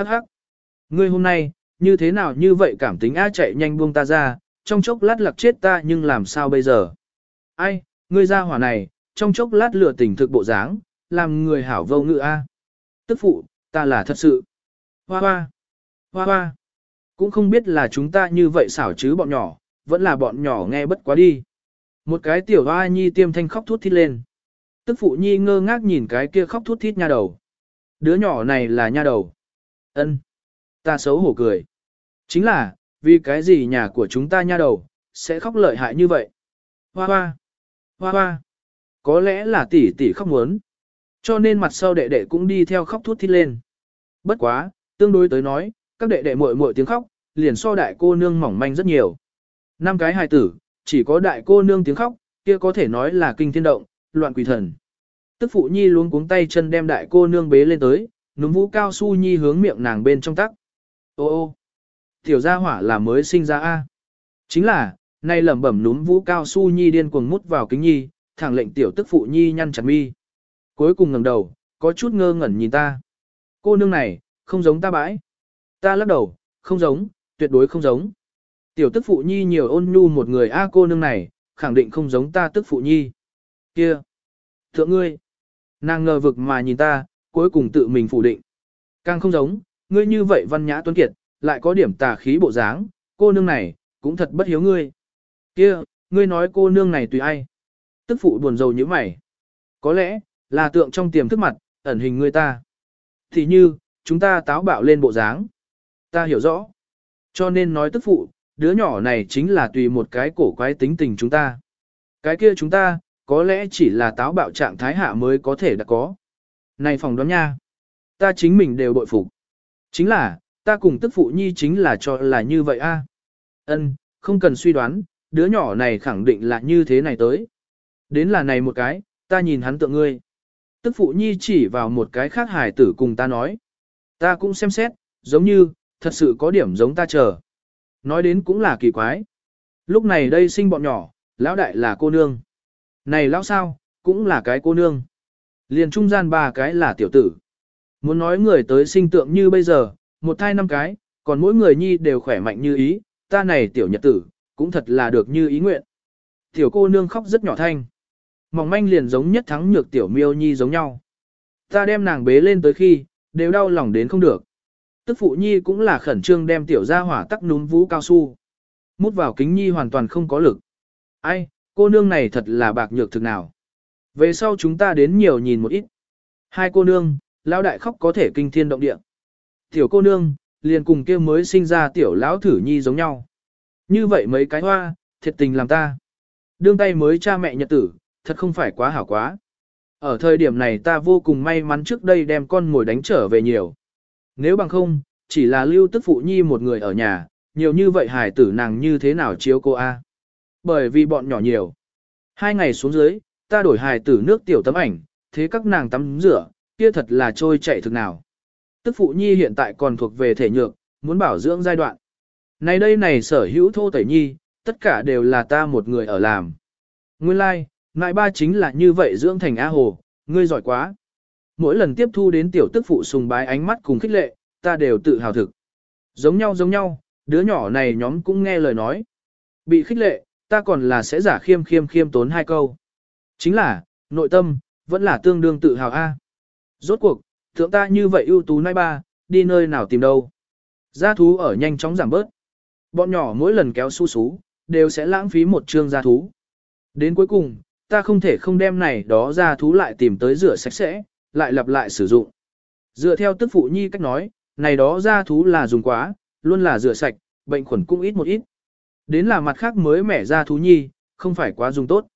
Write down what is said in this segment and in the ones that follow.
Hắc hắc. Ngươi hôm nay, như thế nào như vậy cảm tính a chạy nhanh buông ta ra, trong chốc lát lạc chết ta nhưng làm sao bây giờ? Ai, ngươi ra hỏa này, trong chốc lát lừa tỉnh thực bộ dáng, làm người hảo vô ngự a. Tức phụ, ta là thật sự. Hoa hoa, hoa hoa. Cũng không biết là chúng ta như vậy xảo chứ bọn nhỏ, vẫn là bọn nhỏ nghe bất quá đi. Một cái tiểu hoa nhi tiêm thanh khóc thút thít lên. Tức phụ nhi ngơ ngác nhìn cái kia khóc thút thít nha đầu. Đứa nhỏ này là nha đầu ân Ta xấu hổ cười. Chính là, vì cái gì nhà của chúng ta nha đầu, sẽ khóc lợi hại như vậy. Hoa hoa, hoa hoa. Có lẽ là tỷ tỷ khóc muốn. Cho nên mặt sau đệ đệ cũng đi theo khóc thút thít lên. Bất quá, tương đối tới nói, các đệ đệ muội muội tiếng khóc, liền so đại cô nương mỏng manh rất nhiều. Năm cái hài tử, chỉ có đại cô nương tiếng khóc, kia có thể nói là kinh thiên động, loạn quỷ thần. Tức phụ nhi luống cuống tay chân đem đại cô nương bế lên tới, núm vũ cao su nhi hướng miệng nàng bên trong tắc. Ô ô, tiểu gia hỏa là mới sinh ra A. Chính là, nay lẩm bẩm núm vũ cao su nhi điên cuồng mút vào kính nhi, thẳng lệnh tiểu tức phụ nhi nhăn chặt mi. Cuối cùng ngẩng đầu, có chút ngơ ngẩn nhìn ta. Cô nương này, không giống ta bãi. Ta lắc đầu, không giống, tuyệt đối không giống. Tiểu tức phụ nhi nhiều ôn nhu một người A cô nương này, khẳng định không giống ta tức phụ nhi. Kia! Thượng ngươi! Nàng ngờ vực mà nhìn ta, cuối cùng tự mình phủ định. Càng không giống, ngươi như vậy văn nhã tuấn kiệt, lại có điểm tà khí bộ dáng, cô nương này, cũng thật bất hiếu ngươi. Kia, ngươi nói cô nương này tùy ai? Tức phụ buồn rầu như mày. Có lẽ, là tượng trong tiềm thức mặt, ẩn hình ngươi ta. Thì như, chúng ta táo bạo lên bộ dáng. Ta hiểu rõ. Cho nên nói tức phụ, đứa nhỏ này chính là tùy một cái cổ quái tính tình chúng ta. Cái kia chúng ta, có lẽ chỉ là táo bạo trạng thái hạ mới có thể đã có. Này phòng đoán nha. Ta chính mình đều bội phục. Chính là, ta cùng tức phụ nhi chính là cho là như vậy a. Ân, không cần suy đoán, đứa nhỏ này khẳng định là như thế này tới. Đến là này một cái, ta nhìn hắn tượng ngươi. Tức phụ nhi chỉ vào một cái khác hài tử cùng ta nói. Ta cũng xem xét, giống như, thật sự có điểm giống ta chờ. Nói đến cũng là kỳ quái. Lúc này đây sinh bọn nhỏ, lão đại là cô nương. Này lão sao, cũng là cái cô nương. Liền trung gian ba cái là tiểu tử. Muốn nói người tới sinh tượng như bây giờ, một thai năm cái, còn mỗi người nhi đều khỏe mạnh như ý, ta này tiểu nhật tử, cũng thật là được như ý nguyện. Tiểu cô nương khóc rất nhỏ thanh. Mỏng manh liền giống nhất thắng nhược tiểu miêu nhi giống nhau. Ta đem nàng bế lên tới khi, đều đau lòng đến không được. Tức phụ nhi cũng là khẩn trương đem tiểu ra hỏa tắc núm vũ cao su. Mút vào kính nhi hoàn toàn không có lực. Ai, cô nương này thật là bạc nhược thực nào. Về sau chúng ta đến nhiều nhìn một ít. Hai cô nương, lão đại khóc có thể kinh thiên động địa. Tiểu cô nương, liền cùng kia mới sinh ra tiểu lão thử nhi giống nhau. Như vậy mấy cái hoa, thiệt tình làm ta. Đương tay mới cha mẹ nhật tử, thật không phải quá hảo quá. Ở thời điểm này ta vô cùng may mắn trước đây đem con ngồi đánh trở về nhiều. Nếu bằng không, chỉ là lưu tức phụ nhi một người ở nhà, nhiều như vậy hải tử nàng như thế nào chiếu cô A. Bởi vì bọn nhỏ nhiều. Hai ngày xuống dưới, ta đổi hài tử nước tiểu tấm ảnh, thế các nàng tắm rửa, kia thật là trôi chạy thực nào. Tức phụ nhi hiện tại còn thuộc về thể nhược, muốn bảo dưỡng giai đoạn. Này đây này sở hữu thô tẩy nhi, tất cả đều là ta một người ở làm. Nguyên lai, like, ngại ba chính là như vậy dưỡng thành A Hồ, ngươi giỏi quá. Mỗi lần tiếp thu đến tiểu tức phụ sùng bái ánh mắt cùng khích lệ, ta đều tự hào thực. Giống nhau giống nhau, đứa nhỏ này nhóm cũng nghe lời nói. Bị khích lệ, ta còn là sẽ giả khiêm khiêm khiêm tốn hai câu. Chính là, nội tâm, vẫn là tương đương tự hào A. Rốt cuộc, thượng ta như vậy ưu tú nai ba, đi nơi nào tìm đâu. Gia thú ở nhanh chóng giảm bớt. Bọn nhỏ mỗi lần kéo su sú, đều sẽ lãng phí một chương gia thú. Đến cuối cùng, ta không thể không đem này đó gia thú lại tìm tới rửa sạch sẽ, lại lặp lại sử dụng. Dựa theo tức phụ nhi cách nói, này đó gia thú là dùng quá, luôn là rửa sạch, bệnh khuẩn cũng ít một ít. Đến là mặt khác mới mẻ gia thú nhi, không phải quá dùng tốt.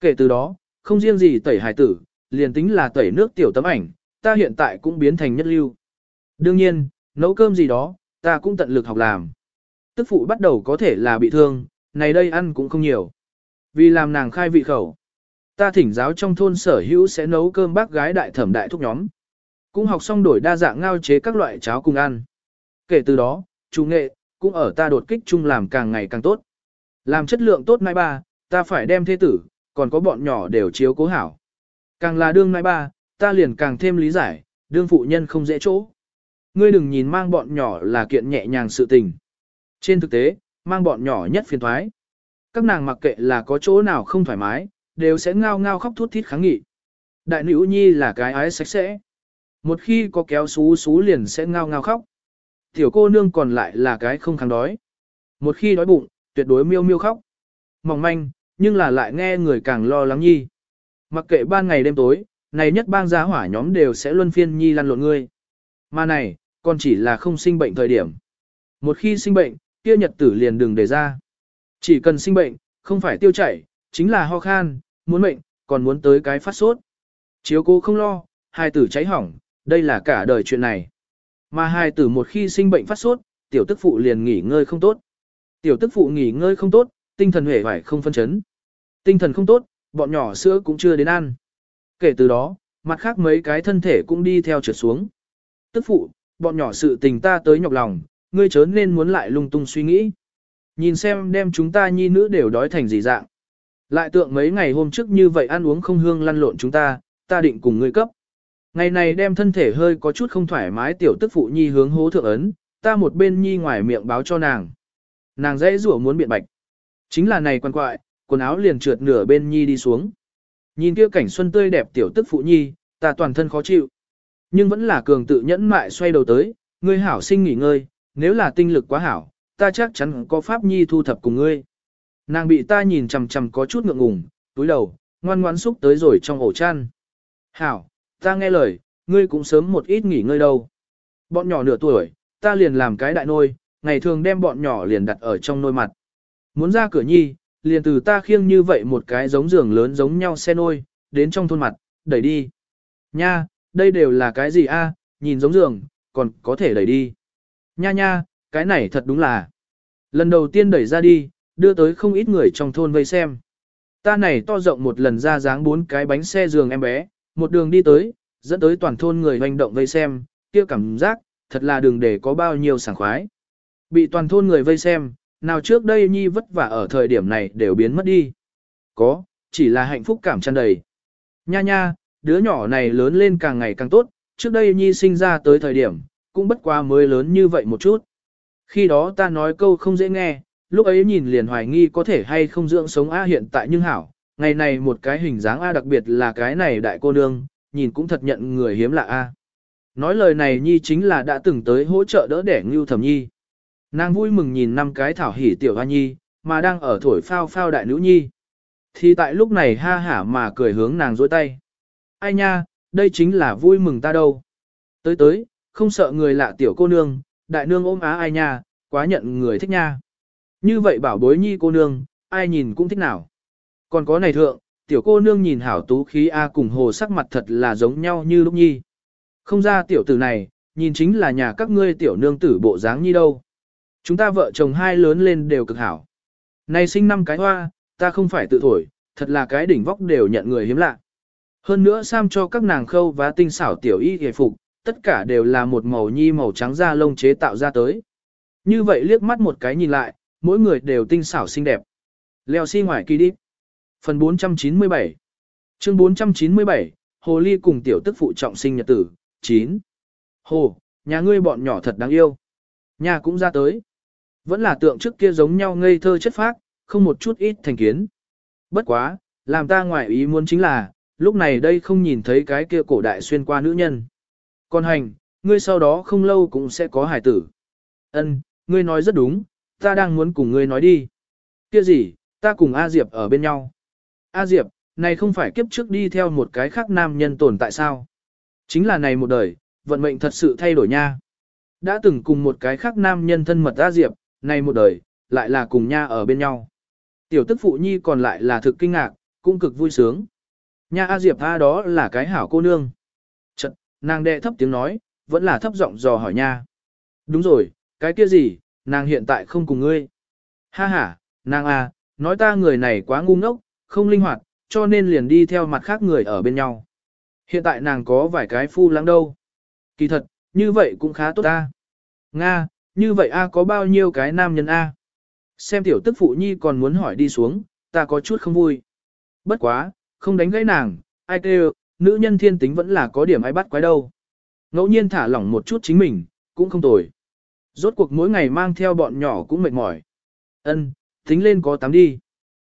Kể từ đó, không riêng gì tẩy hải tử, liền tính là tẩy nước tiểu tấm ảnh, ta hiện tại cũng biến thành nhất lưu. Đương nhiên, nấu cơm gì đó, ta cũng tận lực học làm. Tức phụ bắt đầu có thể là bị thương, này đây ăn cũng không nhiều. Vì làm nàng khai vị khẩu. Ta thỉnh giáo trong thôn sở hữu sẽ nấu cơm bác gái đại thẩm đại thúc nhóm. Cũng học xong đổi đa dạng ngao chế các loại cháo cùng ăn. Kể từ đó, chủ nghệ, cũng ở ta đột kích chung làm càng ngày càng tốt. Làm chất lượng tốt mai ba, ta phải đem thế tử, còn có bọn nhỏ đều chiếu cố hảo. Càng là đương nãi ba, ta liền càng thêm lý giải, đương phụ nhân không dễ chỗ. Ngươi đừng nhìn mang bọn nhỏ là kiện nhẹ nhàng sự tình. Trên thực tế, mang bọn nhỏ nhất phiền thoái. Các nàng mặc kệ là có chỗ nào không thoải mái, đều sẽ ngao ngao khóc thút thít kháng nghị. Đại nữ nhi là cái ái sạch sẽ. Một khi có kéo xú xú liền sẽ ngao ngao khóc. Tiểu cô nương còn lại là cái không kháng đói. Một khi đói bụng, tuyệt đối miêu miêu khóc. Mỏng manh, nhưng là lại nghe người càng lo lắng nhi. Mặc kệ ban ngày đêm tối, này nhất bang giá hỏa nhóm đều sẽ luân phiên nhi lăn lộn ngươi. Mà này, còn chỉ là không sinh bệnh thời điểm. Một khi sinh bệnh, kia nhật tử liền đừng để ra. Chỉ cần sinh bệnh, không phải tiêu chảy, chính là ho khan, muốn mệnh, còn muốn tới cái phát sốt. Chiếu cố không lo, hai tử cháy hỏng, đây là cả đời chuyện này. Mà hai tử một khi sinh bệnh phát sốt, tiểu tức phụ liền nghỉ ngơi không tốt. Tiểu tức phụ nghỉ ngơi không tốt, tinh thần hề phải không phân chấn. Tinh thần không tốt, bọn nhỏ sữa cũng chưa đến ăn. Kể từ đó, mặt khác mấy cái thân thể cũng đi theo trượt xuống. Tức phụ, bọn nhỏ sự tình ta tới nhọc lòng, ngươi chớ nên muốn lại lung tung suy nghĩ. Nhìn xem đem chúng ta nhi nữ đều đói thành gì dạng. Lại tượng mấy ngày hôm trước như vậy ăn uống không hương lăn lộn chúng ta, ta định cùng ngươi cấp. Ngày này đem thân thể hơi có chút không thoải mái tiểu tức phụ nhi hướng hố thượng ấn, ta một bên nhi ngoài miệng báo cho nàng. Nàng dễ rủa muốn biện bạch. Chính là này quan quại, quần áo liền trượt nửa bên nhi đi xuống. Nhìn kia cảnh xuân tươi đẹp tiểu tức phụ nhi, ta toàn thân khó chịu. Nhưng vẫn là cường tự nhẫn mại xoay đầu tới, ngươi hảo sinh nghỉ ngơi, nếu là tinh lực quá hảo, ta chắc chắn có pháp nhi thu thập cùng ngươi. Nàng bị ta nhìn chằm chằm có chút ngượng ngùng, túi đầu, ngoan ngoãn xúc tới rồi trong ổ chăn. Hảo, ta nghe lời, ngươi cũng sớm một ít nghỉ ngơi đâu. Bọn nhỏ nửa tuổi, ta liền làm cái đại nôi, ngày thường đem bọn nhỏ liền đặt ở trong nôi mặt. Muốn ra cửa nhi, liền từ ta khiêng như vậy một cái giống giường lớn giống nhau xe nôi, đến trong thôn mặt, đẩy đi. Nha, đây đều là cái gì a? À, nhìn giống giường, còn có thể đẩy đi. Nha nha, cái này thật đúng là. Lần đầu tiên đẩy ra đi, đưa tới không ít người trong thôn vây xem. Ta này to rộng một lần ra dáng bốn cái bánh xe giường em bé, một đường đi tới, dẫn tới toàn thôn người hoành động vây xem, kia cảm giác, thật là đường để có bao nhiêu sảng khoái. Bị toàn thôn người vây xem, nào trước đây Nhi vất vả ở thời điểm này đều biến mất đi. Có, chỉ là hạnh phúc cảm tràn đầy. Nha nha, đứa nhỏ này lớn lên càng ngày càng tốt, trước đây Nhi sinh ra tới thời điểm, cũng bất quá mới lớn như vậy một chút. Khi đó ta nói câu không dễ nghe, lúc ấy nhìn liền hoài nghi có thể hay không dưỡng sống A hiện tại nhưng hảo, ngày này một cái hình dáng A đặc biệt là cái này đại cô nương, nhìn cũng thật nhận người hiếm lạ A. Nói lời này Nhi chính là đã từng tới hỗ trợ đỡ đẻ Ngưu Thẩm Nhi. Nàng vui mừng nhìn năm cái thảo hỉ tiểu hoa nhi, mà đang ở thổi phao phao đại nữ nhi. Thì tại lúc này ha hả mà cười hướng nàng dối tay. Ai nha, đây chính là vui mừng ta đâu. Tới tới, không sợ người lạ tiểu cô nương, đại nương ôm á ai nha, quá nhận người thích nha. Như vậy bảo bối nhi cô nương, ai nhìn cũng thích nào. Còn có này thượng, tiểu cô nương nhìn hảo tú khí A cùng hồ sắc mặt thật là giống nhau như lúc nhi. Không ra tiểu tử này, nhìn chính là nhà các ngươi tiểu nương tử bộ dáng nhi đâu. Chúng ta vợ chồng hai lớn lên đều cực hảo. Này sinh năm cái hoa, ta không phải tự thổi, thật là cái đỉnh vóc đều nhận người hiếm lạ. Hơn nữa Sam cho các nàng khâu và tinh xảo tiểu y hề phục, tất cả đều là một màu nhi màu trắng da lông chế tạo ra tới. Như vậy liếc mắt một cái nhìn lại, mỗi người đều tinh xảo xinh đẹp. Leo xi si ngoài kỳ đi. Phần 497 Chương 497, Hồ Ly cùng tiểu tức phụ trọng sinh nhật tử, 9. Hồ, nhà ngươi bọn nhỏ thật đáng yêu. Nhà cũng ra tới. Vẫn là tượng trước kia giống nhau ngây thơ chất phác, không một chút ít thành kiến. Bất quá, làm ta ngoại ý muốn chính là, lúc này đây không nhìn thấy cái kia cổ đại xuyên qua nữ nhân. Còn hành, ngươi sau đó không lâu cũng sẽ có hải tử. Ân, ngươi nói rất đúng, ta đang muốn cùng ngươi nói đi. Kia gì, ta cùng A Diệp ở bên nhau. A Diệp, này không phải kiếp trước đi theo một cái khác nam nhân tồn tại sao? Chính là này một đời, vận mệnh thật sự thay đổi nha. Đã từng cùng một cái khác nam nhân thân mật A Diệp, nay một đời, lại là cùng nha ở bên nhau. Tiểu tức phụ nhi còn lại là thực kinh ngạc, cũng cực vui sướng. Nha A Diệp A đó là cái hảo cô nương. Chật, nàng đệ thấp tiếng nói, vẫn là thấp giọng dò hỏi nha. Đúng rồi, cái kia gì, nàng hiện tại không cùng ngươi. Ha ha, nàng A, nói ta người này quá ngu ngốc, không linh hoạt, cho nên liền đi theo mặt khác người ở bên nhau. Hiện tại nàng có vài cái phu lắng đâu. Kỳ thật, như vậy cũng khá tốt ta. Nga, như vậy A có bao nhiêu cái nam nhân A? Xem tiểu tức phụ nhi còn muốn hỏi đi xuống, ta có chút không vui. Bất quá, không đánh gãy nàng, ai kêu, nữ nhân thiên tính vẫn là có điểm ai bắt quái đâu. Ngẫu nhiên thả lỏng một chút chính mình, cũng không tồi. Rốt cuộc mỗi ngày mang theo bọn nhỏ cũng mệt mỏi. Ân, tính lên có tám đi.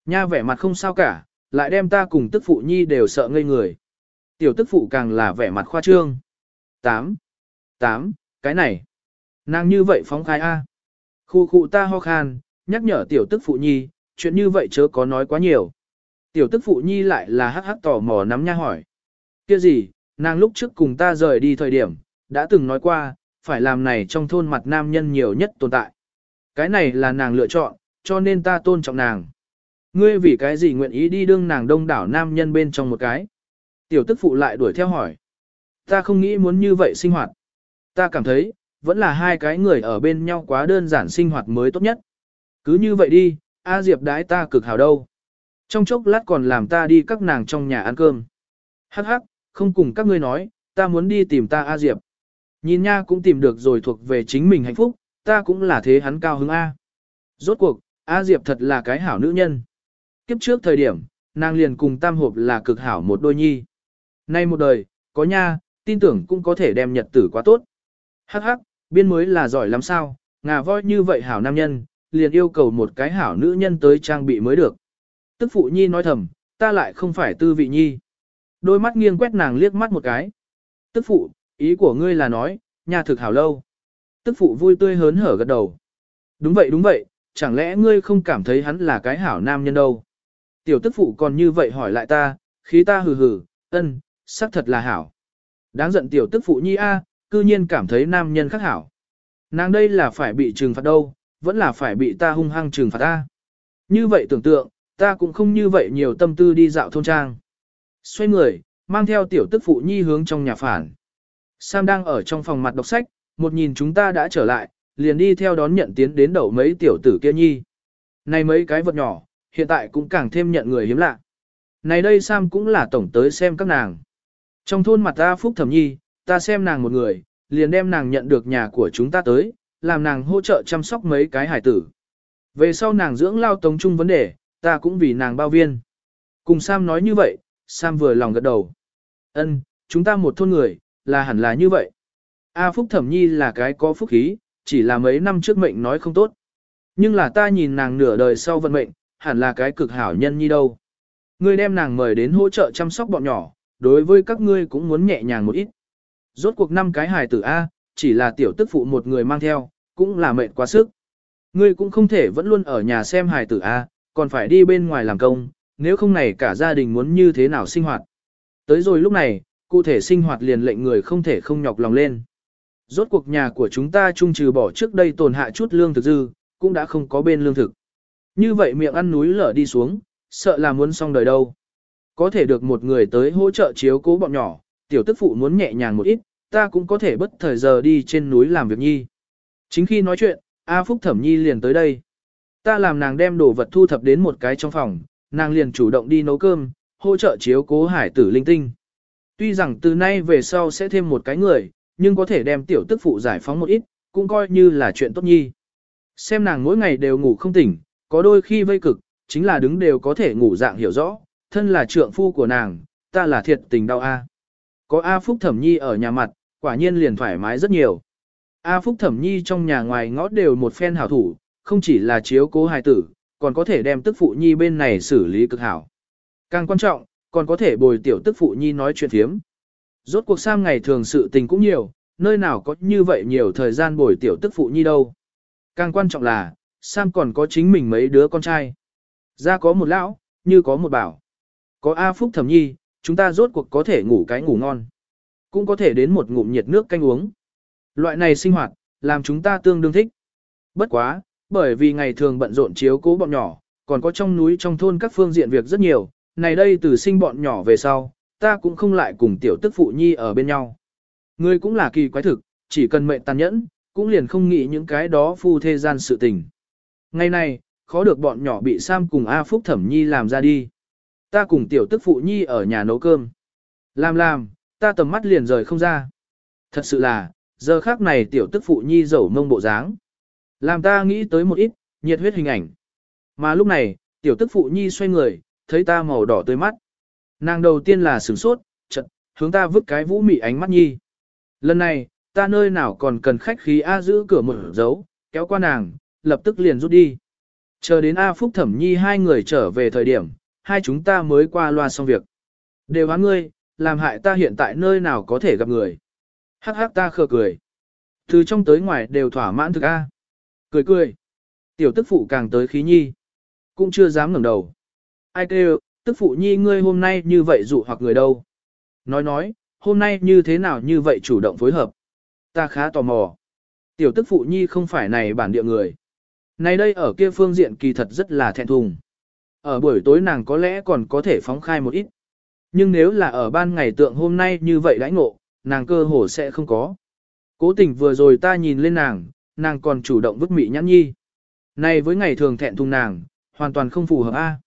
Nha vẻ mặt không sao cả, lại đem ta cùng tức phụ nhi đều sợ ngây người. Tiểu tức phụ càng là vẻ mặt khoa trương. Tám, tám, cái này. Nàng như vậy phóng khai A. Khu khu ta ho khan, nhắc nhở tiểu tức phụ nhi, chuyện như vậy chớ có nói quá nhiều. Tiểu tức phụ nhi lại là hắc hắc tò mò nắm nha hỏi. kia gì, nàng lúc trước cùng ta rời đi thời điểm, đã từng nói qua, phải làm này trong thôn mặt nam nhân nhiều nhất tồn tại. Cái này là nàng lựa chọn, cho nên ta tôn trọng nàng. Ngươi vì cái gì nguyện ý đi đương nàng đông đảo nam nhân bên trong một cái. Tiểu tức phụ lại đuổi theo hỏi. Ta không nghĩ muốn như vậy sinh hoạt. Ta cảm thấy, vẫn là hai cái người ở bên nhau quá đơn giản sinh hoạt mới tốt nhất. Cứ như vậy đi, A Diệp đái ta cực hào đâu. Trong chốc lát còn làm ta đi các nàng trong nhà ăn cơm. Hắc hắc, không cùng các ngươi nói, ta muốn đi tìm ta A Diệp. Nhìn nha cũng tìm được rồi thuộc về chính mình hạnh phúc, ta cũng là thế hắn cao hứng A. Rốt cuộc, A Diệp thật là cái hảo nữ nhân. Kiếp trước thời điểm, nàng liền cùng tam hộp là cực hảo một đôi nhi. Nay một đời, có nha, tin tưởng cũng có thể đem nhật tử quá tốt. Hắc hắc, biên mới là giỏi lắm sao, ngà voi như vậy hảo nam nhân, liền yêu cầu một cái hảo nữ nhân tới trang bị mới được. Tức phụ nhi nói thầm, ta lại không phải tư vị nhi. Đôi mắt nghiêng quét nàng liếc mắt một cái. Tức phụ, ý của ngươi là nói, nhà thực hảo lâu. Tức phụ vui tươi hớn hở gật đầu. Đúng vậy đúng vậy, chẳng lẽ ngươi không cảm thấy hắn là cái hảo nam nhân đâu. Tiểu tức phụ còn như vậy hỏi lại ta, khí ta hừ hừ, ân, xác thật là hảo. Đáng giận tiểu tức phụ nhi a, cư nhiên cảm thấy nam nhân khác hảo. Nàng đây là phải bị trừng phạt đâu, vẫn là phải bị ta hung hăng trừng phạt ta. Như vậy tưởng tượng, ta cũng không như vậy nhiều tâm tư đi dạo thôn trang. Xoay người, mang theo tiểu tức phụ nhi hướng trong nhà phản. Sam đang ở trong phòng mặt đọc sách, một nhìn chúng ta đã trở lại, liền đi theo đón nhận tiến đến đầu mấy tiểu tử kia nhi. Này mấy cái vật nhỏ, hiện tại cũng càng thêm nhận người hiếm lạ. Này đây Sam cũng là tổng tới xem các nàng. Trong thôn mặt ta phúc thẩm nhi, ta xem nàng một người, liền đem nàng nhận được nhà của chúng ta tới, làm nàng hỗ trợ chăm sóc mấy cái hải tử. Về sau nàng dưỡng lao tống chung vấn đề, ta cũng vì nàng bao viên. Cùng Sam nói như vậy, Sam vừa lòng gật đầu. Ân, chúng ta một thôn người, là hẳn là như vậy. A Phúc Thẩm Nhi là cái có phúc khí, chỉ là mấy năm trước mệnh nói không tốt. Nhưng là ta nhìn nàng nửa đời sau vận mệnh, hẳn là cái cực hảo nhân nhi đâu. Ngươi đem nàng mời đến hỗ trợ chăm sóc bọn nhỏ, đối với các ngươi cũng muốn nhẹ nhàng một ít. Rốt cuộc năm cái hài tử A, chỉ là tiểu tức phụ một người mang theo, cũng là mệnh quá sức. Ngươi cũng không thể vẫn luôn ở nhà xem hài tử A, còn phải đi bên ngoài làm công, nếu không này cả gia đình muốn như thế nào sinh hoạt. Tới rồi lúc này, cụ thể sinh hoạt liền lệnh người không thể không nhọc lòng lên. Rốt cuộc nhà của chúng ta chung trừ bỏ trước đây tồn hạ chút lương thực dư, cũng đã không có bên lương thực. Như vậy miệng ăn núi lở đi xuống, sợ là muốn xong đời đâu. Có thể được một người tới hỗ trợ chiếu cố bọn nhỏ, tiểu tức phụ muốn nhẹ nhàng một ít, ta cũng có thể bất thời giờ đi trên núi làm việc nhi. Chính khi nói chuyện, A Phúc Thẩm Nhi liền tới đây. Ta làm nàng đem đồ vật thu thập đến một cái trong phòng, nàng liền chủ động đi nấu cơm, hỗ trợ chiếu cố hải tử linh tinh. Tuy rằng từ nay về sau sẽ thêm một cái người, nhưng có thể đem tiểu tức phụ giải phóng một ít, cũng coi như là chuyện tốt nhi. Xem nàng mỗi ngày đều ngủ không tỉnh, có đôi khi vây cực, chính là đứng đều có thể ngủ dạng hiểu rõ, thân là trượng phu của nàng, ta là thiệt tình đau A. Có A Phúc Thẩm Nhi ở nhà mặt, quả nhiên liền thoải mái rất nhiều. A Phúc Thẩm Nhi trong nhà ngoài ngõ đều một phen hảo thủ, không chỉ là chiếu cố hài tử, còn có thể đem tức phụ nhi bên này xử lý cực hảo. Càng quan trọng, còn có thể bồi tiểu tức phụ nhi nói chuyện thiếm. Rốt cuộc Sam ngày thường sự tình cũng nhiều, nơi nào có như vậy nhiều thời gian bồi tiểu tức phụ nhi đâu. Càng quan trọng là, Sam còn có chính mình mấy đứa con trai. Ra có một lão, như có một bảo. Có A Phúc thẩm nhi, chúng ta rốt cuộc có thể ngủ cái ngủ ngon. Cũng có thể đến một ngụm nhiệt nước canh uống. Loại này sinh hoạt, làm chúng ta tương đương thích. Bất quá, bởi vì ngày thường bận rộn chiếu cố bọn nhỏ, còn có trong núi trong thôn các phương diện việc rất nhiều, này đây từ sinh bọn nhỏ về sau, ta cũng không lại cùng tiểu tức phụ nhi ở bên nhau. Ngươi cũng là kỳ quái thực, chỉ cần mệnh tàn nhẫn, cũng liền không nghĩ những cái đó phu thê gian sự tình. Ngày này, khó được bọn nhỏ bị Sam cùng A Phúc Thẩm Nhi làm ra đi. Ta cùng tiểu tức phụ Nhi ở nhà nấu cơm. Làm làm, ta tầm mắt liền rời không ra. Thật sự là, giờ khác này tiểu tức phụ Nhi dầu mông bộ dáng. Làm ta nghĩ tới một ít, nhiệt huyết hình ảnh. Mà lúc này, tiểu tức phụ Nhi xoay người, thấy ta màu đỏ tươi mắt. Nàng đầu tiên là sửng sốt, chật, hướng ta vứt cái vũ mị ánh mắt Nhi. Lần này, ta nơi nào còn cần khách khí A giữ cửa mở dấu, kéo qua nàng, lập tức liền rút đi. Chờ đến A Phúc Thẩm Nhi hai người trở về thời điểm, hai chúng ta mới qua loa xong việc. Đều hắn ngươi, làm hại ta hiện tại nơi nào có thể gặp người. Hắc hắc ta khờ cười. Từ trong tới ngoài đều thỏa mãn thực A. Cười cười. Tiểu tức phụ càng tới khí nhi. Cũng chưa dám ngẩng đầu. Ai kêu, tức phụ nhi ngươi hôm nay như vậy dụ hoặc người đâu. Nói nói, hôm nay như thế nào như vậy chủ động phối hợp. Ta khá tò mò. Tiểu tức phụ nhi không phải này bản địa người. Này đây ở kia phương diện kỳ thật rất là thẹn thùng. Ở buổi tối nàng có lẽ còn có thể phóng khai một ít. Nhưng nếu là ở ban ngày tượng hôm nay như vậy đãi ngộ, nàng cơ hồ sẽ không có. Cố tình vừa rồi ta nhìn lên nàng, nàng còn chủ động vứt mị nhãn nhi. Này với ngày thường thẹn thùng nàng, hoàn toàn không phù hợp a.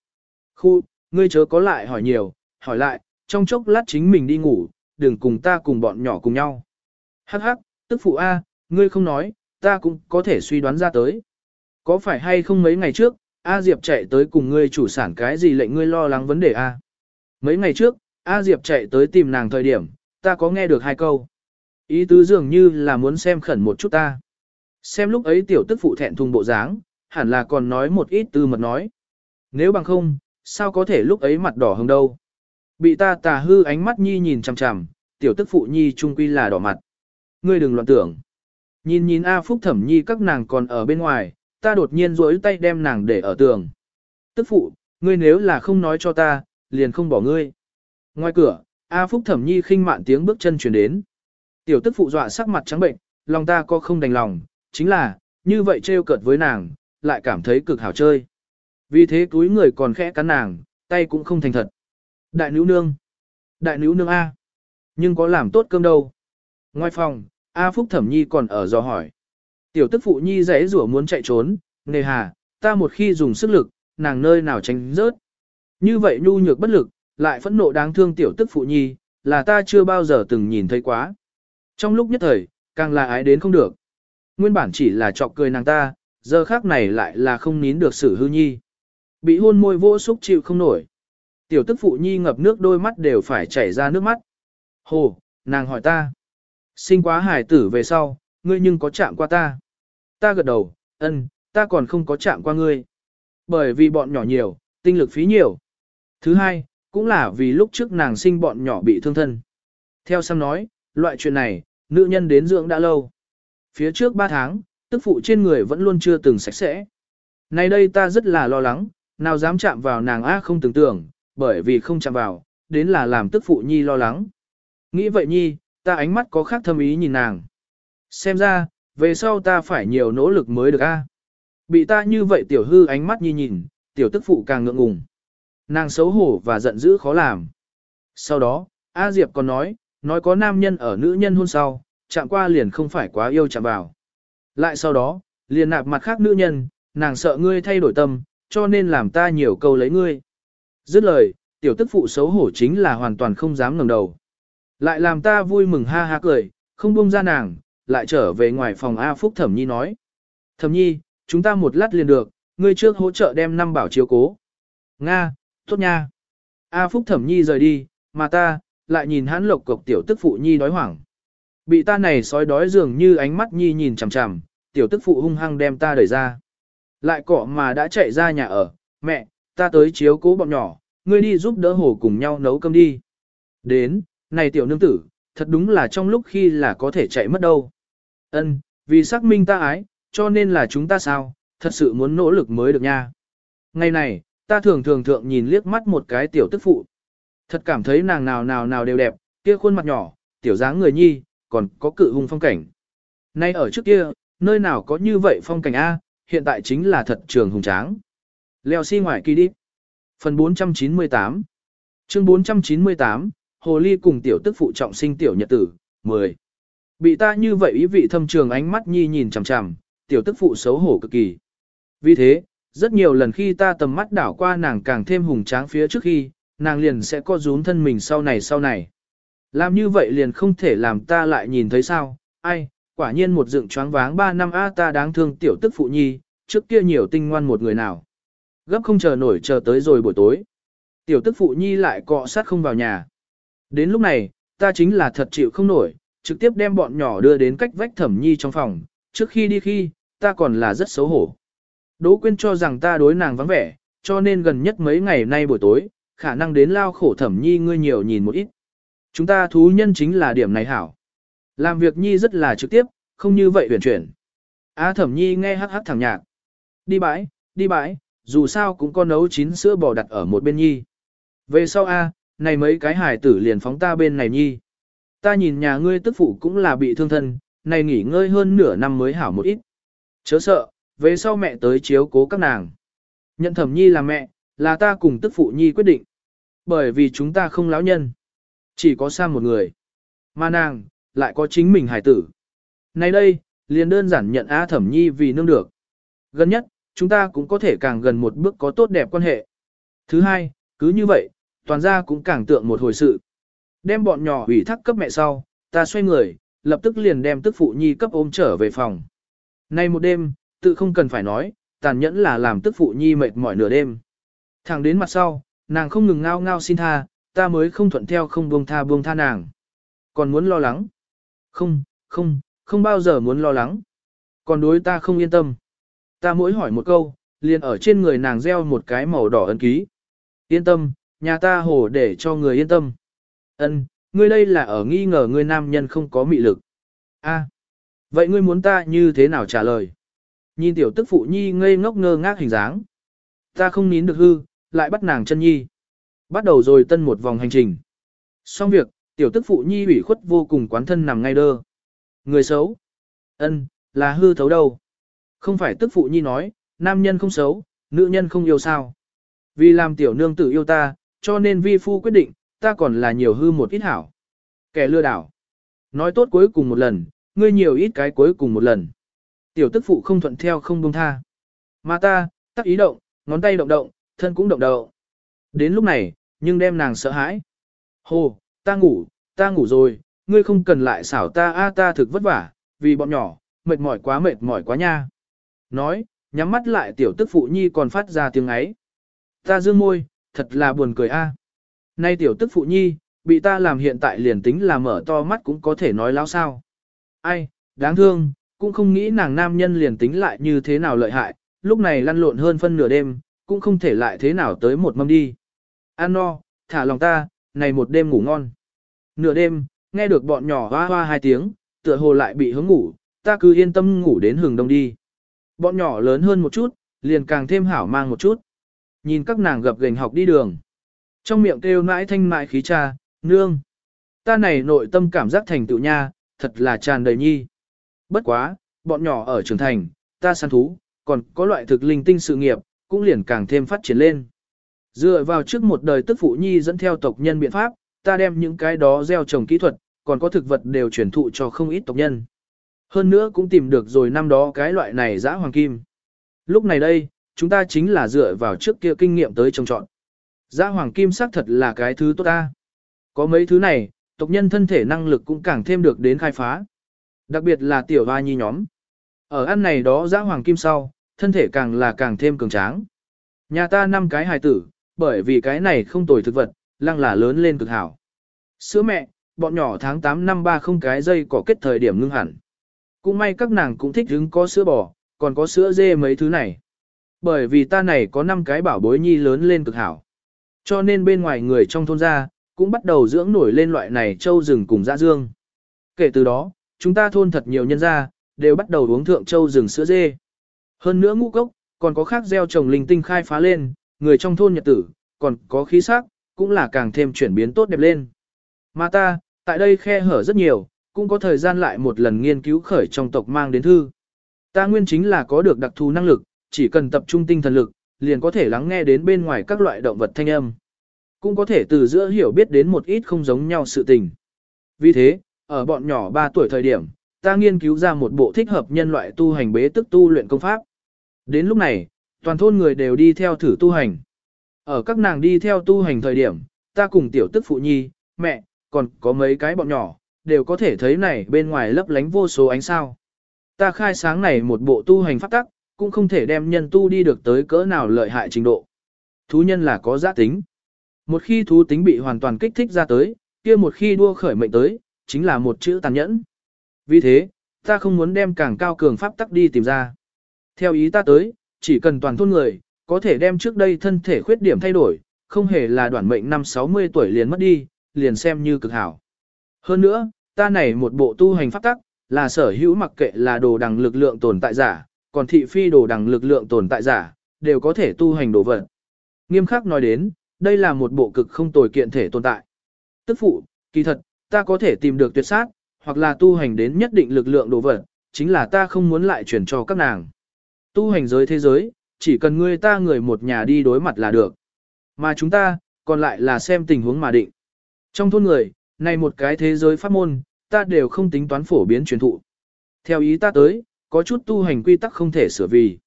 Khu, ngươi chớ có lại hỏi nhiều, hỏi lại, trong chốc lát chính mình đi ngủ, đừng cùng ta cùng bọn nhỏ cùng nhau. Hắc hắc, tức phụ A, ngươi không nói, ta cũng có thể suy đoán ra tới. Có phải hay không mấy ngày trước, A Diệp chạy tới cùng ngươi chủ sản cái gì lệnh ngươi lo lắng vấn đề A. Mấy ngày trước, A Diệp chạy tới tìm nàng thời điểm, ta có nghe được hai câu. Ý tứ dường như là muốn xem khẩn một chút ta. Xem lúc ấy tiểu tức phụ thẹn thùng bộ dáng, hẳn là còn nói một ít tư mật nói. Nếu bằng không, sao có thể lúc ấy mặt đỏ hồng đâu. Bị ta tà hư ánh mắt nhi nhìn chằm chằm, tiểu tức phụ nhi trung quy là đỏ mặt. Ngươi đừng loạn tưởng. Nhìn nhìn A Phúc Thẩm Nhi các nàng còn ở bên ngoài, ta đột nhiên rỗi tay đem nàng để ở tường. Tức phụ, ngươi nếu là không nói cho ta, liền không bỏ ngươi. Ngoài cửa, A Phúc Thẩm Nhi khinh mạn tiếng bước chân chuyển đến. Tiểu tức phụ dọa sắc mặt trắng bệnh, lòng ta có không đành lòng, chính là, như vậy trêu cợt với nàng, lại cảm thấy cực hảo chơi. Vì thế túi người còn khẽ cắn nàng, tay cũng không thành thật. Đại nữ nương. Đại nữ nương A. Nhưng có làm tốt cơm đâu. Ngoài phòng, A Phúc Thẩm Nhi còn ở do hỏi. Tiểu tức phụ Nhi rẽ rủa muốn chạy trốn, nề hà, ta một khi dùng sức lực, nàng nơi nào tránh rớt. Như vậy nhu nhược bất lực, lại phẫn nộ đáng thương tiểu tức phụ Nhi, là ta chưa bao giờ từng nhìn thấy quá. Trong lúc nhất thời, càng là ái đến không được. Nguyên bản chỉ là chọc cười nàng ta, giờ khác này lại là không nín được sự hư nhi. Bị hôn môi vô xúc chịu không nổi. Tiểu tức phụ nhi ngập nước đôi mắt đều phải chảy ra nước mắt. Hồ, nàng hỏi ta. Sinh quá hải tử về sau, ngươi nhưng có chạm qua ta. Ta gật đầu, ân, ta còn không có chạm qua ngươi. Bởi vì bọn nhỏ nhiều, tinh lực phí nhiều. Thứ hai, cũng là vì lúc trước nàng sinh bọn nhỏ bị thương thân. Theo Sam nói, loại chuyện này, nữ nhân đến dưỡng đã lâu. Phía trước 3 tháng, tức phụ trên người vẫn luôn chưa từng sạch sẽ. Nay đây ta rất là lo lắng, nào dám chạm vào nàng a không tưởng tưởng, bởi vì không chạm vào, đến là làm tức phụ nhi lo lắng. Nghĩ vậy nhi, ta ánh mắt có khác thâm ý nhìn nàng. Xem ra, về sau ta phải nhiều nỗ lực mới được a. Bị ta như vậy tiểu hư ánh mắt nhìn nhìn, tiểu tức phụ càng ngượng ngùng. Nàng xấu hổ và giận dữ khó làm. Sau đó, A Diệp còn nói, nói có nam nhân ở nữ nhân hôn sau, chạm qua liền không phải quá yêu chạm vào. Lại sau đó, liền nạp mặt khác nữ nhân, nàng sợ ngươi thay đổi tâm, cho nên làm ta nhiều câu lấy ngươi. Dứt lời, tiểu tức phụ xấu hổ chính là hoàn toàn không dám ngẩng đầu. Lại làm ta vui mừng ha ha cười, không buông ra nàng, lại trở về ngoài phòng A Phúc Thẩm Nhi nói. Thẩm Nhi, chúng ta một lát liền được, ngươi trước hỗ trợ đem năm bảo chiếu cố. Nga, tốt nha. A Phúc Thẩm Nhi rời đi, mà ta, lại nhìn hãn lộc cộc tiểu tức phụ Nhi đói hoảng. Bị ta này sói đói dường như ánh mắt Nhi nhìn chằm chằm, tiểu tức phụ hung hăng đem ta đẩy ra. Lại cọ mà đã chạy ra nhà ở, mẹ, ta tới chiếu cố bọn nhỏ, ngươi đi giúp đỡ hồ cùng nhau nấu cơm đi. Đến, này tiểu nương tử, thật đúng là trong lúc khi là có thể chạy mất đâu. Ân, vì xác minh ta ái, cho nên là chúng ta sao, thật sự muốn nỗ lực mới được nha. Ngày này, ta thường thường thượng nhìn liếc mắt một cái tiểu tức phụ. Thật cảm thấy nàng nào nào nào đều đẹp, kia khuôn mặt nhỏ, tiểu dáng người nhi, còn có cự hung phong cảnh. Nay ở trước kia, nơi nào có như vậy phong cảnh A, hiện tại chính là thật trường hùng tráng. Leo xi si ngoài kỳ đi. Phần 498 Chương 498, Hồ Ly cùng tiểu tức phụ trọng sinh tiểu nhật tử, 10. Bị ta như vậy ý vị thâm trường ánh mắt nhi nhìn chằm chằm, tiểu tức phụ xấu hổ cực kỳ. Vì thế, rất nhiều lần khi ta tầm mắt đảo qua nàng càng thêm hùng tráng phía trước khi, nàng liền sẽ co rúm thân mình sau này sau này. Làm như vậy liền không thể làm ta lại nhìn thấy sao, ai, quả nhiên một dựng choáng váng 3 năm A ta đáng thương tiểu tức phụ nhi, trước kia nhiều tinh ngoan một người nào. Gấp không chờ nổi chờ tới rồi buổi tối. Tiểu tức phụ nhi lại cọ sát không vào nhà. Đến lúc này, ta chính là thật chịu không nổi, trực tiếp đem bọn nhỏ đưa đến cách vách thẩm nhi trong phòng, trước khi đi khi, ta còn là rất xấu hổ. Đỗ Quyên cho rằng ta đối nàng vắng vẻ, cho nên gần nhất mấy ngày nay buổi tối, khả năng đến lao khổ thẩm nhi ngươi nhiều nhìn một ít. Chúng ta thú nhân chính là điểm này hảo. Làm việc nhi rất là trực tiếp, không như vậy huyền chuyển. A thẩm nhi nghe hắc hắc thẳng nhạc. Đi bãi, đi bãi, dù sao cũng có nấu chín sữa bò đặt ở một bên nhi. Về sau A, này mấy cái hải tử liền phóng ta bên này nhi. Ta nhìn nhà ngươi tức phụ cũng là bị thương thân, này nghỉ ngơi hơn nửa năm mới hảo một ít. Chớ sợ, về sau mẹ tới chiếu cố các nàng. Nhận thẩm nhi là mẹ, là ta cùng tức phụ nhi quyết định. Bởi vì chúng ta không lão nhân. Chỉ có sang một người. Mà nàng, lại có chính mình hải tử. Nay đây, liền đơn giản nhận A thẩm nhi vì nương được. Gần nhất, chúng ta cũng có thể càng gần một bước có tốt đẹp quan hệ. Thứ hai, cứ như vậy, toàn gia cũng càng tượng một hồi sự. Đem bọn nhỏ ủy thác cấp mẹ sau, ta xoay người, lập tức liền đem tức phụ nhi cấp ôm trở về phòng. Nay một đêm, tự không cần phải nói, tàn nhẫn là làm tức phụ nhi mệt mỏi nửa đêm. Thẳng đến mặt sau, nàng không ngừng ngao ngao xin tha, ta mới không thuận theo không buông tha buông tha nàng. Còn muốn lo lắng? Không, không, không bao giờ muốn lo lắng. Còn đối ta không yên tâm. Ta mỗi hỏi một câu, liền ở trên người nàng gieo một cái màu đỏ ấn ký. Yên tâm, nhà ta hồ để cho người yên tâm. Ân, ngươi đây là ở nghi ngờ ngươi nam nhân không có mị lực. A, vậy ngươi muốn ta như thế nào trả lời? Nhìn tiểu tức phụ nhi ngây ngốc ngơ ngác hình dáng. Ta không nín được hư, lại bắt nàng chân nhi. Bắt đầu rồi tân một vòng hành trình. Xong việc, tiểu tức phụ nhi ủy khuất vô cùng quán thân nằm ngay đơ. Người xấu. ân, là hư thấu đâu. Không phải tức phụ nhi nói, nam nhân không xấu, nữ nhân không yêu sao. Vì làm tiểu nương tử yêu ta, cho nên vi phu quyết định, ta còn là nhiều hư một ít hảo. Kẻ lừa đảo. Nói tốt cuối cùng một lần, ngươi nhiều ít cái cuối cùng một lần. Tiểu tức phụ không thuận theo không buông tha. Mà ta, tắc ý động, ngón tay động động, thân cũng động động. Đến lúc này, nhưng đem nàng sợ hãi. Hồ, ta ngủ, ta ngủ rồi, ngươi không cần lại xảo ta a ta thực vất vả, vì bọn nhỏ, mệt mỏi quá mệt mỏi quá nha. Nói, nhắm mắt lại tiểu tức phụ nhi còn phát ra tiếng ấy. Ta dương môi, thật là buồn cười a. Nay tiểu tức phụ nhi, bị ta làm hiện tại liền tính là mở to mắt cũng có thể nói láo sao. Ai, đáng thương, cũng không nghĩ nàng nam nhân liền tính lại như thế nào lợi hại, lúc này lăn lộn hơn phân nửa đêm, cũng không thể lại thế nào tới một mâm đi. an no, thả lòng ta, này một đêm ngủ ngon. Nửa đêm, nghe được bọn nhỏ hoa hoa hai tiếng, tựa hồ lại bị hướng ngủ, ta cứ yên tâm ngủ đến hừng đông đi. Bọn nhỏ lớn hơn một chút, liền càng thêm hảo mang một chút. Nhìn các nàng gập gành học đi đường. Trong miệng kêu nãi thanh mại khí cha, nương. Ta này nội tâm cảm giác thành tựu nha, thật là tràn đầy nhi. Bất quá, bọn nhỏ ở trưởng thành, ta săn thú, còn có loại thực linh tinh sự nghiệp, cũng liền càng thêm phát triển lên. Dựa vào trước một đời tức phụ nhi dẫn theo tộc nhân biện pháp, ta đem những cái đó gieo trồng kỹ thuật, còn có thực vật đều truyền thụ cho không ít tộc nhân. Hơn nữa cũng tìm được rồi năm đó cái loại này giã hoàng kim. Lúc này đây, chúng ta chính là dựa vào trước kia kinh nghiệm tới trồng trọn. Giã hoàng kim xác thật là cái thứ tốt ta. Có mấy thứ này, tộc nhân thân thể năng lực cũng càng thêm được đến khai phá. Đặc biệt là tiểu hoa nhi nhóm. Ở ăn này đó giã hoàng kim sau, thân thể càng là càng thêm cường tráng. Nhà ta năm cái hài tử, bởi vì cái này không tồi thực vật, lăng là lớn lên cực hảo. Sữa mẹ, bọn nhỏ tháng 8 năm 3 không cái dây có kết thời điểm ngưng hẳn. Cũng may các nàng cũng thích hứng có sữa bò, còn có sữa dê mấy thứ này. Bởi vì ta này có 5 cái bảo bối nhi lớn lên cực hảo. Cho nên bên ngoài người trong thôn gia, cũng bắt đầu dưỡng nổi lên loại này châu rừng cùng dã dương. Kể từ đó, chúng ta thôn thật nhiều nhân gia, đều bắt đầu uống thượng châu rừng sữa dê. Hơn nữa ngũ cốc, còn có khác gieo trồng linh tinh khai phá lên, người trong thôn nhật tử, còn có khí sắc, cũng là càng thêm chuyển biến tốt đẹp lên. Mà ta, tại đây khe hở rất nhiều, cũng có thời gian lại một lần nghiên cứu khởi trong tộc mang đến thư. Ta nguyên chính là có được đặc thù năng lực, chỉ cần tập trung tinh thần lực, liền có thể lắng nghe đến bên ngoài các loại động vật thanh âm. Cũng có thể từ giữa hiểu biết đến một ít không giống nhau sự tình. Vì thế, ở bọn nhỏ 3 tuổi thời điểm, ta nghiên cứu ra một bộ thích hợp nhân loại tu hành bế tức tu luyện công pháp. Đến lúc này, toàn thôn người đều đi theo thử tu hành. Ở các nàng đi theo tu hành thời điểm, ta cùng tiểu tức phụ nhi, mẹ, còn có mấy cái bọn nhỏ, đều có thể thấy này bên ngoài lấp lánh vô số ánh sao. Ta khai sáng này một bộ tu hành pháp tắc, cũng không thể đem nhân tu đi được tới cỡ nào lợi hại trình độ. Thú nhân là có giá tính. Một khi thú tính bị hoàn toàn kích thích ra tới, kia một khi đua khởi mệnh tới, chính là một chữ tàn nhẫn. Vì thế, ta không muốn đem càng cao cường pháp tắc đi tìm ra. Theo ý ta tới, chỉ cần toàn thôn người, có thể đem trước đây thân thể khuyết điểm thay đổi, không hề là đoạn mệnh năm 60 tuổi liền mất đi, liền xem như cực hảo. Hơn nữa, ta này một bộ tu hành pháp tắc, là sở hữu mặc kệ là đồ đằng lực lượng tồn tại giả, còn thị phi đồ đằng lực lượng tồn tại giả, đều có thể tu hành đồ vật. Nghiêm khắc nói đến, đây là một bộ cực không tồi kiện thể tồn tại. Tức phụ, kỳ thật, ta có thể tìm được tuyệt sát, hoặc là tu hành đến nhất định lực lượng đồ vật, chính là ta không muốn lại chuyển cho các nàng. Tu hành giới thế giới, chỉ cần ngươi ta người một nhà đi đối mặt là được. Mà chúng ta, còn lại là xem tình huống mà định. Trong thôn người, này một cái thế giới pháp môn, ta đều không tính toán phổ biến truyền thụ. Theo ý ta tới, có chút tu hành quy tắc không thể sửa vì.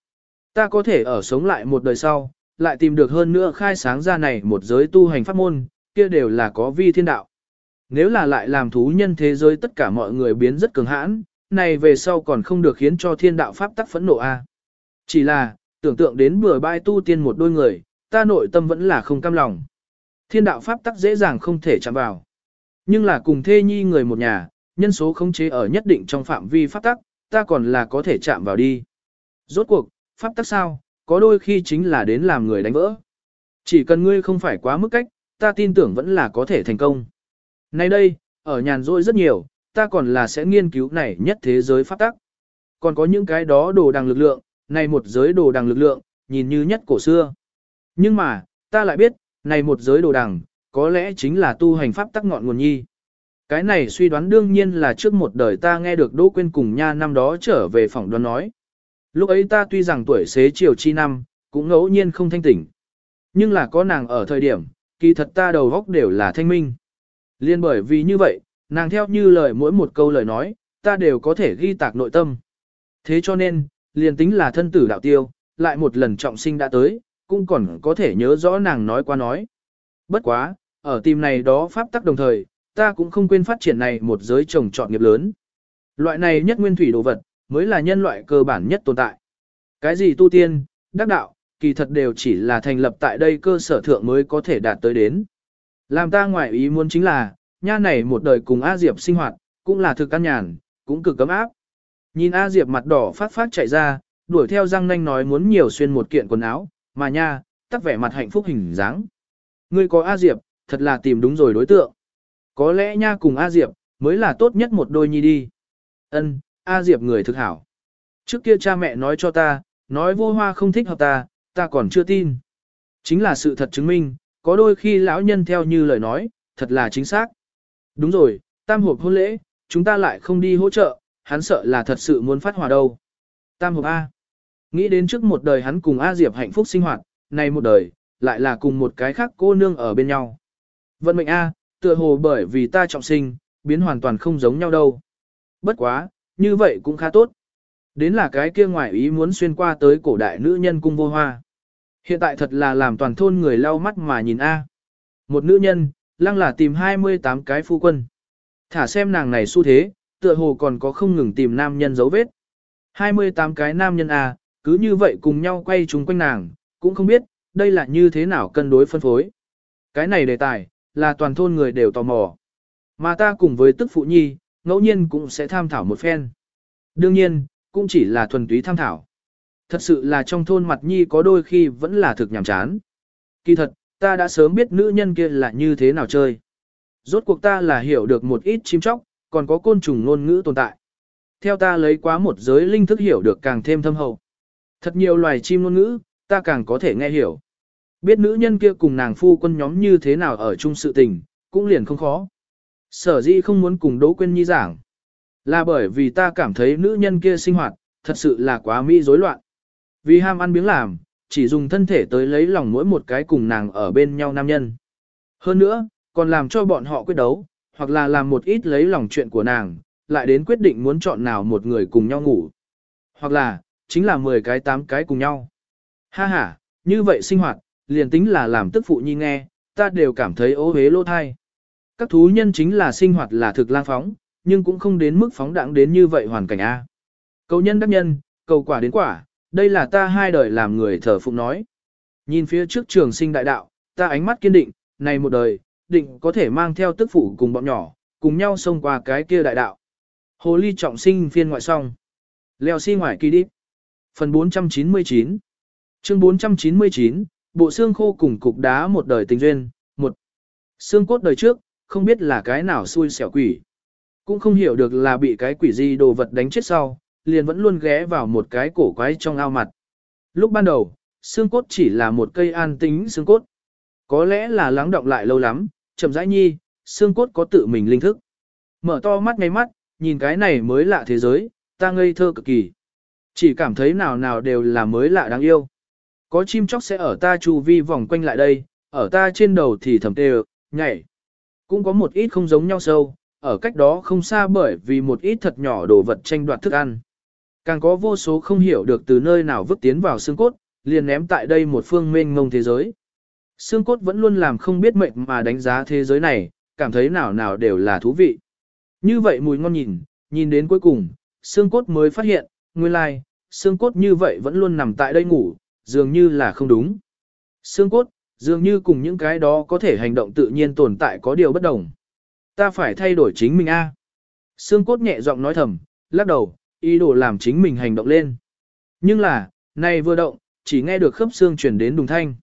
Ta có thể ở sống lại một đời sau, lại tìm được hơn nữa khai sáng ra này một giới tu hành pháp môn, kia đều là có vi thiên đạo. Nếu là lại làm thú nhân thế giới tất cả mọi người biến rất cường hãn, này về sau còn không được khiến cho thiên đạo pháp tắc phẫn nộ a. Chỉ là, tưởng tượng đến bừa bãi tu tiên một đôi người, ta nội tâm vẫn là không cam lòng. Thiên đạo pháp tắc dễ dàng không thể chạm vào. Nhưng là cùng thê nhi người một nhà, nhân số khống chế ở nhất định trong phạm vi pháp tắc, ta còn là có thể chạm vào đi. Rốt cuộc, pháp tắc sao, có đôi khi chính là đến làm người đánh vỡ. Chỉ cần ngươi không phải quá mức cách, ta tin tưởng vẫn là có thể thành công. Nay đây, ở nhàn rỗi rất nhiều, ta còn là sẽ nghiên cứu này nhất thế giới pháp tắc. Còn có những cái đó đồ đằng lực lượng, này một giới đồ đằng lực lượng, nhìn như nhất cổ xưa. Nhưng mà, ta lại biết, này một giới đồ đằng, có lẽ chính là tu hành pháp tắc ngọn nguồn nhi. Cái này suy đoán đương nhiên là trước một đời ta nghe được Đỗ Quyên cùng nha năm đó trở về phòng đoán nói. Lúc ấy ta tuy rằng tuổi xế chiều chi năm, cũng ngẫu nhiên không thanh tỉnh. Nhưng là có nàng ở thời điểm, kỳ thật ta đầu góc đều là thanh minh. Liên bởi vì như vậy, nàng theo như lời mỗi một câu lời nói, ta đều có thể ghi tạc nội tâm. Thế cho nên, liền tính là thân tử đạo tiêu, lại một lần trọng sinh đã tới, cũng còn có thể nhớ rõ nàng nói qua nói. Bất quá, ở tim này đó pháp tắc đồng thời, ta cũng không quên phát triển này một giới trồng trọt nghiệp lớn. Loại này nhất nguyên thủy đồ vật, mới là nhân loại cơ bản nhất tồn tại. Cái gì tu tiên, đắc đạo, kỳ thật đều chỉ là thành lập tại đây cơ sở thượng mới có thể đạt tới đến. Làm ta ngoại ý muốn chính là, nha này một đời cùng A Diệp sinh hoạt, cũng là thực căn nhàn, cũng cực cấm áp. Nhìn A Diệp mặt đỏ phát phát chạy ra, đuổi theo răng nanh nói muốn nhiều xuyên một kiện quần áo, mà nha, tắc vẻ mặt hạnh phúc hình dáng. Ngươi có A Diệp, thật là tìm đúng rồi đối tượng. Có lẽ nha cùng A Diệp, mới là tốt nhất một đôi nhi đi. Ân, A Diệp người thực hảo. Trước kia cha mẹ nói cho ta, nói vô hoa không thích hợp ta, ta còn chưa tin. Chính là sự thật chứng minh, có đôi khi lão nhân theo như lời nói, thật là chính xác. Đúng rồi, tam hộp hôn lễ, chúng ta lại không đi hỗ trợ, hắn sợ là thật sự muốn phát hỏa đâu. Tam hộp A. Nghĩ đến trước một đời hắn cùng A Diệp hạnh phúc sinh hoạt, nay một đời, lại là cùng một cái khác cô nương ở bên nhau. Vận mệnh A, tựa hồ bởi vì ta trọng sinh, biến hoàn toàn không giống nhau đâu. Bất quá, như vậy cũng khá tốt. Đến là cái kia ngoại ý muốn xuyên qua tới cổ đại nữ nhân cung vô hoa. Hiện tại thật là làm toàn thôn người lau mắt mà nhìn A. Một nữ nhân, lăng là tìm 28 cái phu quân. Thả xem nàng này xu thế, tựa hồ còn có không ngừng tìm nam nhân dấu vết. 28 cái nam nhân A, cứ như vậy cùng nhau quay chung quanh nàng, cũng không biết, đây là như thế nào cân đối phân phối. Cái này đề tài, là toàn thôn người đều tò mò. Mà ta cùng với tức phụ nhi, ngẫu nhiên cũng sẽ tham thảo một phen. Đương nhiên, cũng chỉ là thuần túy tham thảo. Thật sự là trong thôn mặt nhi có đôi khi vẫn là thực nhàm chán. Kỳ thật, ta đã sớm biết nữ nhân kia là như thế nào chơi. Rốt cuộc ta là hiểu được một ít chim chóc, còn có côn trùng ngôn ngữ tồn tại. Theo ta lấy quá một giới linh thức hiểu được càng thêm thâm hậu. Thật nhiều loài chim ngôn ngữ, ta càng có thể nghe hiểu. Biết nữ nhân kia cùng nàng phu quân nhóm như thế nào ở chung sự tình, cũng liền không khó. Sở dĩ không muốn cùng Đỗ Quyên Nhi giảng. Là bởi vì ta cảm thấy nữ nhân kia sinh hoạt, thật sự là quá mỹ rối loạn. Vì ham ăn biếng làm, chỉ dùng thân thể tới lấy lòng mỗi một cái cùng nàng ở bên nhau nam nhân. Hơn nữa, còn làm cho bọn họ quyết đấu, hoặc là làm một ít lấy lòng chuyện của nàng, lại đến quyết định muốn chọn nào một người cùng nhau ngủ. Hoặc là, chính là 10 cái 8 cái cùng nhau. Ha ha, như vậy sinh hoạt, liền tính là làm tức phụ nhi nghe, ta đều cảm thấy ố hế lỗ thai. Các thú nhân chính là sinh hoạt là thực lang phóng, nhưng cũng không đến mức phóng đẳng đến như vậy hoàn cảnh A. Cầu nhân đắc nhân, cầu quả đến quả, đây là ta hai đời làm người thờ phụng nói. Nhìn phía trước trường sinh đại đạo, ta ánh mắt kiên định, này một đời, định có thể mang theo tức phụ cùng bọn nhỏ, cùng nhau xông qua cái kia đại đạo. Hồ ly trọng sinh phiên ngoại song. Leo xi si ngoài kỳ đi. Phần 499 Chương 499, bộ xương khô cùng cục đá một đời tình duyên, một Xương cốt đời trước, không biết là cái nào xui xẻo quỷ. Cũng không hiểu được là bị cái quỷ gì đồ vật đánh chết sau, liền vẫn luôn ghé vào một cái cổ quái trong ao mặt. Lúc ban đầu, xương cốt chỉ là một cây an tính xương cốt. Có lẽ là lắng động lại lâu lắm, chậm rãi nhi, xương cốt có tự mình linh thức. Mở to mắt ngay mắt, nhìn cái này mới lạ thế giới, ta ngây thơ cực kỳ. Chỉ cảm thấy nào nào đều là mới lạ đáng yêu. Có chim chóc sẽ ở ta chu vi vòng quanh lại đây, ở ta trên đầu thì thầm tê nhảy. Cũng có một ít không giống nhau sâu, ở cách đó không xa bởi vì một ít thật nhỏ đồ vật tranh đoạt thức ăn. Càng có vô số không hiểu được từ nơi nào vứt tiến vào xương cốt, liền ném tại đây một phương mênh ngông thế giới. Xương cốt vẫn luôn làm không biết mệnh mà đánh giá thế giới này, cảm thấy nào nào đều là thú vị. Như vậy mùi ngon nhìn, nhìn đến cuối cùng, xương cốt mới phát hiện, nguyên lai, like, xương cốt như vậy vẫn luôn nằm tại đây ngủ, dường như là không đúng. Xương cốt, dường như cùng những cái đó có thể hành động tự nhiên tồn tại có điều bất đồng. Ta phải thay đổi chính mình a. Xương cốt nhẹ giọng nói thầm, lắc đầu, ý đồ làm chính mình hành động lên. Nhưng là, này vừa động, chỉ nghe được khớp xương chuyển đến đùng thanh.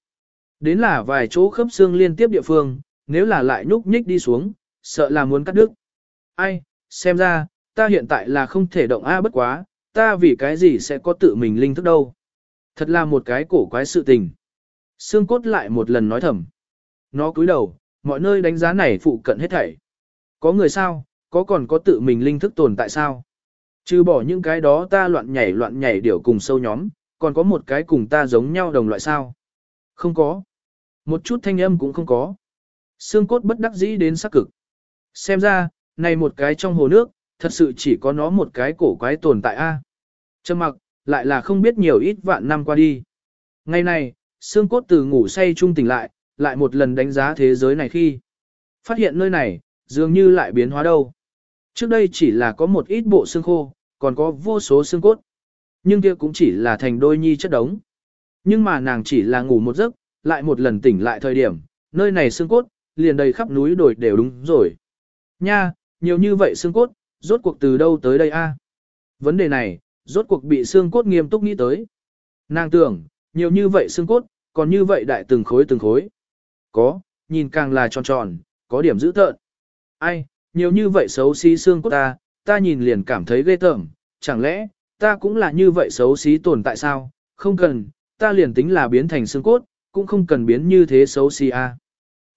Đến là vài chỗ khớp xương liên tiếp địa phương, nếu là lại nhúc nhích đi xuống, sợ là muốn cắt đứt. Ai, xem ra, ta hiện tại là không thể động A bất quá, ta vì cái gì sẽ có tự mình linh thức đâu. Thật là một cái cổ quái sự tình. Xương cốt lại một lần nói thầm. Nó cúi đầu, mọi nơi đánh giá này phụ cận hết thảy. Có người sao, có còn có tự mình linh thức tồn tại sao? Trừ bỏ những cái đó ta loạn nhảy loạn nhảy điểu cùng sâu nhóm, còn có một cái cùng ta giống nhau đồng loại sao? Không có. Một chút thanh âm cũng không có. Xương cốt bất đắc dĩ đến sắc cực. Xem ra, này một cái trong hồ nước, thật sự chỉ có nó một cái cổ quái tồn tại a. Trầm mặc, lại là không biết nhiều ít vạn năm qua đi. Ngày này, xương cốt từ ngủ say trung tỉnh lại, lại một lần đánh giá thế giới này khi. Phát hiện nơi này, dường như lại biến hóa đâu. Trước đây chỉ là có một ít bộ xương khô, còn có vô số xương cốt. Nhưng kia cũng chỉ là thành đôi nhi chất đống. Nhưng mà nàng chỉ là ngủ một giấc, lại một lần tỉnh lại thời điểm, nơi này xương cốt, liền đầy khắp núi đồi đều đúng rồi. Nha, nhiều như vậy xương cốt, rốt cuộc từ đâu tới đây a? Vấn đề này, rốt cuộc bị xương cốt nghiêm túc nghĩ tới. Nàng tưởng, nhiều như vậy xương cốt, còn như vậy đại từng khối từng khối. Có, nhìn càng là tròn tròn, có điểm dữ tợn. Ai, nhiều như vậy xấu xí xương cốt ta, ta nhìn liền cảm thấy ghê tởm, chẳng lẽ, ta cũng là như vậy xấu xí tồn tại sao? Không cần, ta liền tính là biến thành xương cốt, cũng không cần biến như thế xấu xí a.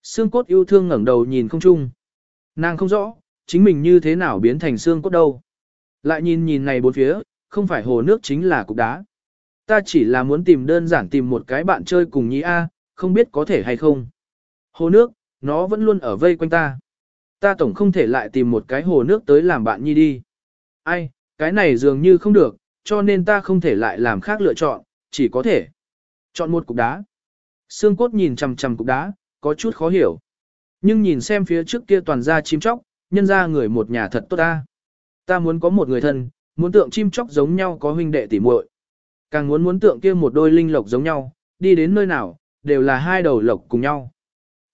Xương cốt yêu thương ngẩng đầu nhìn không chung. Nàng không rõ, chính mình như thế nào biến thành xương cốt đâu. Lại nhìn nhìn này bốn phía, không phải hồ nước chính là cục đá. Ta chỉ là muốn tìm đơn giản tìm một cái bạn chơi cùng nhí A, không biết có thể hay không. Hồ nước, nó vẫn luôn ở vây quanh ta. Ta tổng không thể lại tìm một cái hồ nước tới làm bạn nhi đi. Ai, cái này dường như không được, cho nên ta không thể lại làm khác lựa chọn, chỉ có thể chọn một cục đá. Sương cốt nhìn chằm chằm cục đá, có chút khó hiểu. Nhưng nhìn xem phía trước kia toàn ra chim chóc, nhân ra người một nhà thật tốt ta. Ta muốn có một người thân, muốn tượng chim chóc giống nhau có huynh đệ tỉ muội. Càng muốn muốn tượng kia một đôi linh lộc giống nhau, đi đến nơi nào, đều là hai đầu lộc cùng nhau.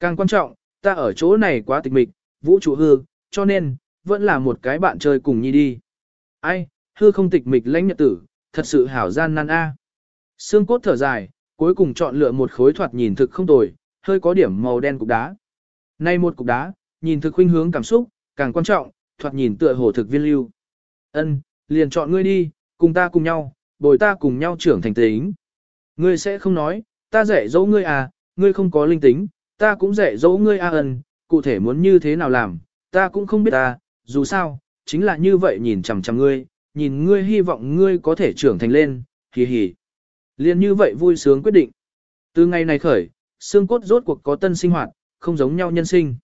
Càng quan trọng, ta ở chỗ này quá tịch mịch, vũ trụ hư, cho nên, vẫn là một cái bạn chơi cùng nhi đi. Ai, hư không tịch mịch lãnh nhật tử, thật sự hảo gian nan a. Xương cốt thở dài, cuối cùng chọn lựa một khối thoạt nhìn thực không tồi, hơi có điểm màu đen cục đá. Nay một cục đá, nhìn thực khuynh hướng cảm xúc, càng quan trọng, thoạt nhìn tựa hồ thực viên lưu. Ân, liền chọn ngươi đi, cùng ta cùng nhau, bồi ta cùng nhau trưởng thành tính. Ngươi sẽ không nói, ta dạy dỗ ngươi à, ngươi không có linh tính, ta cũng dạy dỗ ngươi à ẩn, cụ thể muốn như thế nào làm, ta cũng không biết ta, dù sao, chính là như vậy nhìn chằm chằm ngươi, nhìn ngươi hy vọng ngươi có thể trưởng thành lên, hì hì. Liên như vậy vui sướng quyết định. Từ ngày này khởi, xương cốt rốt cuộc có tân sinh hoạt, không giống nhau nhân sinh.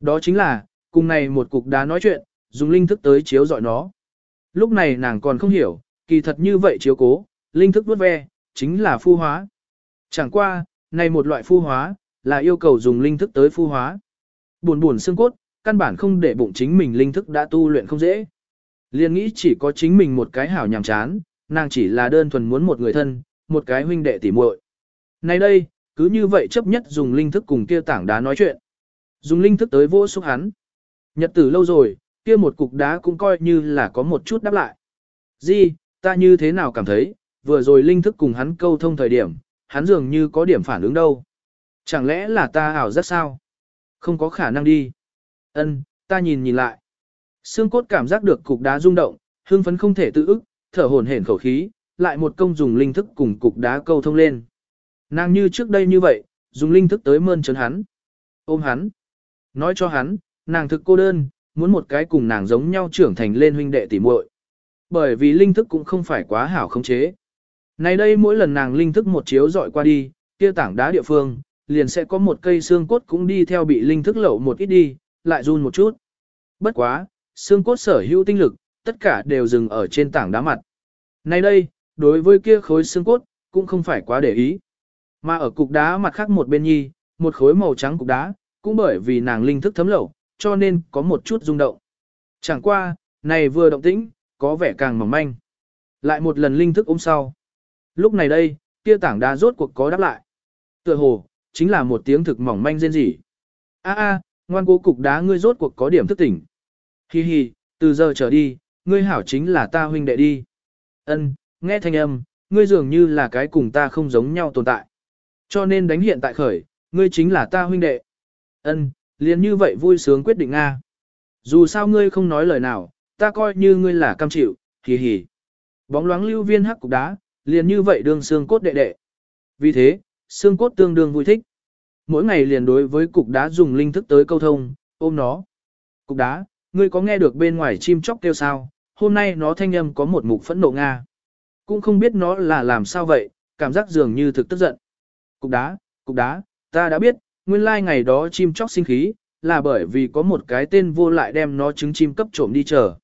Đó chính là, cùng này một cục đá nói chuyện, dùng linh thức tới chiếu dọi nó. Lúc này nàng còn không hiểu, kỳ thật như vậy chiếu cố, linh thức vuốt ve, chính là phu hóa. Chẳng qua, này một loại phu hóa, là yêu cầu dùng linh thức tới phu hóa. Buồn buồn xương cốt, căn bản không để bụng chính mình linh thức đã tu luyện không dễ. Liên nghĩ chỉ có chính mình một cái hảo nhàm chán, nàng chỉ là đơn thuần muốn một người thân, một cái huynh đệ tỉ muội. Này đây, cứ như vậy chấp nhất dùng linh thức cùng kia tảng đá nói chuyện. Dùng linh thức tới vô xúc hắn. Nhật tử lâu rồi, kia một cục đá cũng coi như là có một chút đáp lại. Di, ta như thế nào cảm thấy, vừa rồi linh thức cùng hắn câu thông thời điểm, hắn dường như có điểm phản ứng đâu. Chẳng lẽ là ta ảo rất sao? Không có khả năng đi. Ân, ta nhìn nhìn lại. Xương cốt cảm giác được cục đá rung động, hưng phấn không thể tự ức, thở hổn hển khẩu khí, lại một công dùng linh thức cùng cục đá câu thông lên. Nàng như trước đây như vậy, dùng linh thức tới mơn trấn hắn. Ôm hắn. Nói cho hắn, nàng thực cô đơn, muốn một cái cùng nàng giống nhau trưởng thành lên huynh đệ tỉ muội. Bởi vì linh thức cũng không phải quá hảo khống chế. Này đây mỗi lần nàng linh thức một chiếu dọi qua đi, kia tảng đá địa phương, liền sẽ có một cây xương cốt cũng đi theo bị linh thức lẩu một ít đi, lại run một chút. Bất quá, xương cốt sở hữu tinh lực, tất cả đều dừng ở trên tảng đá mặt. Này đây, đối với kia khối xương cốt, cũng không phải quá để ý. Mà ở cục đá mặt khác một bên nhi, một khối màu trắng cục đá, cũng bởi vì nàng linh thức thấm lẩu, cho nên có một chút rung động. Chẳng qua, này vừa động tĩnh, có vẻ càng mỏng manh. Lại một lần linh thức ôm sau. Lúc này đây, kia tảng đá rốt cuộc có đáp lại. Tựa hồ, chính là một tiếng thực mỏng manh rên rỉ. A a, ngoan cố cục đá ngươi rốt cuộc có điểm thức tỉnh. Hi hi, từ giờ trở đi, ngươi hảo chính là ta huynh đệ đi. Ân, nghe thanh âm, ngươi dường như là cái cùng ta không giống nhau tồn tại. Cho nên đánh hiện tại khởi, ngươi chính là ta huynh đệ. Ân, liền như vậy vui sướng quyết định nga Dù sao ngươi không nói lời nào, ta coi như ngươi là cam chịu, hì hì. Bóng loáng lưu viên hắc cục đá, liền như vậy đương xương cốt đệ đệ. Vì thế, xương cốt tương đương vui thích. Mỗi ngày liền đối với cục đá dùng linh thức tới câu thông, ôm nó. Cục đá, ngươi có nghe được bên ngoài chim chóc kêu sao, hôm nay nó thanh âm có một mục phẫn nộ Nga. Cũng không biết nó là làm sao vậy, cảm giác dường như thực tức giận. Cục đá, cục đá, ta đã biết, nguyên lai like ngày đó chim chóc sinh khí, là bởi vì có một cái tên vô lại đem nó trứng chim cấp trộm đi chờ.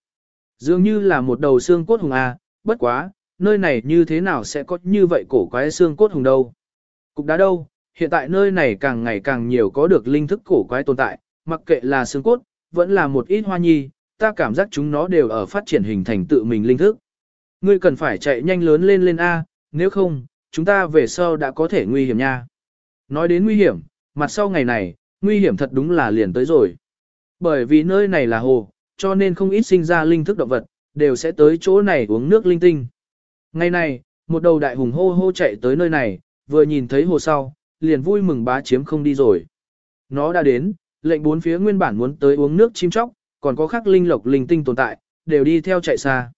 Dường như là một đầu xương cốt hùng A, bất quá, nơi này như thế nào sẽ có như vậy cổ quái xương cốt hùng đâu. Cục đá đâu, hiện tại nơi này càng ngày càng nhiều có được linh thức cổ quái tồn tại, mặc kệ là xương cốt, vẫn là một ít hoa nhi, ta cảm giác chúng nó đều ở phát triển hình thành tự mình linh thức. Ngươi cần phải chạy nhanh lớn lên lên A, nếu không, chúng ta về sau đã có thể nguy hiểm nha. Nói đến nguy hiểm, mặt sau ngày này, nguy hiểm thật đúng là liền tới rồi. Bởi vì nơi này là hồ, cho nên không ít sinh ra linh thức động vật, đều sẽ tới chỗ này uống nước linh tinh. Ngày này, một đầu đại hùng hô hô chạy tới nơi này, vừa nhìn thấy hồ sau, liền vui mừng bá chiếm không đi rồi. Nó đã đến, lệnh bốn phía nguyên bản muốn tới uống nước chim chóc, còn có khắc linh lộc linh tinh tồn tại, đều đi theo chạy xa.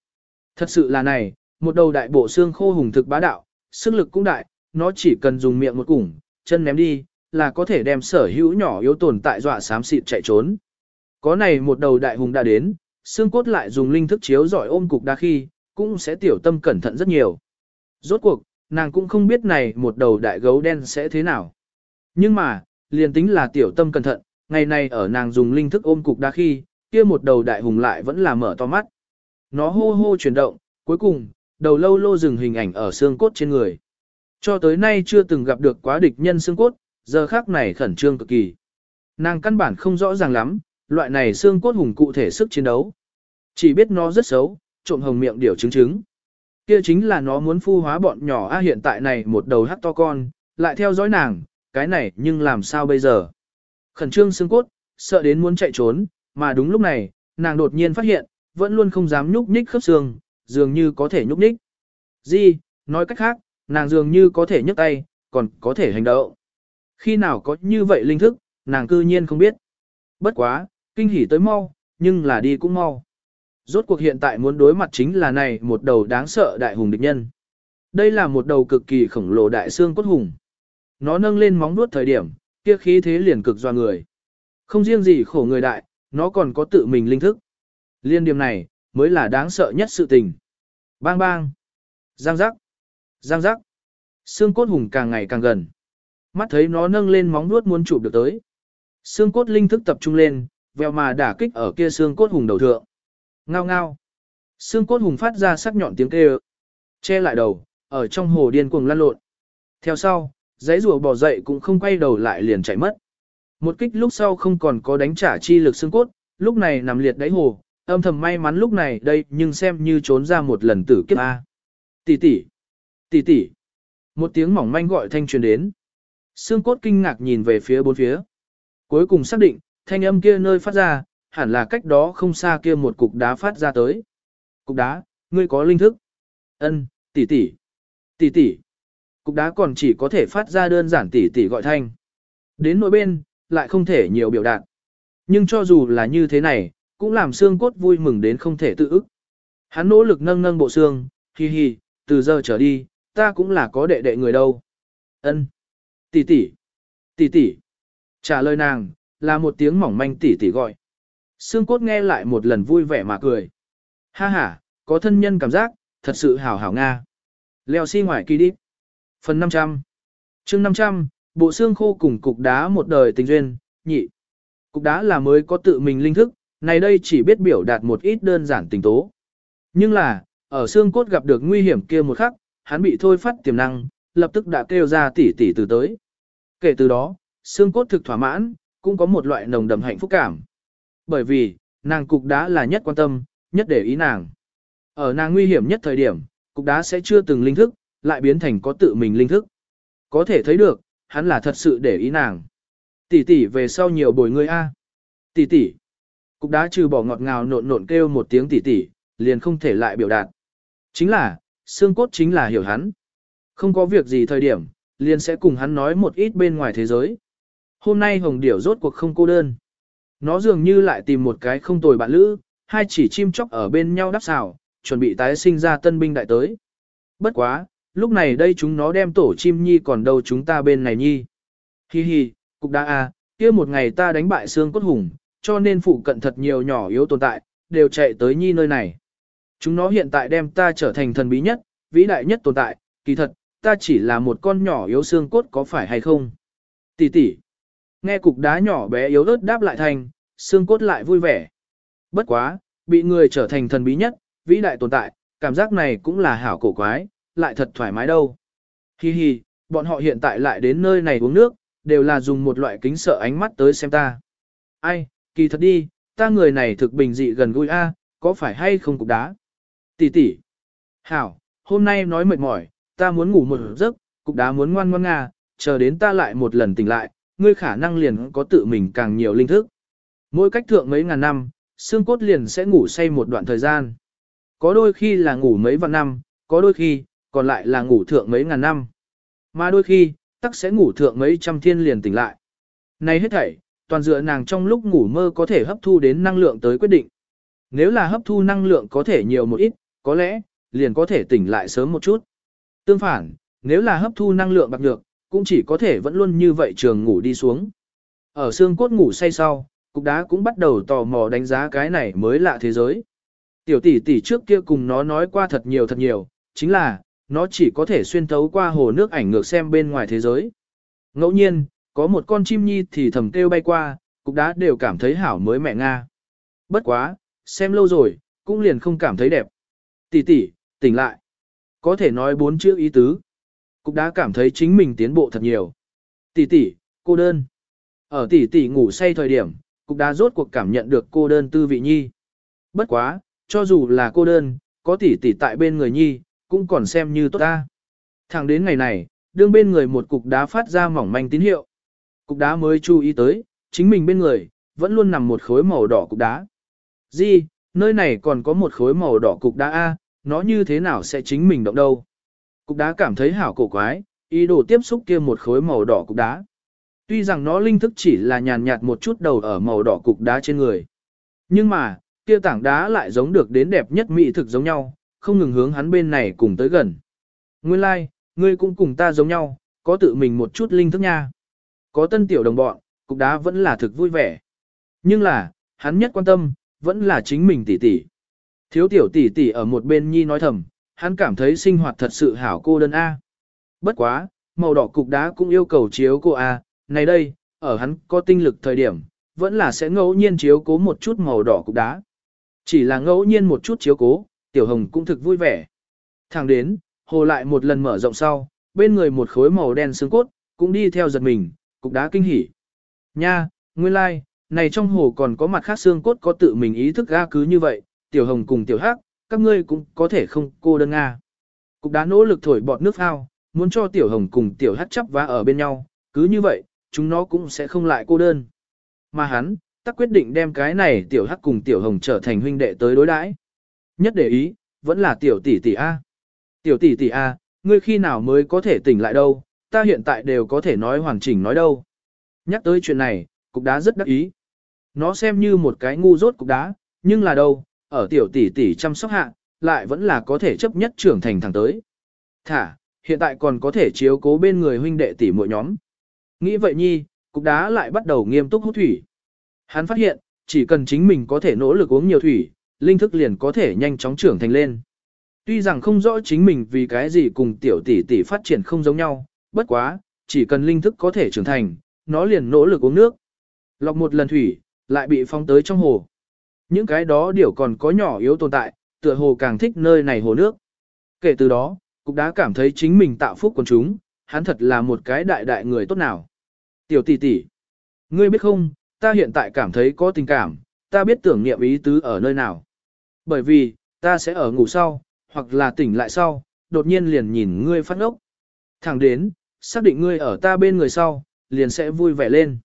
Thật sự là này, một đầu đại bộ xương khô hùng thực bá đạo, sức lực cũng đại, nó chỉ cần dùng miệng một củng, chân ném đi, là có thể đem sở hữu nhỏ yếu tồn tại dọa xám xịt chạy trốn. Có này một đầu đại hùng đã đến, xương cốt lại dùng linh thức chiếu giỏi ôm cục đa khi, cũng sẽ tiểu tâm cẩn thận rất nhiều. Rốt cuộc, nàng cũng không biết này một đầu đại gấu đen sẽ thế nào. Nhưng mà, liền tính là tiểu tâm cẩn thận, ngày này ở nàng dùng linh thức ôm cục đa khi, kia một đầu đại hùng lại vẫn là mở to mắt. Nó hô hô chuyển động, cuối cùng, đầu lâu lô dừng hình ảnh ở xương cốt trên người. Cho tới nay chưa từng gặp được quá địch nhân xương cốt, giờ khác này khẩn trương cực kỳ. Nàng căn bản không rõ ràng lắm, loại này xương cốt hùng cụ thể sức chiến đấu. Chỉ biết nó rất xấu, trộm hồng miệng điều chứng chứng. Kia chính là nó muốn phu hóa bọn nhỏ a hiện tại này một đầu hắc to con, lại theo dõi nàng, cái này nhưng làm sao bây giờ? Khẩn trương xương cốt, sợ đến muốn chạy trốn, mà đúng lúc này, nàng đột nhiên phát hiện, vẫn luôn không dám nhúc nhích khớp xương, dường như có thể nhúc nhích. Gì, nói cách khác, nàng dường như có thể nhấc tay, còn có thể hành động. Khi nào có như vậy linh thức, nàng cư nhiên không biết. Bất quá, kinh hỉ tới mau, nhưng là đi cũng mau. Rốt cuộc hiện tại muốn đối mặt chính là này một đầu đáng sợ đại hùng địch nhân. Đây là một đầu cực kỳ khổng lồ đại xương cốt hùng. Nó nâng lên móng nuốt thời điểm, kia khí thế liền cực doa người. Không riêng gì khổ người đại, nó còn có tự mình linh thức. Liên điểm này, mới là đáng sợ nhất sự tình. Bang bang. Giang giác. Giang giác. Xương cốt hùng càng ngày càng gần. Mắt thấy nó nâng lên móng vuốt muốn chụp được tới. Xương cốt linh thức tập trung lên, vèo mà đả kích ở kia xương cốt hùng đầu thượng. Ngao ngao. Xương cốt hùng phát ra sắc nhọn tiếng kêu. Che lại đầu, ở trong hồ điên cuồng lăn lộn. Theo sau, giấy rùa bò dậy cũng không quay đầu lại liền chạy mất. Một kích lúc sau không còn có đánh trả chi lực xương cốt, lúc này nằm liệt đáy hồ, âm thầm may mắn lúc này đây nhưng xem như trốn ra một lần tử kiếp A. Tỷ tỷ, tỷ tỷ. Một tiếng mỏng manh gọi thanh truyền đến. Xương cốt kinh ngạc nhìn về phía bốn phía. Cuối cùng xác định, thanh âm kia nơi phát ra, hẳn là cách đó không xa kia một cục đá phát ra tới. Cục đá, ngươi có linh thức. Ân, tỷ tỷ, tỷ tỷ. Cục đá còn chỉ có thể phát ra đơn giản tỷ tỷ gọi thanh. Đến nội bên, lại không thể nhiều biểu đạt. Nhưng cho dù là như thế này, cũng làm xương cốt vui mừng đến không thể tự ức. Hắn nỗ lực nâng nâng bộ xương, hi hi, từ giờ trở đi, ta cũng là có đệ đệ người đâu. Ân, tỷ tỷ, tỷ tỷ. Trả lời nàng, là một tiếng mỏng manh tỷ tỷ gọi. Xương cốt nghe lại một lần vui vẻ mà cười. Ha ha, có thân nhân cảm giác, thật sự hảo hảo nga. Leo xi si ngoài kỳ đi. Phần 500 chương 500, bộ xương khô cùng cục đá một đời tình duyên, nhị. Cục đá là mới có tự mình linh thức, này đây chỉ biết biểu đạt một ít đơn giản tình tố. Nhưng là, ở xương cốt gặp được nguy hiểm kia một khắc, hắn bị thôi phát tiềm năng, lập tức đã kêu ra tỉ tỉ từ tới. Kể từ đó, xương cốt thực thỏa mãn, cũng có một loại nồng đậm hạnh phúc cảm. Bởi vì, nàng cục đá là nhất quan tâm, nhất để ý nàng. Ở nàng nguy hiểm nhất thời điểm, cục đá sẽ chưa từng linh thức, lại biến thành có tự mình linh thức. Có thể thấy được, hắn là thật sự để ý nàng. Tỷ tỷ về sau nhiều bồi người A. Tỷ tỷ. Cục đá trừ bỏ ngọt ngào nộn nộn kêu một tiếng tỷ tỷ, liền không thể lại biểu đạt. Chính là, xương cốt chính là hiểu hắn. Không có việc gì thời điểm, liền sẽ cùng hắn nói một ít bên ngoài thế giới. Hôm nay Hồng Điểu rốt cuộc không cô đơn. Nó dường như lại tìm một cái không tồi bạn lữ, hai chỉ chim chóc ở bên nhau đắp xào, chuẩn bị tái sinh ra tân binh đại tới. Bất quá, lúc này đây chúng nó đem tổ chim nhi còn đâu chúng ta bên này nhi. Hi hi, cục đá a, kia một ngày ta đánh bại xương cốt hùng, cho nên phụ cận thật nhiều nhỏ yếu tồn tại, đều chạy tới nhi nơi này. Chúng nó hiện tại đem ta trở thành thần bí nhất, vĩ đại nhất tồn tại, kỳ thật, ta chỉ là một con nhỏ yếu xương cốt có phải hay không? Tỷ tỷ. Nghe cục đá nhỏ bé yếu ớt đáp lại thành, xương cốt lại vui vẻ. Bất quá, bị người trở thành thần bí nhất, vĩ đại tồn tại, cảm giác này cũng là hảo cổ quái, lại thật thoải mái đâu. Hi hi, bọn họ hiện tại lại đến nơi này uống nước, đều là dùng một loại kính sợ ánh mắt tới xem ta. Ai, kỳ thật đi, ta người này thực bình dị gần gũi a, có phải hay không cục đá? Tỷ tỷ. Hảo, hôm nay nói mệt mỏi, ta muốn ngủ một giấc, cục đá muốn ngoan ngoan nga, chờ đến ta lại một lần tỉnh lại, ngươi khả năng liền có tự mình càng nhiều linh thức. Mỗi cách thượng mấy ngàn năm, xương cốt liền sẽ ngủ say một đoạn thời gian. Có đôi khi là ngủ mấy vạn năm, có đôi khi, còn lại là ngủ thượng mấy ngàn năm. Mà đôi khi, tắc sẽ ngủ thượng mấy trăm thiên liền tỉnh lại. Này hết thảy, toàn dựa nàng trong lúc ngủ mơ có thể hấp thu đến năng lượng tới quyết định. Nếu là hấp thu năng lượng có thể nhiều một ít, có lẽ, liền có thể tỉnh lại sớm một chút. Tương phản, nếu là hấp thu năng lượng bạc nhược, cũng chỉ có thể vẫn luôn như vậy trường ngủ đi xuống. Ở xương cốt ngủ say sau, cục đá cũng bắt đầu tò mò đánh giá cái này mới lạ thế giới. Tiểu tỷ tỷ trước kia cùng nó nói qua thật nhiều thật nhiều, chính là, nó chỉ có thể xuyên thấu qua hồ nước ảnh ngược xem bên ngoài thế giới. Ngẫu nhiên, có một con chim nhi thì thầm kêu bay qua, cục đá đều cảm thấy hảo mới mẹ Nga. Bất quá, xem lâu rồi, cũng liền không cảm thấy đẹp. Tỷ tỷ, tỉnh lại. Có thể nói bốn chữ ý tứ. Cục đá cảm thấy chính mình tiến bộ thật nhiều. Tỷ tỷ, cô đơn. Ở tỷ tỷ ngủ say thời điểm, cục đá rốt cuộc cảm nhận được cô đơn tư vị nhi. Bất quá, cho dù là cô đơn, có tỷ tỷ tại bên người nhi, cũng còn xem như tốt ta. Thẳng đến ngày này, đương bên người một cục đá phát ra mỏng manh tín hiệu. Cục đá mới chú ý tới, chính mình bên người, vẫn luôn nằm một khối màu đỏ cục đá. Di, nơi này còn có một khối màu đỏ cục đá A, nó như thế nào sẽ chính mình động đâu. Cục đá cảm thấy hảo cổ quái, ý đồ tiếp xúc kia một khối màu đỏ cục đá. Tuy rằng nó linh thức chỉ là nhàn nhạt một chút đầu ở màu đỏ cục đá trên người. Nhưng mà, kia tảng đá lại giống được đến đẹp nhất mỹ thực giống nhau, không ngừng hướng hắn bên này cùng tới gần. Nguyên lai, like, ngươi cũng cùng ta giống nhau, có tự mình một chút linh thức nha. Có tân tiểu đồng bọn, cục đá vẫn là thực vui vẻ. Nhưng là, hắn nhất quan tâm, vẫn là chính mình tỷ tỷ. Thiếu tiểu tỷ tỷ ở một bên nhi nói thầm, hắn cảm thấy sinh hoạt thật sự hảo cô đơn A. Bất quá, màu đỏ cục đá cũng yêu cầu chiếu cô A, này đây, ở hắn có tinh lực thời điểm, vẫn là sẽ ngẫu nhiên chiếu cố một chút màu đỏ cục đá. Chỉ là ngẫu nhiên một chút chiếu cố, tiểu hồng cũng thực vui vẻ. Thẳng đến, hồ lại một lần mở rộng sau, bên người một khối màu đen xương cốt, cũng đi theo giật mình, cục đá kinh hỉ. Nha, nguyên lai, like, này trong hồ còn có mặt khác xương cốt có tự mình ý thức ga cứ như vậy, tiểu hồng cùng tiểu hắc, các ngươi cũng có thể không cô đơn nga. Cục đá nỗ lực thổi bọt nước phao, muốn cho tiểu hồng cùng tiểu hắc chấp vá ở bên nhau, cứ như vậy, chúng nó cũng sẽ không lại cô đơn. Mà hắn, tắc quyết định đem cái này tiểu hắc cùng tiểu hồng trở thành huynh đệ tới đối đãi. Nhất để ý, vẫn là tiểu tỷ tỷ A. Tiểu tỷ tỷ A, ngươi khi nào mới có thể tỉnh lại đâu, ta hiện tại đều có thể nói hoàn chỉnh nói đâu. Nhắc tới chuyện này, cục đá rất đắc ý. Nó xem như một cái ngu rốt cục đá, nhưng là đâu, ở tiểu tỷ tỷ chăm sóc hạ, lại vẫn là có thể chấp nhất trưởng thành thẳng tới. Thả, hiện tại còn có thể chiếu cố bên người huynh đệ tỷ muội nhóm. Nghĩ vậy nhi, cục đá lại bắt đầu nghiêm túc hút thủy. Hắn phát hiện, chỉ cần chính mình có thể nỗ lực uống nhiều thủy, linh thức liền có thể nhanh chóng trưởng thành lên. Tuy rằng không rõ chính mình vì cái gì cùng tiểu tỷ tỷ phát triển không giống nhau, bất quá, chỉ cần linh thức có thể trưởng thành, nó liền nỗ lực uống nước. Lọc một lần thủy, lại bị phong tới trong hồ. Những cái đó điều còn có nhỏ yếu tồn tại, tựa hồ càng thích nơi này hồ nước. Kể từ đó, cục đá cảm thấy chính mình tạo phúc của chúng, hắn thật là một cái đại đại người tốt nào. Tiểu tỷ tỷ, ngươi biết không, ta hiện tại cảm thấy có tình cảm, ta biết tưởng niệm ý tứ ở nơi nào. Bởi vì, ta sẽ ở ngủ sau, hoặc là tỉnh lại sau, đột nhiên liền nhìn ngươi phát ốc. Thẳng đến, xác định ngươi ở ta bên người sau, liền sẽ vui vẻ lên.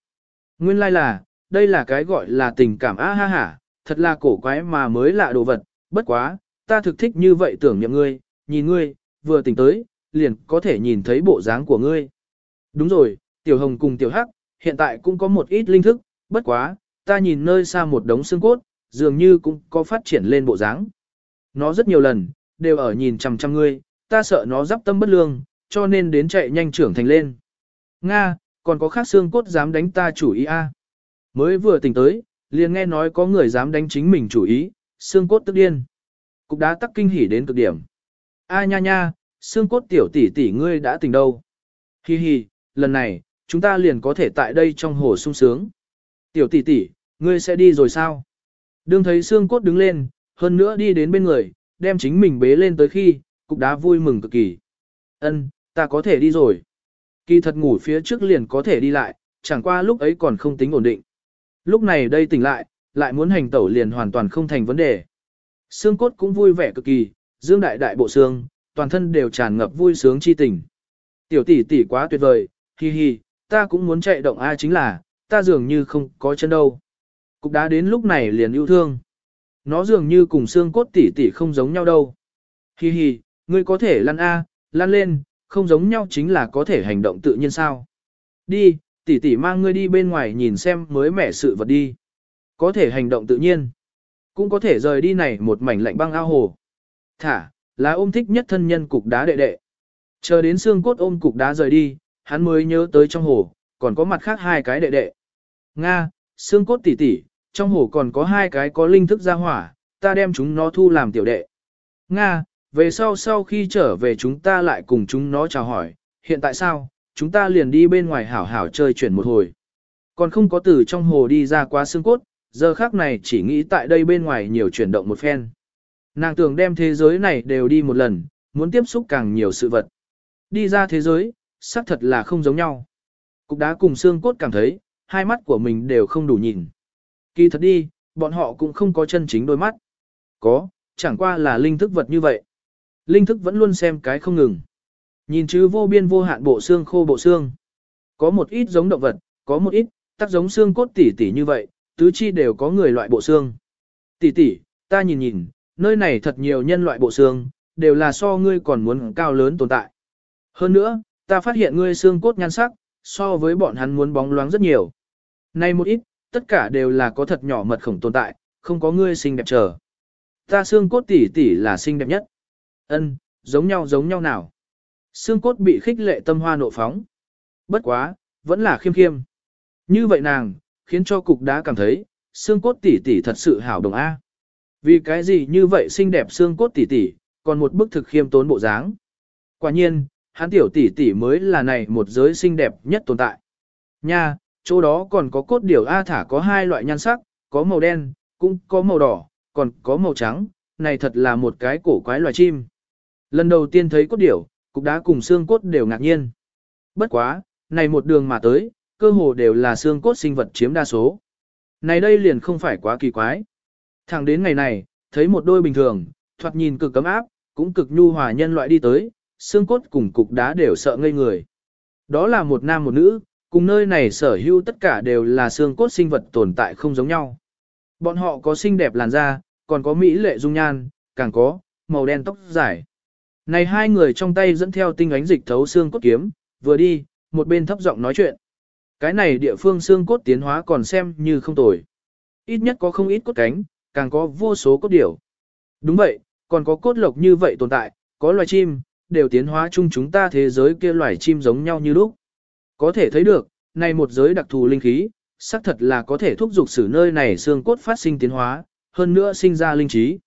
Nguyên lai like là, đây là cái gọi là tình cảm á ha ha, thật là cổ quái mà mới lạ đồ vật, bất quá, ta thực thích như vậy tưởng niệm ngươi, nhìn ngươi, vừa tỉnh tới, liền có thể nhìn thấy bộ dáng của ngươi. Đúng rồi, tiểu hồng cùng tiểu hắc, hiện tại cũng có một ít linh thức, bất quá, ta nhìn nơi xa một đống xương cốt, dường như cũng có phát triển lên bộ dáng. Nó rất nhiều lần, đều ở nhìn chằm chằm ngươi, ta sợ nó giáp tâm bất lương, cho nên đến chạy nhanh trưởng thành lên. Nga, còn có khác xương cốt dám đánh ta chủ ý a. Mới vừa tỉnh tới, liền nghe nói có người dám đánh chính mình chủ ý, xương cốt tức điên. Cục đá tắc kinh hỉ đến cực điểm. A nha nha, xương cốt tiểu tỷ tỷ ngươi đã tỉnh đâu. Hi hi, lần này, chúng ta liền có thể tại đây trong hồ sung sướng. Tiểu tỷ tỷ, ngươi sẽ đi rồi sao? Đương thấy xương cốt đứng lên, hơn nữa đi đến bên người, đem chính mình bế lên tới khi, cục đá vui mừng cực kỳ. Ân, ta có thể đi rồi. Kỳ thật ngủ phía trước liền có thể đi lại, chẳng qua lúc ấy còn không tính ổn định. Lúc này đây tỉnh lại, lại muốn hành tẩu liền hoàn toàn không thành vấn đề. Xương cốt cũng vui vẻ cực kỳ, dương đại đại bộ xương, toàn thân đều tràn ngập vui sướng chi tình. Tiểu tỷ tỷ quá tuyệt vời, hi hi, ta cũng muốn chạy động ai chính là, ta dường như không có chân đâu. Cục đá đến lúc này liền yêu thương. Nó dường như cùng xương cốt tỷ tỷ không giống nhau đâu. Hi hi, ngươi có thể lăn A, lăn lên, không giống nhau chính là có thể hành động tự nhiên sao. Đi, tỷ tỷ mang ngươi đi bên ngoài nhìn xem mới mẻ sự vật đi. Có thể hành động tự nhiên. Cũng có thể rời đi này một mảnh lạnh băng ao hồ. Thả, là ôm thích nhất thân nhân cục đá đệ đệ. Chờ đến xương cốt ôm cục đá rời đi, hắn mới nhớ tới trong hồ, còn có mặt khác hai cái đệ đệ. Nga, xương cốt tỷ tỷ, trong hồ còn có hai cái có linh thức ra hỏa, ta đem chúng nó thu làm tiểu đệ. Nga, về sau sau khi trở về chúng ta lại cùng chúng nó chào hỏi, hiện tại sao, chúng ta liền đi bên ngoài hảo hảo chơi chuyển một hồi. Còn không có từ trong hồ đi ra quá xương cốt, giờ khác này chỉ nghĩ tại đây bên ngoài nhiều chuyển động một phen. Nàng tưởng đem thế giới này đều đi một lần, muốn tiếp xúc càng nhiều sự vật. Đi ra thế giới, xác thật là không giống nhau. Cục đá cùng xương cốt cảm thấy, hai mắt của mình đều không đủ nhìn. Kỳ thật đi, bọn họ cũng không có chân chính đôi mắt. Có, chẳng qua là linh thức vật như vậy. Linh thức vẫn luôn xem cái không ngừng. Nhìn chứ vô biên vô hạn bộ xương khô bộ xương. Có một ít giống động vật, có một ít, tắc giống xương cốt tỉ tỉ như vậy, tứ chi đều có người loại bộ xương. Tỉ tỉ, ta nhìn nhìn, nơi này thật nhiều nhân loại bộ xương, đều là so ngươi còn muốn cao lớn tồn tại. Hơn nữa, ta phát hiện ngươi xương cốt nhan sắc, so với bọn hắn muốn bóng loáng rất nhiều. Này một ít, tất cả đều là có thật nhỏ mật khổng tồn tại, không có ngươi xinh đẹp trở. Ta xương cốt tỉ tỉ là xinh đẹp nhất. Ân, giống nhau giống nhau nào. Xương cốt bị khích lệ tâm hoa nộ phóng. Bất quá, vẫn là khiêm khiêm. Như vậy nàng, khiến cho cục đá cảm thấy, xương cốt tỷ tỷ thật sự hảo đồng A. Vì cái gì như vậy xinh đẹp xương cốt tỷ tỷ còn một bức thực khiêm tốn bộ dáng. Quả nhiên, hắn tiểu tỷ tỷ mới là này một giới xinh đẹp nhất tồn tại. Nha, chỗ đó còn có cốt điều A thả có hai loại nhan sắc, có màu đen, cũng có màu đỏ, còn có màu trắng, này thật là một cái cổ quái loài chim. Lần đầu tiên thấy cốt điểu, cục đá cùng xương cốt đều ngạc nhiên. Bất quá, này một đường mà tới, cơ hồ đều là xương cốt sinh vật chiếm đa số. Này đây liền không phải quá kỳ quái. Thẳng đến ngày này, thấy một đôi bình thường, thoạt nhìn cực cấm áp, cũng cực nhu hòa nhân loại đi tới, xương cốt cùng cục đá đều sợ ngây người. Đó là một nam một nữ, Cùng nơi này sở hữu tất cả đều là xương cốt sinh vật tồn tại không giống nhau. Bọn họ có xinh đẹp làn da, còn có mỹ lệ dung nhan, càng có màu đen tóc dài. Này hai người trong tay dẫn theo tinh ánh dịch thấu xương cốt kiếm, vừa đi, một bên thấp giọng nói chuyện. Cái này địa phương xương cốt tiến hóa còn xem như không tồi. Ít nhất có không ít cốt cánh, càng có vô số cốt điểu. Đúng vậy, còn có cốt lộc như vậy tồn tại, có loài chim, đều tiến hóa chung chúng ta thế giới kia loài chim giống nhau như lúc. Có thể thấy được, này một giới đặc thù linh khí, xác thật là có thể thúc giục sử nơi này xương cốt phát sinh tiến hóa, hơn nữa sinh ra linh trí.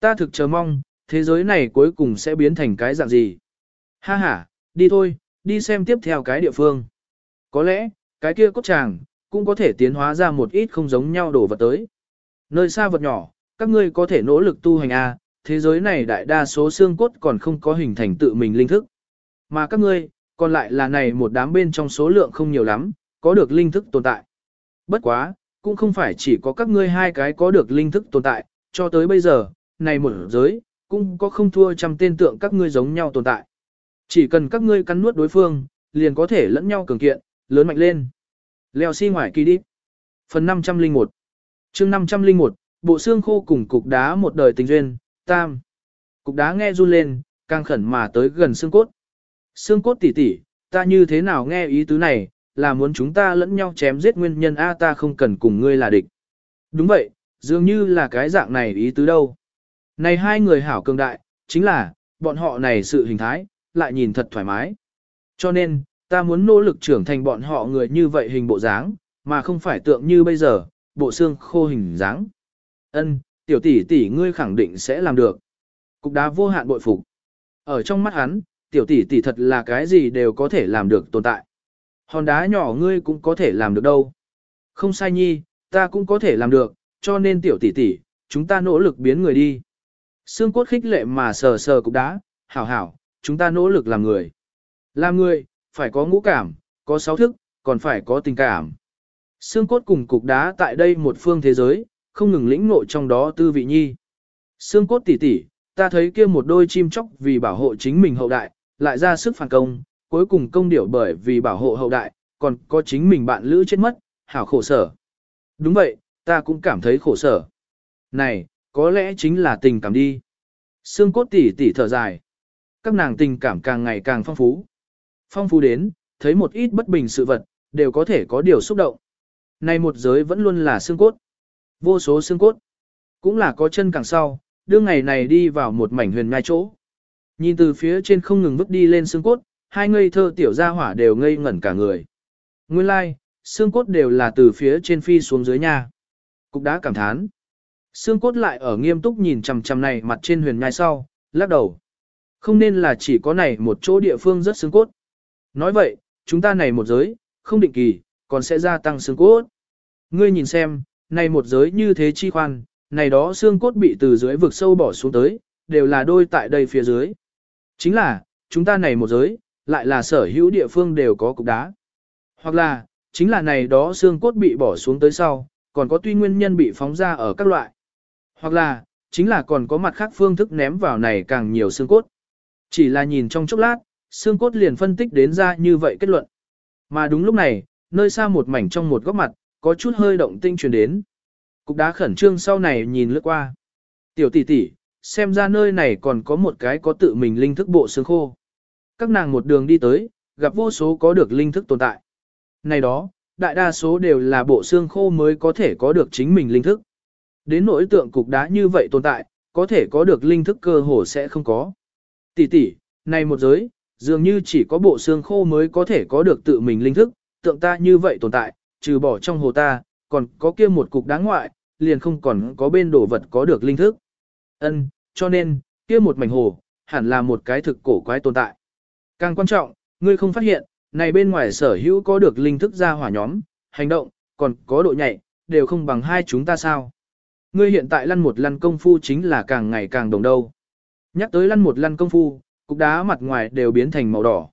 Ta thực chờ mong, thế giới này cuối cùng sẽ biến thành cái dạng gì. Ha ha, đi thôi, đi xem tiếp theo cái địa phương. Có lẽ, cái kia cốt tràng, cũng có thể tiến hóa ra một ít không giống nhau đổ vật tới. Nơi xa vật nhỏ, các ngươi có thể nỗ lực tu hành A, thế giới này đại đa số xương cốt còn không có hình thành tự mình linh thức. Mà các ngươi, còn lại là này một đám bên trong số lượng không nhiều lắm, có được linh thức tồn tại. Bất quá, cũng không phải chỉ có các ngươi hai cái có được linh thức tồn tại, cho tới bây giờ, này một giới, cũng có không thua trăm tên tượng các ngươi giống nhau tồn tại. Chỉ cần các ngươi cắn nuốt đối phương, liền có thể lẫn nhau cường kiện, lớn mạnh lên. Leo xi si ngoài kỳ đi. Phần 501 chương 501, bộ xương khô cùng cục đá một đời tình duyên, tam. Cục đá nghe run lên, càng khẩn mà tới gần xương cốt. Xương cốt tỉ tỉ, ta như thế nào nghe ý tứ này, là muốn chúng ta lẫn nhau chém giết nguyên nhân A ta không cần cùng ngươi là địch. Đúng vậy, dường như là cái dạng này ý tứ đâu. Này hai người hảo cường đại, chính là, bọn họ này sự hình thái, lại nhìn thật thoải mái. Cho nên, ta muốn nỗ lực trưởng thành bọn họ người như vậy hình bộ dáng, mà không phải tượng như bây giờ, bộ xương khô hình dáng. Ân, tiểu tỷ tỷ ngươi khẳng định sẽ làm được. Cục đá vô hạn bội phục. Ở trong mắt hắn, tiểu tỷ tỷ thật là cái gì đều có thể làm được tồn tại. Hòn đá nhỏ ngươi cũng có thể làm được đâu. Không sai nhi, ta cũng có thể làm được, cho nên tiểu tỷ tỷ, chúng ta nỗ lực biến người đi. Xương cốt khích lệ mà sờ sờ cục đá, hảo hảo, chúng ta nỗ lực làm người. Làm người, phải có ngũ cảm, có sáu thức, còn phải có tình cảm. Xương cốt cùng cục đá tại đây một phương thế giới, không ngừng lĩnh ngộ trong đó tư vị nhi. Xương cốt tỉ tỉ, ta thấy kia một đôi chim chóc vì bảo hộ chính mình hậu đại, lại ra sức phản công, cuối cùng công điểu bởi vì bảo hộ hậu đại, còn có chính mình bạn lữ chết mất, hảo khổ sở. Đúng vậy, ta cũng cảm thấy khổ sở. Này, có lẽ chính là tình cảm đi. Xương cốt tỉ tỉ thở dài. Các nàng tình cảm càng ngày càng phong phú. Phong phú đến, thấy một ít bất bình sự vật, đều có thể có điều xúc động. Này một giới vẫn luôn là xương cốt. Vô số xương cốt. Cũng là có chân càng sau, đưa ngày này đi vào một mảnh huyền ngai chỗ. Nhìn từ phía trên không ngừng bước đi lên xương cốt, hai ngây thơ tiểu gia hỏa đều ngây ngẩn cả người. Nguyên lai, like, xương cốt đều là từ phía trên phi xuống dưới nhà Cục đã cảm thán. Xương cốt lại ở nghiêm túc nhìn chằm chằm này mặt trên huyền nhai sau, lắc đầu. Không nên là chỉ có này một chỗ địa phương rất xương cốt. Nói vậy, chúng ta này một giới, không định kỳ, còn sẽ gia tăng xương cốt. Ngươi nhìn xem, này một giới như thế chi khoan, này đó xương cốt bị từ dưới vực sâu bỏ xuống tới, đều là đôi tại đây phía dưới. Chính là, chúng ta này một giới, lại là sở hữu địa phương đều có cục đá. Hoặc là, chính là này đó xương cốt bị bỏ xuống tới sau, còn có tuy nguyên nhân bị phóng ra ở các loại. Hoặc là, chính là còn có mặt khác phương thức ném vào này càng nhiều xương cốt. Chỉ là nhìn trong chốc lát, xương cốt liền phân tích đến ra như vậy kết luận. Mà đúng lúc này, nơi xa một mảnh trong một góc mặt, có chút hơi động tinh truyền đến. Cục đá khẩn trương sau này nhìn lướt qua. Tiểu tỷ tỷ, xem ra nơi này còn có một cái có tự mình linh thức bộ xương khô. Các nàng một đường đi tới, gặp vô số có được linh thức tồn tại. Này đó, đại đa số đều là bộ xương khô mới có thể có được chính mình linh thức. Đến nỗi tượng cục đá như vậy tồn tại, có thể có được linh thức cơ hồ sẽ không có. Tỷ tỷ, này một giới, dường như chỉ có bộ xương khô mới có thể có được tự mình linh thức, tượng ta như vậy tồn tại, trừ bỏ trong hồ ta, còn có kia một cục đá ngoại, liền không còn có bên đồ vật có được linh thức. Ân, cho nên, kia một mảnh hồ, hẳn là một cái thực cổ quái tồn tại. Càng quan trọng, ngươi không phát hiện, này bên ngoài sở hữu có được linh thức ra hỏa nhóm, hành động, còn có độ nhạy, đều không bằng hai chúng ta sao. Ngươi hiện tại lăn một lăn công phu chính là càng ngày càng đồng đâu. Nhắc tới lăn một lăn công phu, cục đá mặt ngoài đều biến thành màu đỏ.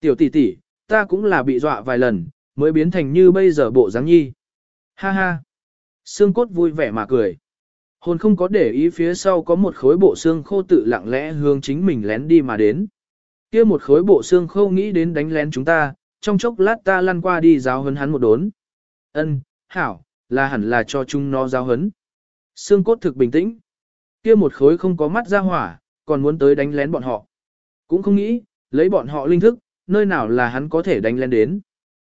Tiểu tỷ tỷ, ta cũng là bị dọa vài lần, mới biến thành như bây giờ bộ dáng nhi. Ha ha. Xương cốt vui vẻ mà cười. Hồn không có để ý phía sau có một khối bộ xương khô tự lặng lẽ hướng chính mình lén đi mà đến. kia một khối bộ xương khô nghĩ đến đánh lén chúng ta, trong chốc lát ta lăn qua đi giáo hấn hắn một đốn. Ân, hảo, là hẳn là cho chúng nó giáo hấn. Xương cốt thực bình tĩnh. Kia một khối không có mắt ra hỏa, còn muốn tới đánh lén bọn họ. Cũng không nghĩ, lấy bọn họ linh thức, nơi nào là hắn có thể đánh lén đến.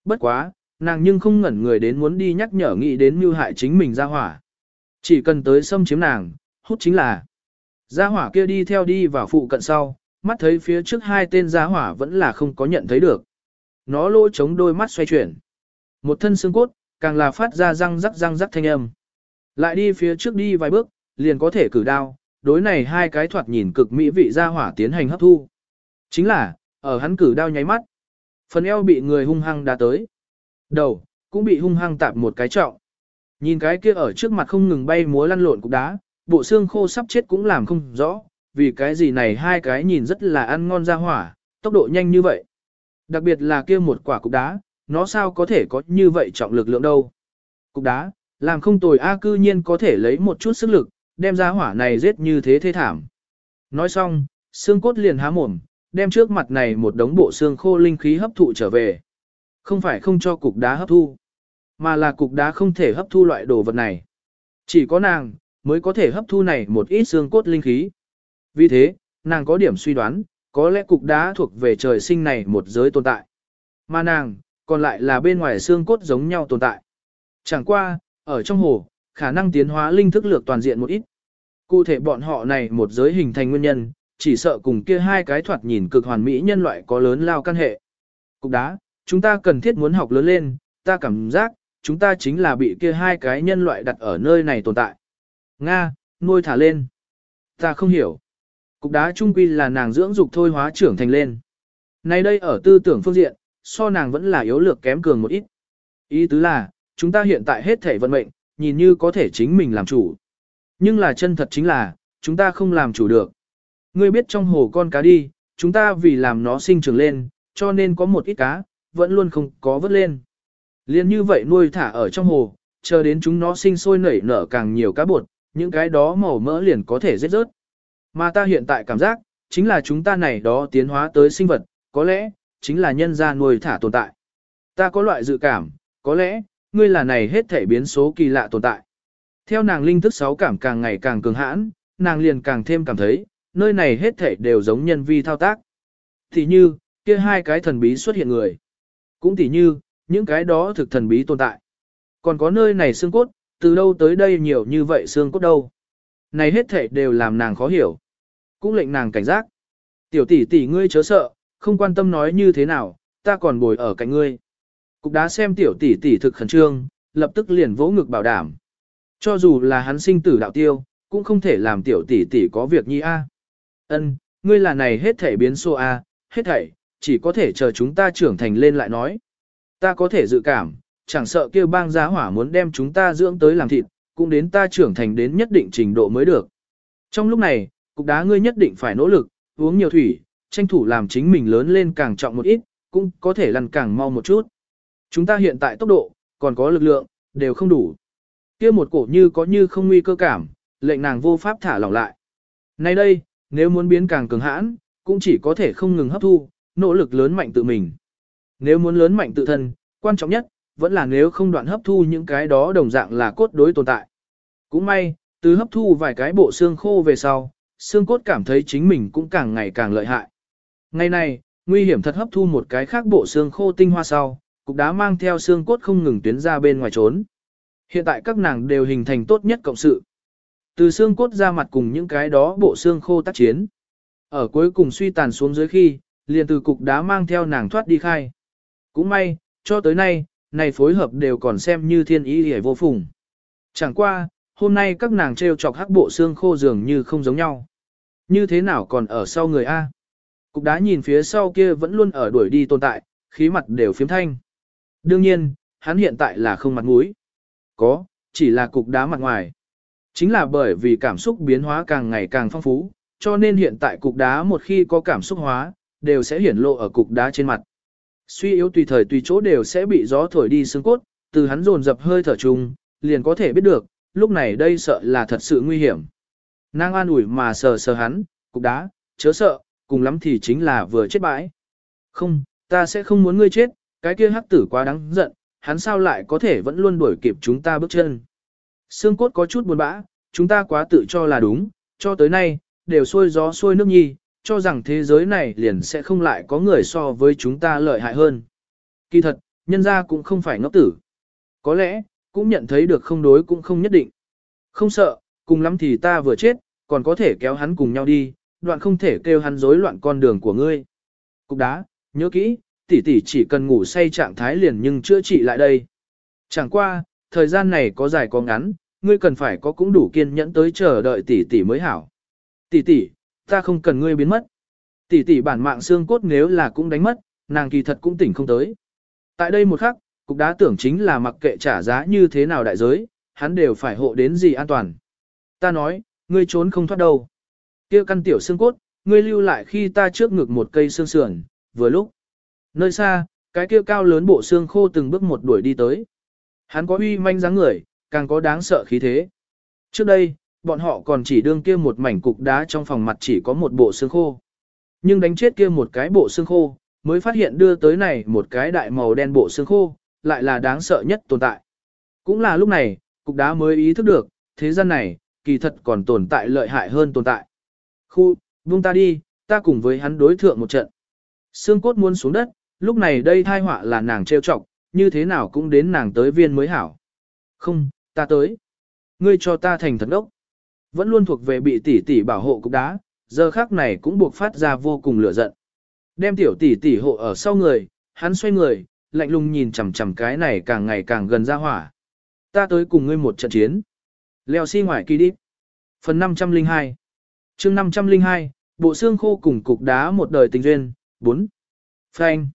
Bất quá, nàng nhưng không ngẩn người đến muốn đi nhắc nhở nghĩ đến mưu hại chính mình ra hỏa. Chỉ cần tới xâm chiếm nàng, hút chính là. Gia hỏa kia đi theo đi vào phụ cận sau, mắt thấy phía trước hai tên gia hỏa vẫn là không có nhận thấy được. Nó lỗ chống đôi mắt xoay chuyển. Một thân xương cốt, càng là phát ra răng rắc răng rắc thanh âm. Lại đi phía trước đi vài bước, liền có thể cử đao, đối này hai cái thoạt nhìn cực mỹ vị gia hỏa tiến hành hấp thu. Chính là, ở hắn cử đao nháy mắt, phần eo bị người hung hăng đá tới. Đầu, cũng bị hung hăng tạp một cái trọng. Nhìn cái kia ở trước mặt không ngừng bay múa lăn lộn cục đá, bộ xương khô sắp chết cũng làm không rõ, vì cái gì này hai cái nhìn rất là ăn ngon ra hỏa, tốc độ nhanh như vậy. Đặc biệt là kia một quả cục đá, nó sao có thể có như vậy trọng lực lượng đâu. Cục đá, làm không tồi A cư nhiên có thể lấy một chút sức lực, đem ra hỏa này giết như thế thế thảm. Nói xong, xương cốt liền há mồm, đem trước mặt này một đống bộ xương khô linh khí hấp thụ trở về. Không phải không cho cục đá hấp thu, mà là cục đá không thể hấp thu loại đồ vật này. Chỉ có nàng, mới có thể hấp thu này một ít xương cốt linh khí. Vì thế, nàng có điểm suy đoán, có lẽ cục đá thuộc về trời sinh này một giới tồn tại. Mà nàng, còn lại là bên ngoài xương cốt giống nhau tồn tại. Chẳng qua, ở trong hồ, khả năng tiến hóa linh thức lược toàn diện một ít. Cụ thể bọn họ này một giới hình thành nguyên nhân, chỉ sợ cùng kia hai cái thoạt nhìn cực hoàn mỹ nhân loại có lớn lao căn hệ. Cục đá, chúng ta cần thiết muốn học lớn lên, ta cảm giác, chúng ta chính là bị kia hai cái nhân loại đặt ở nơi này tồn tại. Nga, nuôi thả lên. Ta không hiểu. Cục đá trung quy là nàng dưỡng dục thôi hóa trưởng thành lên. Này đây ở tư tưởng phương diện, so nàng vẫn là yếu lược kém cường một ít. Ý tứ là, chúng ta hiện tại hết thể vận mệnh, nhìn như có thể chính mình làm chủ. Nhưng là chân thật chính là, chúng ta không làm chủ được. Ngươi biết trong hồ con cá đi, chúng ta vì làm nó sinh trưởng lên, cho nên có một ít cá, vẫn luôn không có vớt lên. Liên như vậy nuôi thả ở trong hồ, chờ đến chúng nó sinh sôi nảy nở càng nhiều cá bột, những cái đó màu mỡ liền có thể rớt rớt. Mà ta hiện tại cảm giác, chính là chúng ta này đó tiến hóa tới sinh vật, có lẽ, chính là nhân gia nuôi thả tồn tại. Ta có loại dự cảm, có lẽ, ngươi là này hết thể biến số kỳ lạ tồn tại. Theo nàng linh thức sáu cảm càng ngày càng cường hãn, nàng liền càng thêm cảm thấy, nơi này hết thể đều giống nhân vi thao tác. Thì như, kia hai cái thần bí xuất hiện người. Cũng tỉ như, những cái đó thực thần bí tồn tại. Còn có nơi này xương cốt, từ đâu tới đây nhiều như vậy xương cốt đâu. Này hết thể đều làm nàng khó hiểu. Cũng lệnh nàng cảnh giác. Tiểu tỷ tỷ ngươi chớ sợ, không quan tâm nói như thế nào, ta còn bồi ở cạnh ngươi. Cục đá xem tiểu tỷ tỷ thực khẩn trương, lập tức liền vỗ ngực bảo đảm. Cho dù là hắn sinh tử đạo tiêu, cũng không thể làm tiểu tỷ tỷ có việc nhi a. Ân, ngươi là này hết thể biến số a, hết thảy, chỉ có thể chờ chúng ta trưởng thành lên lại nói. Ta có thể dự cảm, chẳng sợ kêu bang giá hỏa muốn đem chúng ta dưỡng tới làm thịt, cũng đến ta trưởng thành đến nhất định trình độ mới được. Trong lúc này, cục đá ngươi nhất định phải nỗ lực, uống nhiều thủy, tranh thủ làm chính mình lớn lên càng trọng một ít, cũng có thể lăn càng mau một chút. Chúng ta hiện tại tốc độ, còn có lực lượng, đều không đủ. kia một cổ như có như không nguy cơ cảm, lệnh nàng vô pháp thả lỏng lại. Nay đây, nếu muốn biến càng cường hãn, cũng chỉ có thể không ngừng hấp thu, nỗ lực lớn mạnh tự mình. Nếu muốn lớn mạnh tự thân, quan trọng nhất, vẫn là nếu không đoạn hấp thu những cái đó đồng dạng là cốt đối tồn tại. Cũng may, từ hấp thu vài cái bộ xương khô về sau, xương cốt cảm thấy chính mình cũng càng ngày càng lợi hại. Ngày này, nguy hiểm thật hấp thu một cái khác bộ xương khô tinh hoa sau, cục đá mang theo xương cốt không ngừng tuyến ra bên ngoài trốn. Hiện tại các nàng đều hình thành tốt nhất cộng sự. Từ xương cốt ra mặt cùng những cái đó bộ xương khô tác chiến. Ở cuối cùng suy tàn xuống dưới khi, liền từ cục đá mang theo nàng thoát đi khai. Cũng may, cho tới nay, này phối hợp đều còn xem như thiên ý hề vô phùng. Chẳng qua, hôm nay các nàng treo chọc hắc bộ xương khô dường như không giống nhau. Như thế nào còn ở sau người A? Cục đá nhìn phía sau kia vẫn luôn ở đuổi đi tồn tại, khí mặt đều phiếm thanh. Đương nhiên, hắn hiện tại là không mặt mũi. Có, chỉ là cục đá mặt ngoài. Chính là bởi vì cảm xúc biến hóa càng ngày càng phong phú, cho nên hiện tại cục đá một khi có cảm xúc hóa, đều sẽ hiển lộ ở cục đá trên mặt. Suy yếu tùy thời tùy chỗ đều sẽ bị gió thổi đi xương cốt, từ hắn dồn dập hơi thở chung, liền có thể biết được, lúc này đây sợ là thật sự nguy hiểm. Nàng an ủi mà sờ sờ hắn, cục đá, chớ sợ, cùng lắm thì chính là vừa chết bãi. Không, ta sẽ không muốn ngươi chết, cái kia hắc tử quá đáng giận, hắn sao lại có thể vẫn luôn đuổi kịp chúng ta bước chân. Xương cốt có chút buồn bã, chúng ta quá tự cho là đúng, cho tới nay, đều xuôi gió xuôi nước nhi, cho rằng thế giới này liền sẽ không lại có người so với chúng ta lợi hại hơn. Kỳ thật, nhân ra cũng không phải ngốc tử. Có lẽ, cũng nhận thấy được không đối cũng không nhất định. Không sợ, cùng lắm thì ta vừa chết, còn có thể kéo hắn cùng nhau đi, đoạn không thể kêu hắn rối loạn con đường của ngươi. Cục đá, nhớ kỹ, tỷ tỷ chỉ cần ngủ say trạng thái liền nhưng chữa trị lại đây. Chẳng qua, thời gian này có dài có ngắn, ngươi cần phải có cũng đủ kiên nhẫn tới chờ đợi tỷ tỷ mới hảo. Tỷ tỷ, ta không cần ngươi biến mất. Tỷ tỷ bản mạng xương cốt nếu là cũng đánh mất, nàng kỳ thật cũng tỉnh không tới. Tại đây một khắc, cục đá tưởng chính là mặc kệ trả giá như thế nào đại giới, hắn đều phải hộ đến gì an toàn. Ta nói, ngươi trốn không thoát đâu. Kia căn tiểu xương cốt, ngươi lưu lại khi ta trước ngực một cây xương sườn, vừa lúc. Nơi xa, cái kia cao lớn bộ xương khô từng bước một đuổi đi tới. Hắn có uy manh dáng người, càng có đáng sợ khí thế. Trước đây, bọn họ còn chỉ đương kia một mảnh cục đá trong phòng mặt chỉ có một bộ xương khô. Nhưng đánh chết kia một cái bộ xương khô, mới phát hiện đưa tới này một cái đại màu đen bộ xương khô, lại là đáng sợ nhất tồn tại. Cũng là lúc này, cục đá mới ý thức được, thế gian này, kỳ thật còn tồn tại lợi hại hơn tồn tại. Khu, buông ta đi, ta cùng với hắn đối thượng một trận. Xương cốt muốn xuống đất, lúc này đây thai họa là nàng trêu chọc, như thế nào cũng đến nàng tới viên mới hảo. Không, ta tới. Ngươi cho ta thành thần đốc. Vẫn luôn thuộc về bị tỷ tỷ bảo hộ cục đá, giờ khác này cũng buộc phát ra vô cùng lửa giận. Đem tiểu tỷ tỷ hộ ở sau người, hắn xoay người, lạnh lùng nhìn chằm chằm cái này càng ngày càng gần ra hỏa. Ta tới cùng ngươi một trận chiến. Leo xi si ngoài kỳ đi. Phần 502 chương 502, bộ xương khô cùng cục đá một đời tình duyên, 4. Phanh.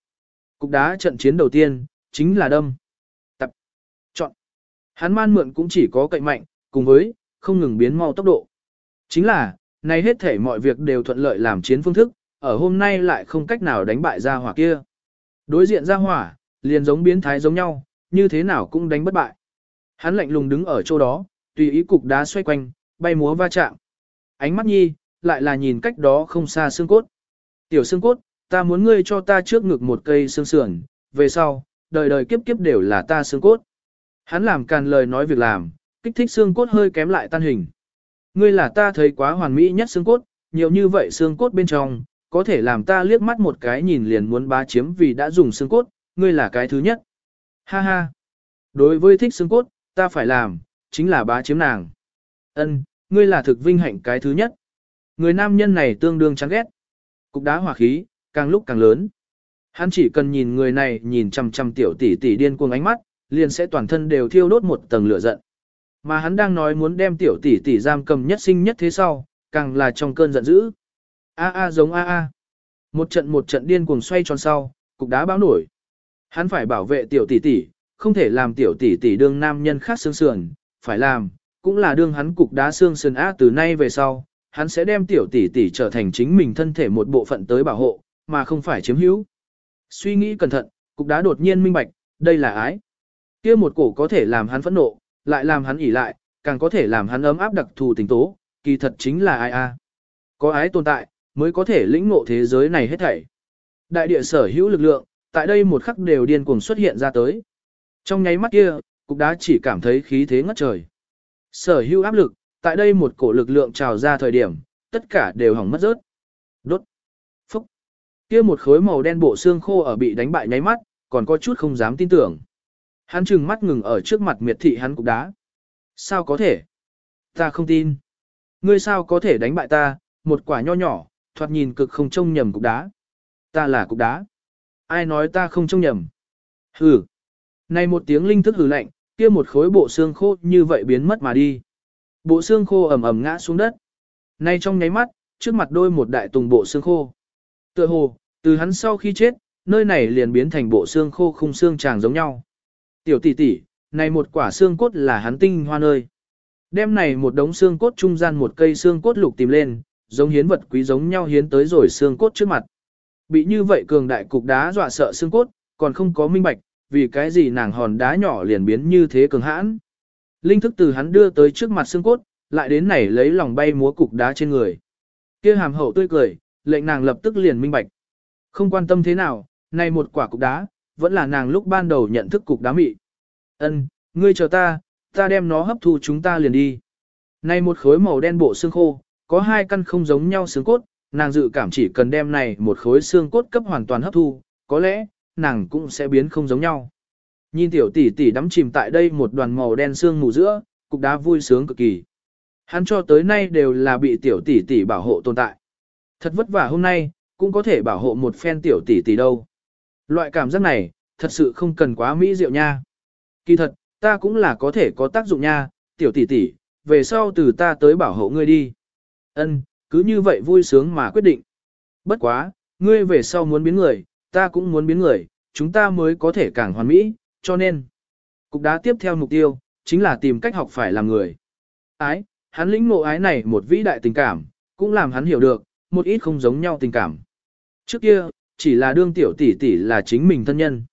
Cục đá trận chiến đầu tiên, chính là đâm. Tập. Chọn. Hắn man mượn cũng chỉ có cậy mạnh, cùng với, không ngừng biến mau tốc độ. Chính là, nay hết thể mọi việc đều thuận lợi làm chiến phương thức, ở hôm nay lại không cách nào đánh bại gia hỏa kia. Đối diện gia hỏa, liền giống biến thái giống nhau, như thế nào cũng đánh bất bại. Hắn lạnh lùng đứng ở chỗ đó, tùy ý cục đá xoay quanh, bay múa va chạm. Ánh mắt nhi, lại là nhìn cách đó không xa xương cốt. Tiểu xương cốt, ta muốn ngươi cho ta trước ngực một cây xương sườn, về sau, đời đời kiếp kiếp đều là ta xương cốt. Hắn làm càn lời nói việc làm, kích thích xương cốt hơi kém lại tan hình. Ngươi là ta thấy quá hoàn mỹ nhất xương cốt, nhiều như vậy xương cốt bên trong, có thể làm ta liếc mắt một cái nhìn liền muốn bá chiếm vì đã dùng xương cốt, ngươi là cái thứ nhất. Ha ha. Đối với thích xương cốt, ta phải làm, chính là bá chiếm nàng. Ân, ngươi là thực vinh hạnh cái thứ nhất. Người nam nhân này tương đương chán ghét. Cục đá hỏa khí, càng lúc càng lớn. Hắn chỉ cần nhìn người này nhìn chằm chằm tiểu tỷ tỷ điên cuồng ánh mắt, liền sẽ toàn thân đều thiêu đốt một tầng lửa giận. Mà hắn đang nói muốn đem tiểu tỷ tỷ giam cầm nhất sinh nhất thế sau, càng là trong cơn giận dữ. A a giống a a. Một trận một trận điên cuồng xoay tròn sau, cục đá báo nổi. Hắn phải bảo vệ tiểu tỷ tỷ, không thể làm tiểu tỷ tỷ đương nam nhân khác xương sườn, phải làm, cũng là đương hắn cục đá xương sườn á từ nay về sau, hắn sẽ đem tiểu tỷ tỷ trở thành chính mình thân thể một bộ phận tới bảo hộ, mà không phải chiếm hữu. Suy nghĩ cẩn thận, cục đá đột nhiên minh bạch, đây là ái. Kia một cổ có thể làm hắn phẫn nộ, lại làm hắn ỉ lại, càng có thể làm hắn ấm áp đặc thù tình tố, kỳ thật chính là ai a. Có ái tồn tại, mới có thể lĩnh ngộ thế giới này hết thảy. Đại địa sở hữu lực lượng, tại đây một khắc đều điên cuồng xuất hiện ra tới. Trong nháy mắt kia, cục đá chỉ cảm thấy khí thế ngất trời. Sở hữu áp lực, tại đây một cổ lực lượng trào ra thời điểm, tất cả đều hỏng mất rớt. Đốt. Kia một khối màu đen bộ xương khô ở bị đánh bại nháy mắt, còn có chút không dám tin tưởng. Hắn trừng mắt ngừng ở trước mặt miệt thị hắn cục đá. Sao có thể? Ta không tin. Ngươi sao có thể đánh bại ta, một quả nho nhỏ, thoạt nhìn cực không trông nhầm cục đá. Ta là cục đá. Ai nói ta không trông nhầm? Hừ. Này một tiếng linh thức hừ lạnh, kia một khối bộ xương khô như vậy biến mất mà đi. Bộ xương khô ầm ầm ngã xuống đất. Nay trong nháy mắt, trước mặt đôi một đại tùng bộ xương khô. Tựa hồ, từ hắn sau khi chết, nơi này liền biến thành bộ xương khô khung xương tràng giống nhau. Tiểu tỷ tỷ, này một quả xương cốt là hắn tinh hoa nơi. Đêm này một đống xương cốt trung gian một cây xương cốt lục tìm lên, giống hiến vật quý giống nhau hiến tới rồi xương cốt trước mặt. Bị như vậy cường đại cục đá dọa sợ xương cốt, còn không có minh bạch, vì cái gì nàng hòn đá nhỏ liền biến như thế cường hãn. Linh thức từ hắn đưa tới trước mặt xương cốt, lại đến này lấy lòng bay múa cục đá trên người. Kia hàm hậu tươi cười, lệnh nàng lập tức liền minh bạch. Không quan tâm thế nào, này một quả cục đá, vẫn là nàng lúc ban đầu nhận thức cục đá mị. Ân, ngươi chờ ta, ta đem nó hấp thu chúng ta liền đi. Này một khối màu đen bộ xương khô, có hai căn không giống nhau xương cốt, nàng dự cảm chỉ cần đem này một khối xương cốt cấp hoàn toàn hấp thu, có lẽ, nàng cũng sẽ biến không giống nhau. Nhìn tiểu tỷ tỷ đắm chìm tại đây một đoàn màu đen xương mù giữa, cục đá vui sướng cực kỳ. Hắn cho tới nay đều là bị tiểu tỷ tỷ bảo hộ tồn tại. Thật vất vả hôm nay, cũng có thể bảo hộ một phen tiểu tỷ tỷ đâu. Loại cảm giác này, thật sự không cần quá mỹ diệu nha. Kỳ thật, ta cũng là có thể có tác dụng nha, tiểu tỷ tỷ, về sau từ ta tới bảo hộ ngươi đi. Ân, cứ như vậy vui sướng mà quyết định. Bất quá, ngươi về sau muốn biến người, ta cũng muốn biến người, chúng ta mới có thể càng hoàn mỹ, cho nên. Cục đá tiếp theo mục tiêu, chính là tìm cách học phải làm người. Ái, hắn lĩnh ngộ ái này một vĩ đại tình cảm, cũng làm hắn hiểu được, một ít không giống nhau tình cảm. Trước kia, chỉ là đương tiểu tỷ tỷ là chính mình thân nhân.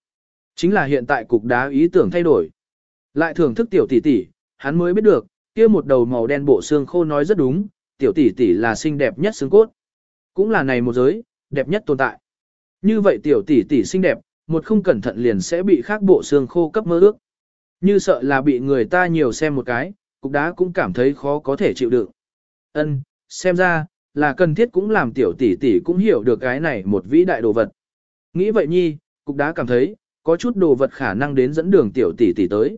Chính là hiện tại cục đá ý tưởng thay đổi. Lại thưởng thức tiểu tỷ tỷ, hắn mới biết được, kia một đầu màu đen bộ xương khô nói rất đúng, tiểu tỷ tỷ là xinh đẹp nhất xương cốt. Cũng là này một giới, đẹp nhất tồn tại. Như vậy tiểu tỷ tỷ xinh đẹp, một không cẩn thận liền sẽ bị khác bộ xương khô cấp mơ ước. Như sợ là bị người ta nhiều xem một cái, cục đá cũng cảm thấy khó có thể chịu đựng. Ân, xem ra, là cần thiết cũng làm tiểu tỷ tỷ cũng hiểu được cái này một vĩ đại đồ vật. Nghĩ vậy nhi, cục đá cảm thấy, có chút đồ vật khả năng đến dẫn đường tiểu tỷ tỷ tới.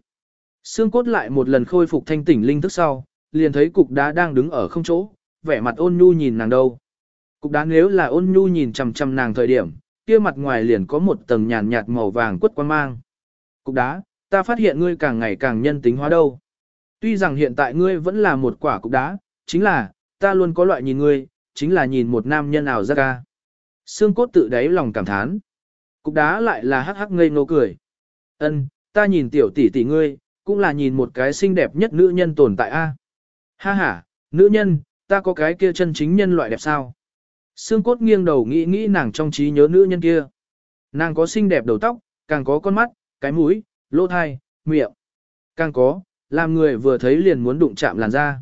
Xương cốt lại một lần khôi phục thanh tỉnh linh thức sau, liền thấy cục đá đang đứng ở không chỗ, vẻ mặt ôn nhu nhìn nàng đâu. Cục đá nếu là ôn nhu nhìn chằm chằm nàng thời điểm, kia mặt ngoài liền có một tầng nhàn nhạt màu vàng quất quan mang. Cục đá, ta phát hiện ngươi càng ngày càng nhân tính hóa đâu. Tuy rằng hiện tại ngươi vẫn là một quả cục đá, chính là, ta luôn có loại nhìn ngươi, chính là nhìn một nam nhân ảo ra ca. Xương cốt tự đáy lòng cảm thán. Cục đá lại là hắc hắc ngây ngô cười. Ân, ta nhìn tiểu tỷ tỷ ngươi, cũng là nhìn một cái xinh đẹp nhất nữ nhân tồn tại a. Ha ha, nữ nhân, ta có cái kia chân chính nhân loại đẹp sao? Sương cốt nghiêng đầu nghĩ nghĩ nàng trong trí nhớ nữ nhân kia. Nàng có xinh đẹp đầu tóc, càng có con mắt, cái mũi, lỗ thai, miệng. Càng có, làm người vừa thấy liền muốn đụng chạm làn da.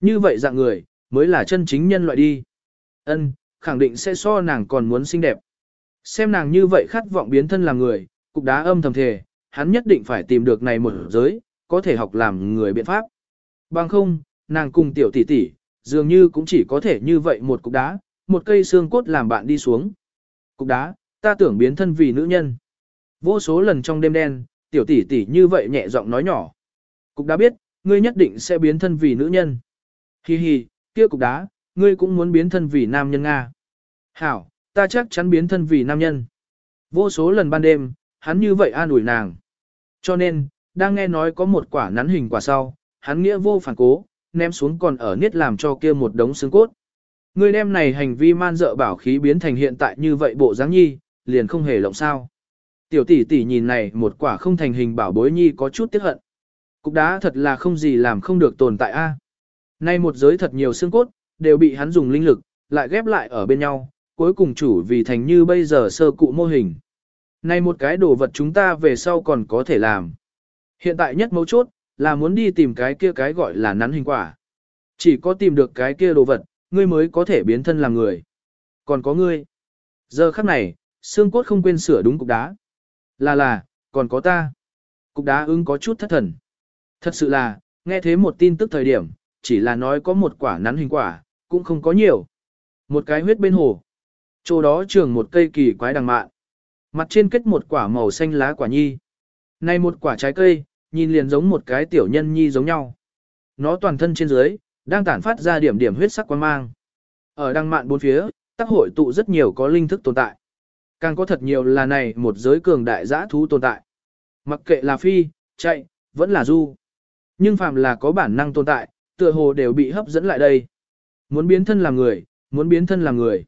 Như vậy dạng người, mới là chân chính nhân loại đi. Ân, khẳng định sẽ so nàng còn muốn xinh đẹp. Xem nàng như vậy khát vọng biến thân làm người, cục đá âm thầm thề, hắn nhất định phải tìm được này một giới, có thể học làm người biện pháp. Bằng không, nàng cùng tiểu tỷ tỷ, dường như cũng chỉ có thể như vậy một cục đá, một cây xương cốt làm bạn đi xuống. Cục đá, ta tưởng biến thân vì nữ nhân. Vô số lần trong đêm đen, tiểu tỷ tỷ như vậy nhẹ giọng nói nhỏ. Cục đá biết, ngươi nhất định sẽ biến thân vì nữ nhân. Hi hi, kia cục đá, ngươi cũng muốn biến thân vì nam nhân Nga. Hảo, ta chắc chắn biến thân vì nam nhân. Vô số lần ban đêm, hắn như vậy an ủi nàng. Cho nên, đang nghe nói có một quả nắn hình quả sau, hắn nghĩa vô phản cố, ném xuống còn ở niết làm cho kia một đống xương cốt. Ngươi đem này hành vi man dợ bảo khí biến thành hiện tại như vậy bộ dáng nhi, liền không hề lộng sao. Tiểu tỷ tỷ nhìn này một quả không thành hình bảo bối nhi có chút tiếc hận. Cục đá thật là không gì làm không được tồn tại a. Nay một giới thật nhiều xương cốt, đều bị hắn dùng linh lực, lại ghép lại ở bên nhau, cuối cùng chủ vì thành như bây giờ sơ cụ mô hình. Nay một cái đồ vật chúng ta về sau còn có thể làm. Hiện tại nhất mấu chốt, là muốn đi tìm cái kia cái gọi là nắn hình quả. Chỉ có tìm được cái kia đồ vật, ngươi mới có thể biến thân làm người. Còn có ngươi. Giờ khắc này, xương cốt không quên sửa đúng cục đá. Là là, còn có ta. Cục đá ưng có chút thất thần. Thật sự là, nghe thế một tin tức thời điểm, chỉ là nói có một quả nắn hình quả, cũng không có nhiều. Một cái huyết bên hồ. Chỗ đó trường một cây kỳ quái đằng mạn. Mặt trên kết một quả màu xanh lá quả nhi. Này một quả trái cây, nhìn liền giống một cái tiểu nhân nhi giống nhau. Nó toàn thân trên dưới, đang tản phát ra điểm điểm huyết sắc quan mang. Ở đằng mạn bốn phía, tác hội tụ rất nhiều có linh thức tồn tại. Càng có thật nhiều là này một giới cường đại giã thú tồn tại. Mặc kệ là phi, chạy, vẫn là du. Nhưng phàm là có bản năng tồn tại, tựa hồ đều bị hấp dẫn lại đây. Muốn biến thân làm người, muốn biến thân làm người.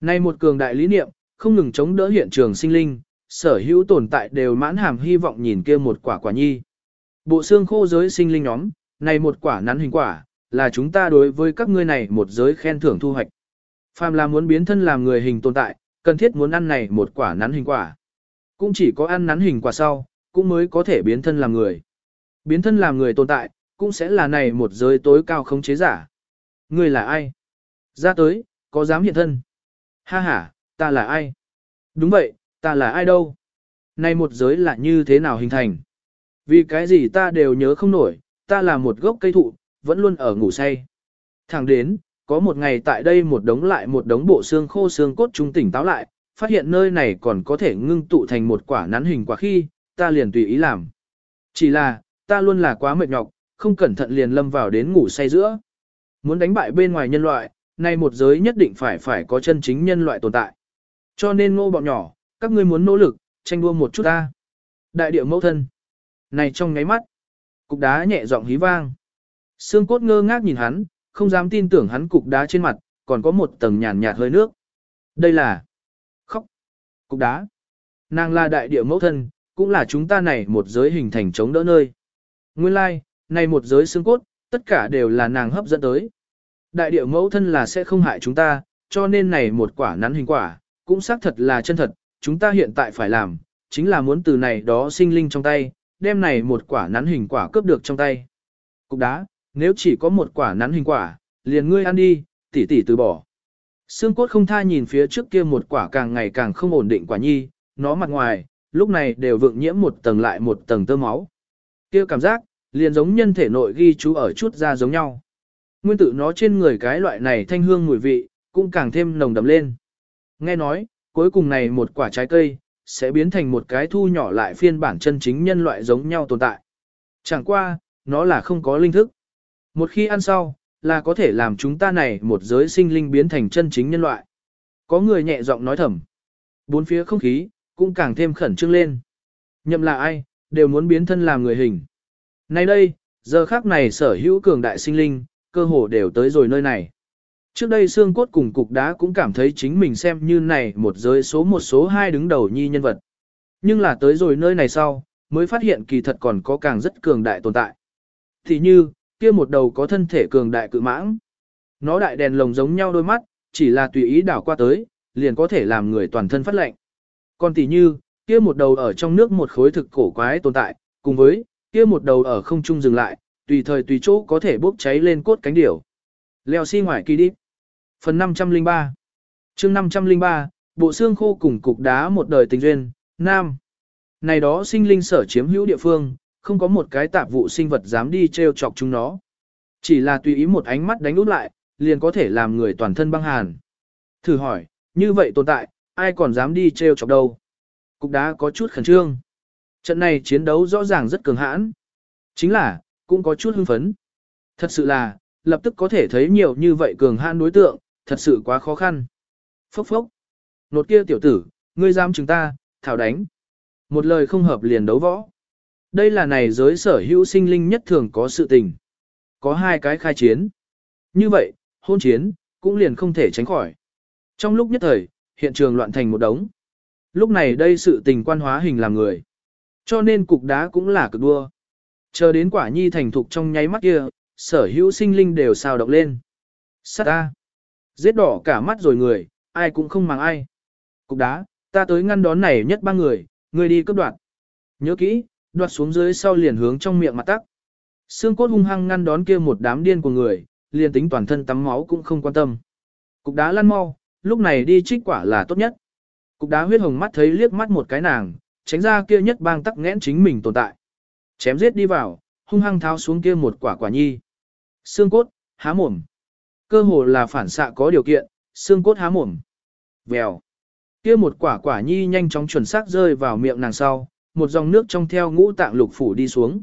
Nay một cường đại lý niệm, không ngừng chống đỡ hiện trường sinh linh, sở hữu tồn tại đều mãn hàm hy vọng nhìn kia một quả quả nhi. Bộ xương khô giới sinh linh nhóm, này một quả nắn hình quả, là chúng ta đối với các ngươi này một giới khen thưởng thu hoạch. Phàm là muốn biến thân làm người hình tồn tại, cần thiết muốn ăn này một quả nắn hình quả. Cũng chỉ có ăn nắn hình quả sau, cũng mới có thể biến thân làm người. Biến thân làm người tồn tại, cũng sẽ là này một giới tối cao không chế giả. Ngươi là ai? Ra tới, có dám hiện thân? Ha ha, ta là ai? Đúng vậy, ta là ai đâu? Này một giới là như thế nào hình thành? Vì cái gì ta đều nhớ không nổi, ta là một gốc cây thụ, vẫn luôn ở ngủ say. Thẳng đến, có một ngày tại đây một đống lại một đống bộ xương khô xương cốt trung tỉnh táo lại, phát hiện nơi này còn có thể ngưng tụ thành một quả nắn hình quả khi, ta liền tùy ý làm. Chỉ là, ta luôn là quá mệt nhọc, không cẩn thận liền lâm vào đến ngủ say giữa. Muốn đánh bại bên ngoài nhân loại, nay một giới nhất định phải phải có chân chính nhân loại tồn tại. Cho nên ngô bọn nhỏ, các ngươi muốn nỗ lực, tranh đua một chút ta. Đại địa mẫu thân. Này trong ngáy mắt, cục đá nhẹ giọng hí vang. Sương cốt ngơ ngác nhìn hắn, không dám tin tưởng hắn cục đá trên mặt, còn có một tầng nhàn nhạt hơi nước. Đây là khóc. Cục đá. Nàng là đại địa mẫu thân, cũng là chúng ta này một giới hình thành chống đỡ nơi. Nguyên lai, like, này một giới xương cốt, tất cả đều là nàng hấp dẫn tới. Đại địa mẫu thân là sẽ không hại chúng ta, cho nên này một quả nắn hình quả, cũng xác thật là chân thật, chúng ta hiện tại phải làm, chính là muốn từ này đó sinh linh trong tay, đem này một quả nắn hình quả cướp được trong tay. Cục đá, nếu chỉ có một quả nắn hình quả, liền ngươi ăn đi, tỉ tỉ từ bỏ. xương cốt không tha nhìn phía trước kia một quả càng ngày càng không ổn định quả nhi, nó mặt ngoài, lúc này đều vượng nhiễm một tầng lại một tầng tơ máu. Kia cảm giác, liền giống nhân thể nội ghi chú ở chút ra giống nhau. Nguyên tử nó trên người cái loại này thanh hương mùi vị, cũng càng thêm nồng đậm lên. Nghe nói, cuối cùng này một quả trái cây, sẽ biến thành một cái thu nhỏ lại phiên bản chân chính nhân loại giống nhau tồn tại. Chẳng qua, nó là không có linh thức. Một khi ăn sau, là có thể làm chúng ta này một giới sinh linh biến thành chân chính nhân loại. Có người nhẹ giọng nói thầm. Bốn phía không khí, cũng càng thêm khẩn trương lên. Nhậm là ai, đều muốn biến thân làm người hình. Nay đây, giờ khác này sở hữu cường đại sinh linh, cơ hồ đều tới rồi nơi này. Trước đây xương cốt cùng cục đá cũng cảm thấy chính mình xem như này một giới số một số hai đứng đầu nhi nhân vật. Nhưng là tới rồi nơi này sau, mới phát hiện kỳ thật còn có càng rất cường đại tồn tại. Thì như, kia một đầu có thân thể cường đại cự mãng. Nó đại đèn lồng giống nhau đôi mắt, chỉ là tùy ý đảo qua tới, liền có thể làm người toàn thân phát lệnh. Còn tỷ như, kia một đầu ở trong nước một khối thực cổ quái tồn tại, cùng với, kia một đầu ở không trung dừng lại, tùy thời tùy chỗ có thể bốc cháy lên cốt cánh điểu. Leo xi si ngoài kỳ đi. Phần 503 chương 503, bộ xương khô cùng cục đá một đời tình duyên, Nam. Này đó sinh linh sở chiếm hữu địa phương, không có một cái tạp vụ sinh vật dám đi treo chọc chúng nó. Chỉ là tùy ý một ánh mắt đánh út lại, liền có thể làm người toàn thân băng hàn. Thử hỏi, như vậy tồn tại, ai còn dám đi treo chọc đâu? Cục đá có chút khẩn trương. Trận này chiến đấu rõ ràng rất cường hãn. Chính là, cũng có chút hưng phấn. Thật sự là, lập tức có thể thấy nhiều như vậy cường hãn đối tượng, thật sự quá khó khăn. Phốc phốc. Nột kia tiểu tử, ngươi dám chúng ta, thảo đánh. Một lời không hợp liền đấu võ. Đây là này giới sở hữu sinh linh nhất thường có sự tình. Có hai cái khai chiến. Như vậy, hôn chiến, cũng liền không thể tránh khỏi. Trong lúc nhất thời, hiện trường loạn thành một đống. Lúc này đây sự tình quan hóa hình làm người. Cho nên cục đá cũng là cực đua. Chờ đến quả nhi thành thục trong nháy mắt kia, sở hữu sinh linh đều sao động lên. Sát ta. Giết đỏ cả mắt rồi người, ai cũng không màng ai. Cục đá, ta tới ngăn đón này nhất ba người, người đi cấp đoạt. Nhớ kỹ, đoạt xuống dưới sau liền hướng trong miệng mặt tắc. Xương cốt hung hăng ngăn đón kia một đám điên của người, liền tính toàn thân tắm máu cũng không quan tâm. Cục đá lăn mau, lúc này đi trích quả là tốt nhất. Cục đá huyết hồng mắt thấy liếc mắt một cái nàng, tránh ra kia nhất bang tắc nghẽn chính mình tồn tại. Chém giết đi vào, hung hăng tháo xuống kia một quả quả nhi. Xương cốt, há mồm. Cơ hồ là phản xạ có điều kiện, xương cốt há mồm. Vèo. Kia một quả quả nhi nhanh chóng chuẩn xác rơi vào miệng nàng sau, một dòng nước trong theo ngũ tạng lục phủ đi xuống.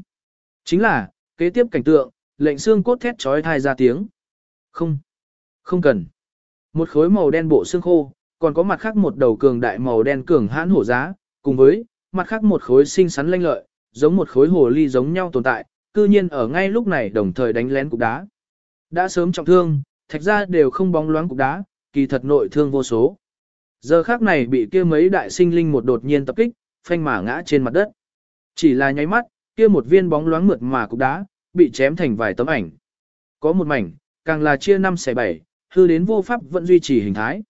Chính là, kế tiếp cảnh tượng, lệnh xương cốt thét trói thai ra tiếng. Không. Không cần. Một khối màu đen bộ xương khô, còn có mặt khác một đầu cường đại màu đen cường hãn hổ giá, cùng với, mặt khác một khối xinh xắn lanh lợi, giống một khối hồ ly giống nhau tồn tại, cư nhiên ở ngay lúc này đồng thời đánh lén cục đá. Đã sớm trọng thương, thạch ra đều không bóng loáng cục đá, kỳ thật nội thương vô số. Giờ khác này bị kia mấy đại sinh linh một đột nhiên tập kích, phanh mà ngã trên mặt đất. Chỉ là nháy mắt, kia một viên bóng loáng mượt mà cục đá, bị chém thành vài tấm ảnh. Có một mảnh, càng là chia năm xẻ bảy, hư đến vô pháp vẫn duy trì hình thái.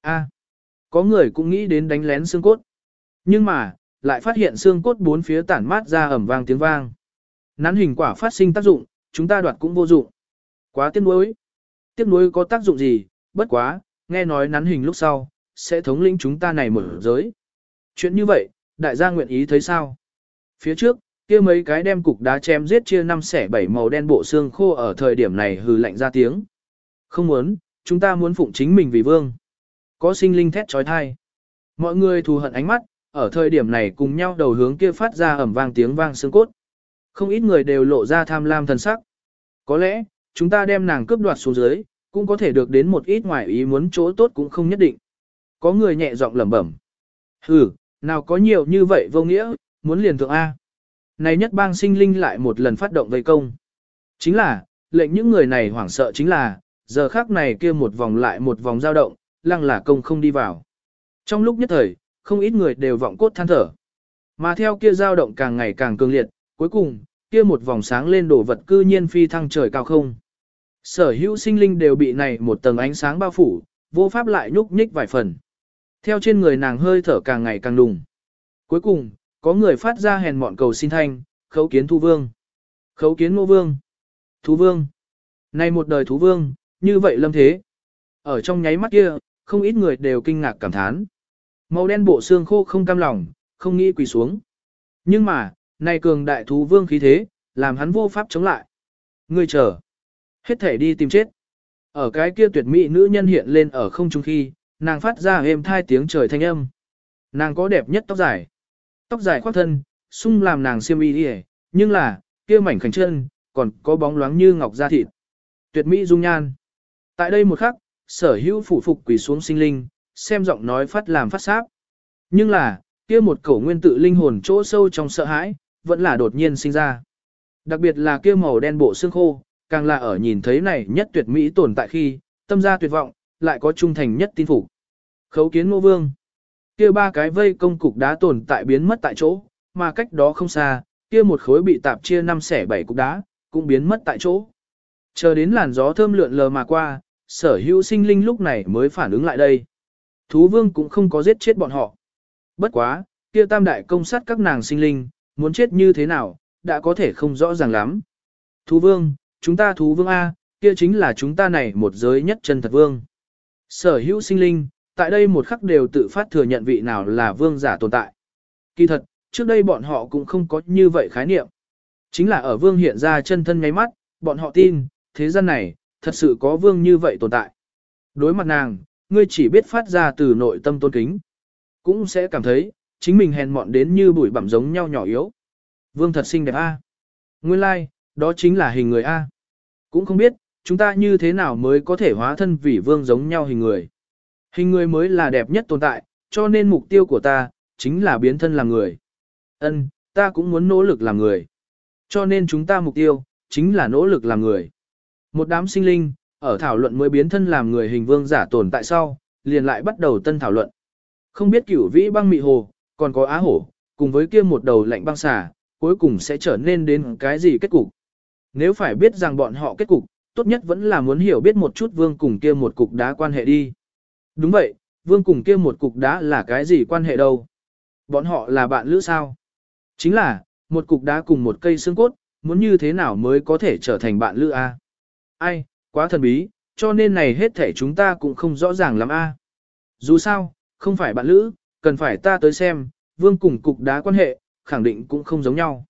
A, có người cũng nghĩ đến đánh lén xương cốt. Nhưng mà, lại phát hiện xương cốt bốn phía tản mát ra ẩm vang tiếng vang. Nắn hình quả phát sinh tác dụng, chúng ta đoạt cũng vô dụng. Quá tiếc nuối. Tiếc nuối có tác dụng gì, bất quá, nghe nói nắn hình lúc sau, sẽ thống lĩnh chúng ta này mở giới. Chuyện như vậy, đại gia nguyện ý thấy sao. Phía trước, kia mấy cái đem cục đá chém giết chia năm xẻ bảy màu đen bộ xương khô ở thời điểm này hừ lạnh ra tiếng. Không muốn, chúng ta muốn phụng chính mình vì vương. Có sinh linh thét trói thai. Mọi người thù hận ánh mắt, ở thời điểm này cùng nhau đầu hướng kia phát ra ẩm vang tiếng vang xương cốt. Không ít người đều lộ ra tham lam thần sắc. Có lẽ, chúng ta đem nàng cướp đoạt xuống dưới, cũng có thể được đến một ít ngoài ý muốn chỗ tốt cũng không nhất định. Có người nhẹ giọng lẩm bẩm. Hừ, nào có nhiều như vậy vô nghĩa, muốn liền thượng A. Này nhất bang sinh linh lại một lần phát động vây công. Chính là, lệnh những người này hoảng sợ chính là, giờ khác này kia một vòng lại một vòng dao động, lăng là công không đi vào. Trong lúc nhất thời, không ít người đều vọng cốt than thở. Mà theo kia dao động càng ngày càng cường liệt, cuối cùng, kia một vòng sáng lên đổ vật cư nhiên phi thăng trời cao không. Sở hữu sinh linh đều bị này một tầng ánh sáng bao phủ, vô pháp lại nhúc nhích vài phần. Theo trên người nàng hơi thở càng ngày càng đùng. Cuối cùng, có người phát ra hèn mọn cầu xin thanh, khấu kiến thu vương. Khấu kiến ngô vương. Thú vương. Này một đời thú vương, như vậy lâm thế. Ở trong nháy mắt kia, không ít người đều kinh ngạc cảm thán. Màu đen bộ xương khô không cam lòng, không nghĩ quỳ xuống. Nhưng mà, này cường đại thú vương khí thế, làm hắn vô pháp chống lại. Ngươi chờ. Hết thể đi tìm chết. Ở cái kia tuyệt mỹ nữ nhân hiện lên ở không trung khi, nàng phát ra êm thai tiếng trời thanh âm. Nàng có đẹp nhất tóc dài. Tóc dài khoác thân, sung làm nàng xiêm y đi nhưng là, kia mảnh khảnh chân, còn có bóng loáng như ngọc da thịt. Tuyệt mỹ dung nhan. Tại đây một khắc, sở hữu phủ phục quỳ xuống sinh linh, xem giọng nói phát làm phát sáp. Nhưng là, kia một cổ nguyên tự linh hồn chỗ sâu trong sợ hãi, vẫn là đột nhiên sinh ra. Đặc biệt là kia màu đen bộ xương khô, càng là ở nhìn thấy này nhất tuyệt mỹ tồn tại khi, tâm gia tuyệt vọng, lại có trung thành nhất tin phục. Khấu kiến ngô vương. Kia ba cái vây công cục đá tồn tại biến mất tại chỗ, mà cách đó không xa, kia một khối bị tạp chia năm xẻ bảy cục đá, cũng biến mất tại chỗ. Chờ đến làn gió thơm lượn lờ mà qua, sở hữu sinh linh lúc này mới phản ứng lại đây. Thú vương cũng không có giết chết bọn họ. Bất quá, kia tam đại công sát các nàng sinh linh, muốn chết như thế nào, đã có thể không rõ ràng lắm. Thú vương, chúng ta thú vương A, kia chính là chúng ta này một giới nhất chân thật vương. Sở hữu sinh linh, tại đây một khắc đều tự phát thừa nhận vị nào là vương giả tồn tại. Kỳ thật, trước đây bọn họ cũng không có như vậy khái niệm. Chính là ở vương hiện ra chân thân ngáy mắt, bọn họ tin, thế gian này, thật sự có vương như vậy tồn tại. Đối mặt nàng, ngươi chỉ biết phát ra từ nội tâm tôn kính. Cũng sẽ cảm thấy, chính mình hèn mọn đến như bụi bặm giống nhau nhỏ yếu. Vương thật xinh đẹp A. Nguyên lai, like, đó chính là hình người A. Cũng không biết, chúng ta như thế nào mới có thể hóa thân vì vương giống nhau hình người. Hình người mới là đẹp nhất tồn tại, cho nên mục tiêu của ta, chính là biến thân làm người. Ân, ta cũng muốn nỗ lực làm người. Cho nên chúng ta mục tiêu, chính là nỗ lực làm người. Một đám sinh linh, ở thảo luận mới biến thân làm người hình vương giả tồn tại sau, liền lại bắt đầu tân thảo luận. Không biết cửu vĩ băng mị hồ, còn có á hổ, cùng với kia một đầu lạnh băng xà, cuối cùng sẽ trở nên đến cái gì kết cục. Nếu phải biết rằng bọn họ kết cục, tốt nhất vẫn là muốn hiểu biết một chút vương cùng kia một cục đá quan hệ đi. Đúng vậy, vương cùng kia một cục đá là cái gì quan hệ đâu? Bọn họ là bạn lữ sao? Chính là, một cục đá cùng một cây xương cốt, muốn như thế nào mới có thể trở thành bạn lữ a? Ai, quá thần bí, cho nên này hết thể chúng ta cũng không rõ ràng lắm a. Dù sao, không phải bạn lữ, cần phải ta tới xem, vương cùng cục đá quan hệ, khẳng định cũng không giống nhau.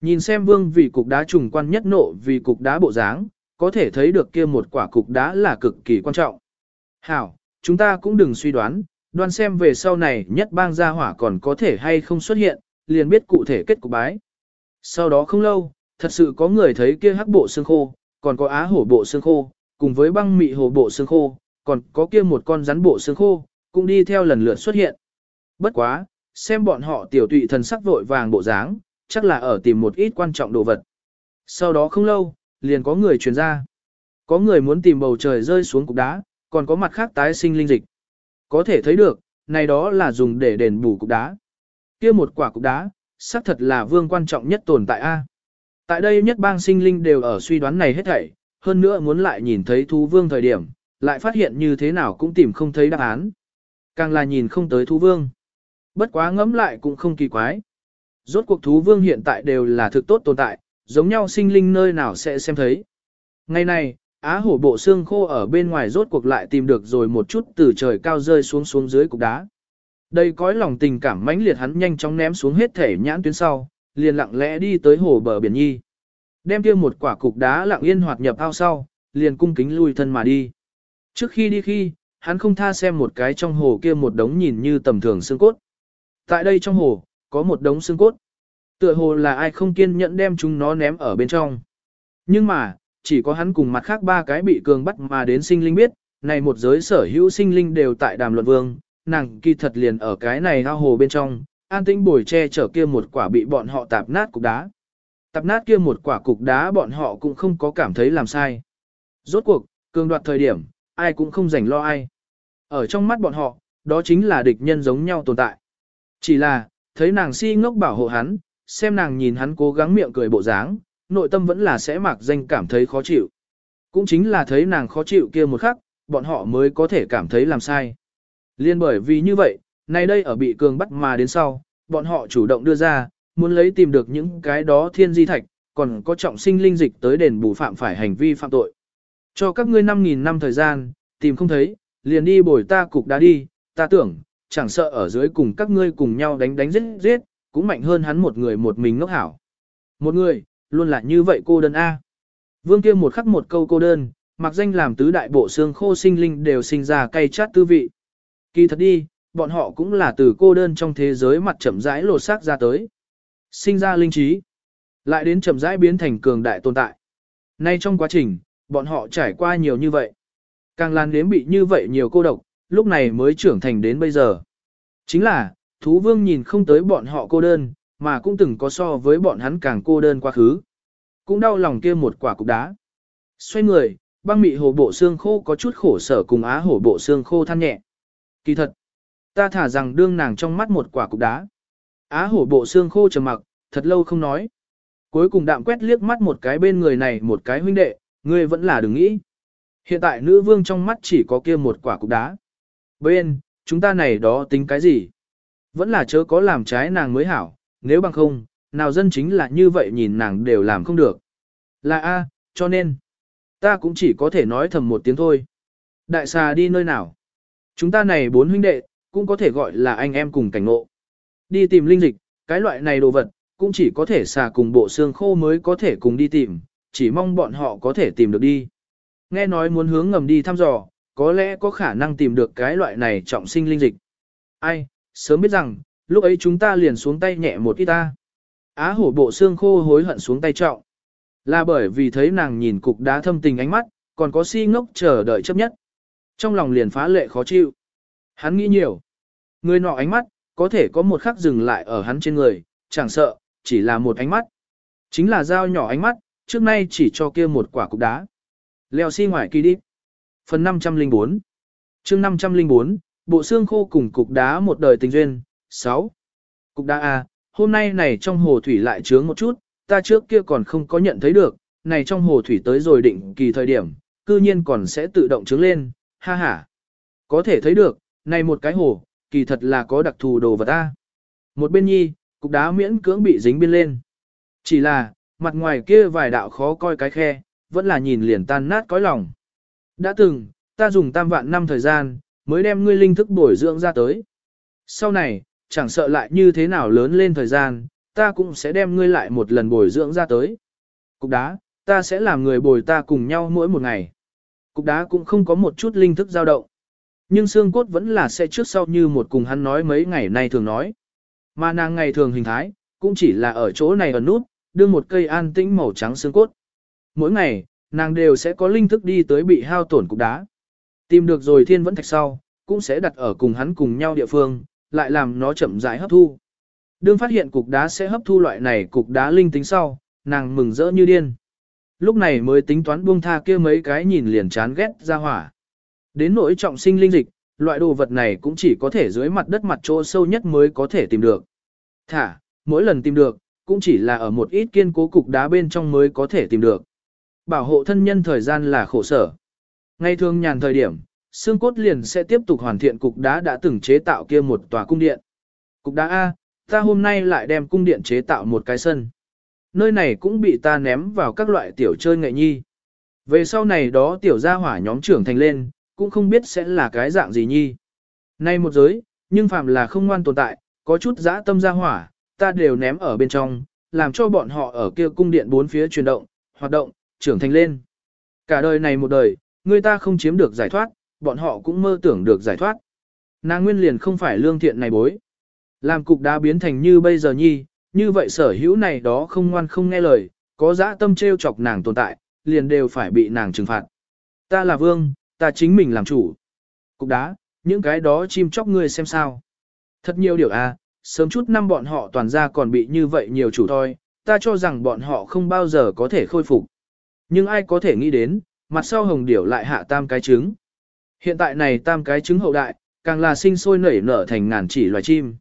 Nhìn xem vương vì cục đá trùng quan nhất nộ vì cục đá bộ dáng, có thể thấy được kia một quả cục đá là cực kỳ quan trọng. Hảo, chúng ta cũng đừng suy đoán, đoan xem về sau này nhất bang gia hỏa còn có thể hay không xuất hiện, liền biết cụ thể kết cục bái. Sau đó không lâu, thật sự có người thấy kia hắc bộ xương khô, còn có á hổ bộ xương khô, cùng với băng mị hổ bộ xương khô, còn có kia một con rắn bộ xương khô, cũng đi theo lần lượt xuất hiện. Bất quá, xem bọn họ tiểu tụy thần sắc vội vàng bộ dáng, chắc là ở tìm một ít quan trọng đồ vật. Sau đó không lâu, liền có người truyền ra. Có người muốn tìm bầu trời rơi xuống cục đá, còn có mặt khác tái sinh linh dịch. Có thể thấy được, này đó là dùng để đền bù cục đá. kia một quả cục đá, xác thật là vương quan trọng nhất tồn tại A. Tại đây nhất bang sinh linh đều ở suy đoán này hết thảy, hơn nữa muốn lại nhìn thấy thú vương thời điểm, lại phát hiện như thế nào cũng tìm không thấy đáp án. Càng là nhìn không tới thú vương. Bất quá ngẫm lại cũng không kỳ quái. Rốt cuộc thú vương hiện tại đều là thực tốt tồn tại, giống nhau sinh linh nơi nào sẽ xem thấy. Ngày này, Á hổ bộ xương khô ở bên ngoài rốt cuộc lại tìm được rồi một chút từ trời cao rơi xuống xuống dưới cục đá. Đây cõi lòng tình cảm mãnh liệt hắn nhanh chóng ném xuống hết thể nhãn tuyến sau, liền lặng lẽ đi tới hồ bờ biển nhi. Đem kia một quả cục đá lặng yên hoạt nhập ao sau, liền cung kính lui thân mà đi. Trước khi đi khi, hắn không tha xem một cái trong hồ kia một đống nhìn như tầm thường xương cốt. Tại đây trong hồ, có một đống xương cốt. Tựa hồ là ai không kiên nhẫn đem chúng nó ném ở bên trong. Nhưng mà, chỉ có hắn cùng mặt khác ba cái bị cường bắt mà đến sinh linh biết, này một giới sở hữu sinh linh đều tại đàm luận vương, nàng kỳ thật liền ở cái này ao hồ bên trong, an tĩnh bồi che chở kia một quả bị bọn họ tạp nát cục đá. Tạp nát kia một quả cục đá bọn họ cũng không có cảm thấy làm sai. Rốt cuộc, cường đoạt thời điểm, ai cũng không rảnh lo ai. Ở trong mắt bọn họ, đó chính là địch nhân giống nhau tồn tại. Chỉ là, thấy nàng si ngốc bảo hộ hắn, xem nàng nhìn hắn cố gắng miệng cười bộ dáng, nội tâm vẫn là sẽ mặc danh cảm thấy khó chịu. Cũng chính là thấy nàng khó chịu kia một khắc, bọn họ mới có thể cảm thấy làm sai. Liên bởi vì như vậy, nay đây ở bị cường bắt mà đến sau, bọn họ chủ động đưa ra, muốn lấy tìm được những cái đó thiên di thạch, còn có trọng sinh linh dịch tới đền bù phạm phải hành vi phạm tội. Cho các ngươi 5.000 năm thời gian, tìm không thấy, liền đi bồi ta cục đá đi, ta tưởng, chẳng sợ ở dưới cùng các ngươi cùng nhau đánh đánh giết giết, cũng mạnh hơn hắn một người một mình ngốc hảo. Một người, luôn là như vậy cô đơn A. Vương kia một khắc một câu cô đơn, mặc danh làm tứ đại bộ xương khô sinh linh đều sinh ra cay chát tư vị. Kỳ thật đi, bọn họ cũng là từ cô đơn trong thế giới mặt chậm rãi lột xác ra tới. Sinh ra linh trí, lại đến chậm rãi biến thành cường đại tồn tại. Nay trong quá trình, bọn họ trải qua nhiều như vậy. Càng lan đến bị như vậy nhiều cô độc, lúc này mới trưởng thành đến bây giờ. Chính là, thú vương nhìn không tới bọn họ cô đơn, mà cũng từng có so với bọn hắn càng cô đơn quá khứ. Cũng đau lòng kia một quả cục đá. Xoay người, băng mị hồ bộ xương khô có chút khổ sở cùng á hổ bộ xương khô than nhẹ. Kỳ thật, ta thả rằng đương nàng trong mắt một quả cục đá. Á hổ bộ xương khô trầm mặc, thật lâu không nói. Cuối cùng đạm quét liếc mắt một cái bên người này một cái huynh đệ, ngươi vẫn là đừng nghĩ. Hiện tại nữ vương trong mắt chỉ có kia một quả cục đá. Bên, chúng ta này đó tính cái gì? Vẫn là chớ có làm trái nàng mới hảo, nếu bằng không, nào dân chính là như vậy nhìn nàng đều làm không được. Là A, cho nên, ta cũng chỉ có thể nói thầm một tiếng thôi. Đại xà đi nơi nào? Chúng ta này bốn huynh đệ, cũng có thể gọi là anh em cùng cảnh ngộ. Đi tìm linh dịch, cái loại này đồ vật, cũng chỉ có thể xà cùng bộ xương khô mới có thể cùng đi tìm, chỉ mong bọn họ có thể tìm được đi. Nghe nói muốn hướng ngầm đi thăm dò, có lẽ có khả năng tìm được cái loại này trọng sinh linh dịch. Ai, sớm biết rằng, lúc ấy chúng ta liền xuống tay nhẹ một ít ta. Á hổ bộ xương khô hối hận xuống tay trọng. Là bởi vì thấy nàng nhìn cục đá thâm tình ánh mắt, còn có si ngốc chờ đợi chấp nhất. Trong lòng liền phá lệ khó chịu. Hắn nghĩ nhiều. Người nọ ánh mắt, có thể có một khắc dừng lại ở hắn trên người, chẳng sợ, chỉ là một ánh mắt. Chính là dao nhỏ ánh mắt, trước nay chỉ cho kia một quả cục đá. Leo xi si ngoài kỳ đi. Phần 504 chương 504, bộ xương khô cùng cục đá một đời tình duyên. 6. Cục đá A, hôm nay này trong hồ thủy lại chướng một chút, ta trước kia còn không có nhận thấy được, này trong hồ thủy tới rồi định kỳ thời điểm, cư nhiên còn sẽ tự động trướng lên, ha ha. Có thể thấy được, này một cái hồ, kỳ thật là có đặc thù đồ vật ta. Một bên nhi, cục đá miễn cưỡng bị dính biên lên. Chỉ là, mặt ngoài kia vài đạo khó coi cái khe, vẫn là nhìn liền tan nát cõi lòng. Đã từng, ta dùng tam vạn năm thời gian, mới đem ngươi linh thức bồi dưỡng ra tới. Sau này, chẳng sợ lại như thế nào lớn lên thời gian, ta cũng sẽ đem ngươi lại một lần bồi dưỡng ra tới. Cục đá, ta sẽ làm người bồi ta cùng nhau mỗi một ngày. Cục đá cũng không có một chút linh thức dao động. Nhưng xương cốt vẫn là sẽ trước sau như một cùng hắn nói mấy ngày nay thường nói. Mà nàng ngày thường hình thái, cũng chỉ là ở chỗ này ở nút, đưa một cây an tĩnh màu trắng xương cốt. Mỗi ngày, nàng đều sẽ có linh thức đi tới bị hao tổn cục đá. Tìm được rồi thiên vẫn thạch sau, cũng sẽ đặt ở cùng hắn cùng nhau địa phương, lại làm nó chậm rãi hấp thu. Đương phát hiện cục đá sẽ hấp thu loại này cục đá linh tính sau, nàng mừng rỡ như điên. Lúc này mới tính toán buông tha kia mấy cái nhìn liền chán ghét ra hỏa. Đến nỗi trọng sinh linh dịch, loại đồ vật này cũng chỉ có thể dưới mặt đất mặt chỗ sâu nhất mới có thể tìm được. Thả, mỗi lần tìm được, cũng chỉ là ở một ít kiên cố cục đá bên trong mới có thể tìm được. Bảo hộ thân nhân thời gian là khổ sở. Ngay thường nhàn thời điểm, xương cốt liền sẽ tiếp tục hoàn thiện cục đá đã từng chế tạo kia một tòa cung điện. Cục đá A, ta hôm nay lại đem cung điện chế tạo một cái sân. Nơi này cũng bị ta ném vào các loại tiểu chơi nghệ nhi. Về sau này đó tiểu gia hỏa nhóm trưởng thành lên, cũng không biết sẽ là cái dạng gì nhi. Nay một giới, nhưng phàm là không ngoan tồn tại, có chút dã tâm ra hỏa, ta đều ném ở bên trong, làm cho bọn họ ở kia cung điện bốn phía chuyển động, hoạt động, trưởng thành lên. Cả đời này một đời, người ta không chiếm được giải thoát, bọn họ cũng mơ tưởng được giải thoát. Nàng nguyên liền không phải lương thiện này bối. Làm cục đá biến thành như bây giờ nhi, như vậy sở hữu này đó không ngoan không nghe lời, có dã tâm trêu chọc nàng tồn tại, liền đều phải bị nàng trừng phạt. Ta là vương, ta chính mình làm chủ. Cục đá, những cái đó chim chóc ngươi xem sao. Thật nhiều điều à, sớm chút năm bọn họ toàn ra còn bị như vậy nhiều chủ thôi, ta cho rằng bọn họ không bao giờ có thể khôi phục. Nhưng ai có thể nghĩ đến, mặt sau hồng điểu lại hạ tam cái trứng. Hiện tại này tam cái trứng hậu đại, càng là sinh sôi nảy nở thành ngàn chỉ loài chim.